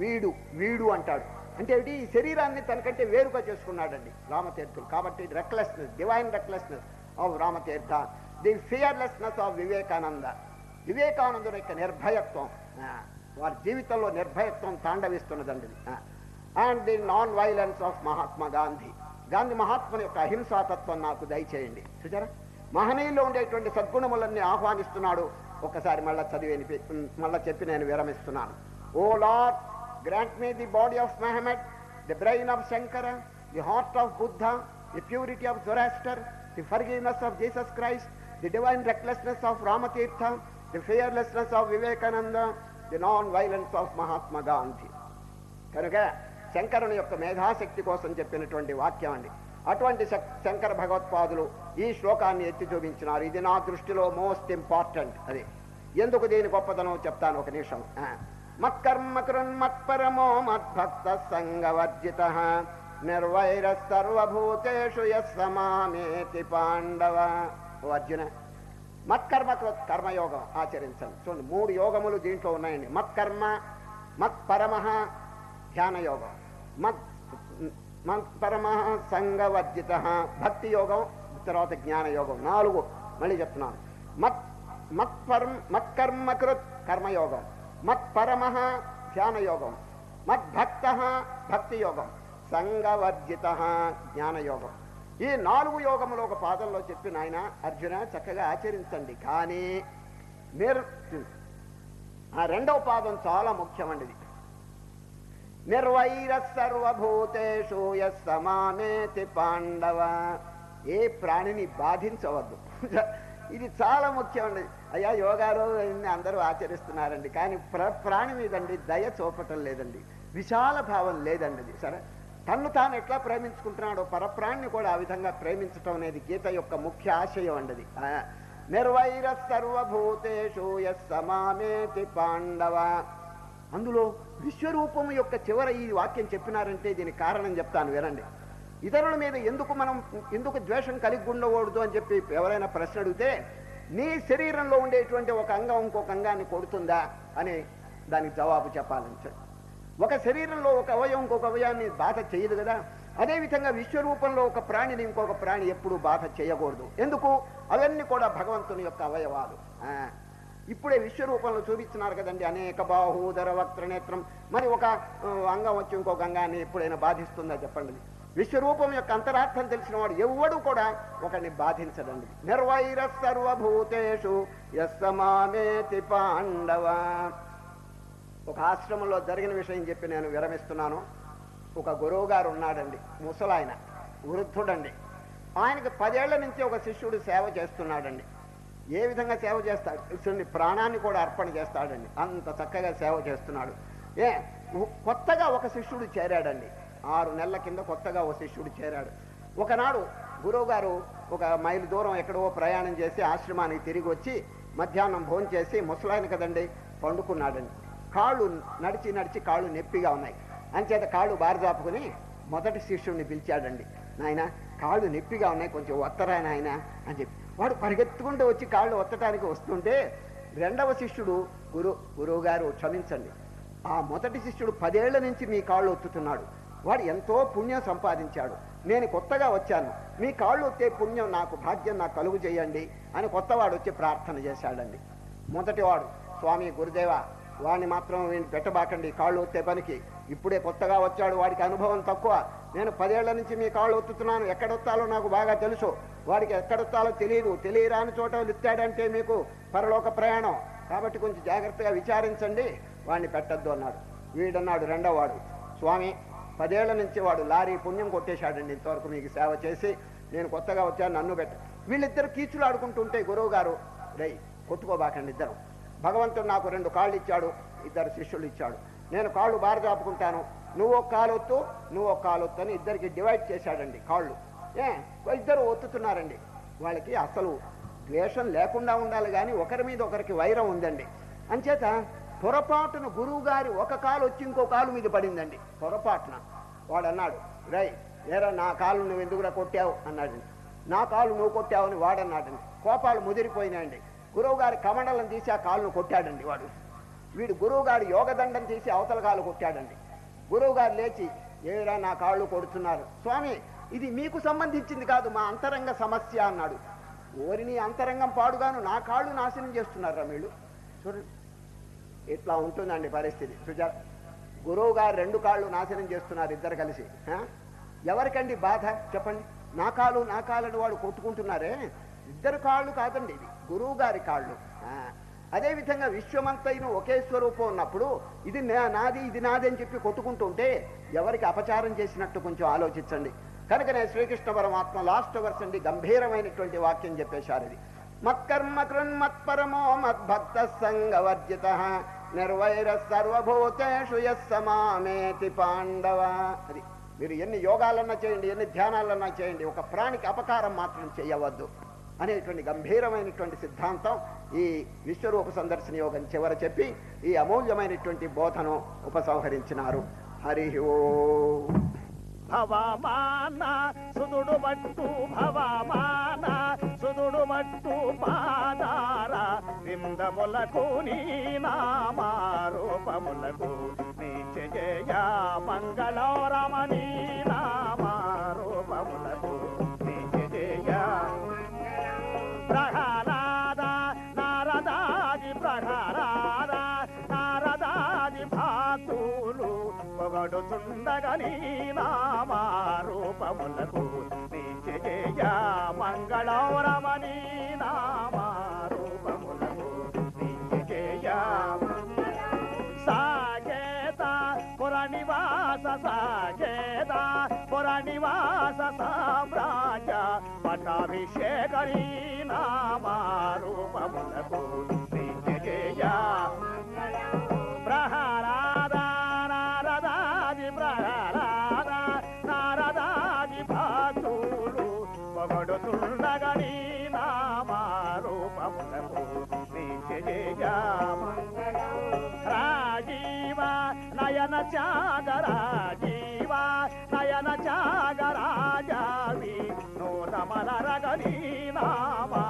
వీడు వీడు అంటాడు. అంటే ఈ శరీరాన్ని తనకంటే వేరుగా చేసుకున్నాడండి రామతీర్థులు కాబట్టి recklessness divine recklessness of Ramatirtha. The fearlessness of Vivekananda. వివేకానందుడు యొక్క నిర్భయత్వం. వారి జీవితంలో నిర్భయత్వం తాండవిస్తున్నదండి and the non violence of Mahatma Gandhi Gandhi మహాత్ముని యొక్క అహింసాతత్వం నాకు దయచేయండి. చూచారా మహనీయుల్లో ఉండేటువంటి సద్గుణములన్నీ ఆహ్వానిస్తున్నాడు. ఒకసారి మళ్ళా చదివి మళ్ళా చెప్పి నేను విరమిస్తున్నాను. O lord grant me the body of Mohammed the brain of Shankara the heart of Buddha the purity of Zoroaster the forgiveness of Jesus Christ the divine recklessness of Ramatirtha the fearlessness of Vivekananda the non violence of Mahatma Gandhi. కనుక శంకరుని యొక్క మేధాశక్తి కోసం చెప్పినటువంటి వాక్యం అండి. అటువంటి శంకర భగవత్పాదులు ఈ శ్లోకాన్ని ఎత్తి చూపించినారు. ఇది నా దృష్టిలో మోస్ట్ ఇంపార్టెంట్ అది. ఎందుకు దీని గొప్పతనం చెప్తాను ఒక నిమిషం. ఆ. మత్కర్మ మద్భక్త సంగవర్జిత నిర్వైర సర్వభూతేషు యమామేతి పాండవ. ఓ అర్జున మత్కర్మ కర్మయోగం ఆచరించండి. చూడండి మూడు యోగములు దీంట్లో ఉన్నాయండి. మత్కర్మ మత్పరమ ధ్యాన యోగం మత్ సంగవర్జిత భక్తి యోగం తర్వాత జ్ఞాన యోగం నాలుగు మళ్ళీ చెప్తున్నాను మత్ మత్పరం మత్కర్మకృత్ కర్మయోగం మత్పరమ ధ్యాన యోగం మద్భక్త భక్తి యోగం సంగవర్జిత జ్ఞాన యోగం ఈ నాలుగు యోగములు ఒక పాదంలో చెప్పిన ఆయన అర్జున చక్కగా ఆచరించండి కానీ మీరు ఆ రెండవ పాదం చాలా ముఖ్యమండిది. నిర్వైర సర్వభూతేషు యమానేతి పాండవ. ఏ ప్రాణిని బాధించవద్దు. ఇది చాలా ముఖ్యమండి. అయ్యా యోగాలో అందరూ ఆచరిస్తున్నారండి. కానీ ప్ర ప్రాణి మీదండి దయ చూపటం లేదండి. విశాల భావం లేదండి అది. సరే? తన్ను తాను ఎట్లా ప్రేమించుకుంటున్నాడో పరప్రాణిని కూడా ఆ విధంగా ప్రేమించటం అనేది గీత యొక్క ముఖ్య ఆశయం అండి నిర్వైర సర్వభూతేషు యమానేతి పాండవ. అందులో విశ్వరూపం యొక్క చివర ఈ వాక్యం చెప్పినారంటే దీనికి కారణం చెప్తాను వినండి. ఇతరుల మీద ఎందుకు మనం ఎందుకు ద్వేషం కలిగి ఉండకూడదు అని చెప్పి ఎవరైనా ప్రశ్న అడిగితే నీ శరీరంలో ఉండేటువంటి ఒక అంగం ఇంకొక అంగాన్ని కొడుతుందా అని దానికి జవాబు చెప్పాలని ఒక శరీరంలో ఒక అవయవం ఇంకొక అవయాన్ని బాధ చేయదు కదా. అదేవిధంగా విశ్వరూపంలో ఒక ప్రాణిని ఇంకొక ప్రాణి ఎప్పుడూ బాధ చేయకూడదు. ఎందుకు? అవన్నీ కూడా భగవంతుని యొక్క అవయవాలు. ఆ, ఇప్పుడే విశ్వరూపంలో చూపించినారు కదండి. అనేక బాహూదర వక్ర నేత్రం. మరి ఒక అంగం వచ్చి ఇంకొక అంగాన్ని ఎప్పుడైనా బాధిస్తుందా చెప్పండి. విశ్వరూపం యొక్క అంతరార్థం తెలిసిన వాడు ఎవడు కూడా ఒకరిని బాధించడండి. నిర్వైర సర్వభూతేషు యస్సమానేతి పాండవ. ఒక ఆశ్రమంలో జరిగిన విషయం చెప్పి నేను విరమిస్తున్నాను. ఒక గురువు గారు ఉన్నాడండి. ముసలాయన వృద్ధుడండి. ఆయనకి పదేళ్ళ నుంచి ఒక శిష్యుడు సేవ చేస్తున్నాడండి. ఏ విధంగా సేవ చేస్తాడు చూడండి ప్రాణాన్ని కూడా అర్పణ చేస్తాడండి. అంత చక్కగా సేవ చేస్తున్నాడు. ఏ కొత్తగా ఒక శిష్యుడు చేరాడండి. ఆరు నెలల కింద కొత్తగా ఒక శిష్యుడు చేరాడు. ఒకనాడు గురువుగారు ఒక మైలు దూరం ఎక్కడో ప్రయాణం చేసి ఆశ్రమానికి తిరిగి వచ్చి మధ్యాహ్నం భోజనం చేసి ముసలాయన కదండి పండుకున్నాడండి. కాళ్ళు నడిచి నడిచి కాళ్ళు నొప్పిగా ఉన్నాయి. అంచేత కాళ్ళు బారజాపుకుని మొదటి శిష్యుడిని పిలిచాడండి. నాయన కాళ్ళు నొప్పిగా ఉన్నాయి కొంచెం ఒత్తరా నాయన? అని చెప్పి వాడు పరిగెత్తుకుంటూ వచ్చి కాళ్ళు ఒత్తటానికి వస్తుంటే రెండవ శిష్యుడు గురు గురువు గారు క్షమించండి. ఆ మొదటి శిష్యుడు పదేళ్ళ నుంచి మీ కాళ్ళు ఒత్తుతున్నాడు. వాడు ఎంతో పుణ్యం సంపాదించాడు. నేను కొత్తగా వచ్చాను. మీ కాళ్ళు ఒత్తే పుణ్యం నాకు భాగ్యం నాకు కలుగు చేయండి అని కొత్తవాడు వచ్చి ప్రార్థన చేశాడండి. మొదటివాడు స్వామి గురుదేవ వాడిని మాత్రం పెట్టబాకండి. కాళ్ళు ఒత్తే పనికి. ఇప్పుడే కొత్తగా వచ్చాడు. వాడికి అనుభవం తక్కువ. నేను పదేళ్ళ నుంచి మీ కాళ్ళు ఒత్తుతున్నాను. ఎక్కడొత్తాలో నాకు బాగా తెలుసు. వాడికి ఎక్కడొత్తాలో తెలియదు. తెలియరాని చోట ఎత్తాడంటే మీకు పరలోక ప్రయాణం. కాబట్టి కొంచెం జాగ్రత్తగా విచారించండి. వాడిని పెట్టద్దు అన్నాడు. వీడన్నాడు రెండో వాడు స్వామి పదేళ్ళ నుంచి వాడు లారీ పుణ్యం కొట్టేశాడండి. ఇంతవరకు మీకు సేవ చేసి నేను కొత్తగా వచ్చాను. నన్ను పెట్ట. వీళ్ళిద్దరు కీచులు ఆడుకుంటుంటే గురువు గారు రై కొట్టుకోబాకండి ఇద్దరు. భగవంతుడు నాకు రెండు కాళ్ళు ఇచ్చాడు. ఇద్దరు శిష్యులు ఇచ్చాడు. నేను కాళ్ళు బారజాపుకుంటాను. నువ్వు ఒక కాలు ఒత్తు నువ్వు ఒక కాలు ఒత్తు అని ఇద్దరికి డివైడ్ చేశాడండి కాళ్ళు. ఏ? ఇద్దరు ఒత్తుతున్నారండి. వాళ్ళకి అసలు ద్వేషం లేకుండా ఉండాలి కానీ ఒకరి మీద ఒకరికి వైరం ఉందండి. అంచేత పొరపాటున గురువు గారి ఒక కాలు వచ్చి ఇంకో కాలు మీద పడిందండి. పొరపాటున. వాడు అన్నాడు రై ఏరా నా కాలు నువ్వు ఎందుకురా కొట్టావు? అన్నాడండి. నా కాలు నువ్వు కొట్టావని వాడన్నాడండి. కోపాలు ముదిరిపోయినాయండి. గురువు గారి కమండలం తీసి ఆ కాలును కొట్టాడండి వాడు. వీడు గురువు గారి యోగదండం తీసి అవతల కాలు కొట్టాడండి. గురువు గారు లేచి ఏరా నా కాళ్ళు కొడుతున్నారు. స్వామి ఇది మీకు సంబంధించింది కాదు మా అంతరంగ సమస్య అన్నాడు. ఓరిని అంతరంగం పాడుగాను నా కాళ్ళు నాశనం చేస్తున్నారా వీళ్ళు చూడండి ఇట్లా ఉంటుందండి పరిస్థితి? సుజాత గురువు గారు రెండు కాళ్ళు నాశనం చేస్తున్నారు ఇద్దరు కలిసి. ఆ? ఎవరికండి బాధ? చెప్పండి. నా కాళ్ళు నా కాళ్ళని వాడు కొట్టుకుంటున్నారే? ఇద్దరు కాళ్ళు కాదండి ఇది గురువు గారి కాళ్ళు అదేవిధంగా విశ్వమంతైన ఒకే స్వరూపం ఉన్నప్పుడు ఇది నా- నాది ఇది నాది అని చెప్పి కొట్టుకుంటుంటే ఎవరికి అపచారం చేసినట్టు కొంచెం ఆలోచించండి. కనుకనే శ్రీకృష్ణ పరమాత్మ లాస్ట్ వర్స్ అండి గంభీరమైనటువంటి వాక్యం చెప్పేశారు ఇది. మత్కర్మ కృన్మత్పరమో మద్భక్త సంగవర్జిత నిర్వైర సర్వభూతేషు యస్సమామేతి పాండవ. అది మీరు ఎన్ని యోగాలన్నా చేయండి ఎన్ని ధ్యానాలన్నా చేయండి ఒక ప్రాణికి అపకారం మాత్రం చేయవద్దు అనేటువంటి గంభీరమైనటువంటి సిద్ధాంతం ఈ విశ్వరూప సందర్శన యోగం చివర చెప్పి ఈ అమూల్యమైనటువంటి బోధను ఉపసంహరించినారు. హరి ఓ. భవమాన సుదుడు మట్టు భవమాన సుదుడు మట్టు పాదార విందములకు నీ నామారూపములకు నీచ జయ మంగళరమణి నామారూపములకు పడుతుండగని నామా రూపములకు దీక్ష చేయ మంగళవరమని నామా రూపములకు దీక్ష చేయ. సాగేత పురనివాస సాగేత పురనివాస సామ్రాజ పటాభిషేకరీ నామా రూపములకు చాగరాజీవ నయన చాగరాజావి నూతమలరగని నామారూపములకు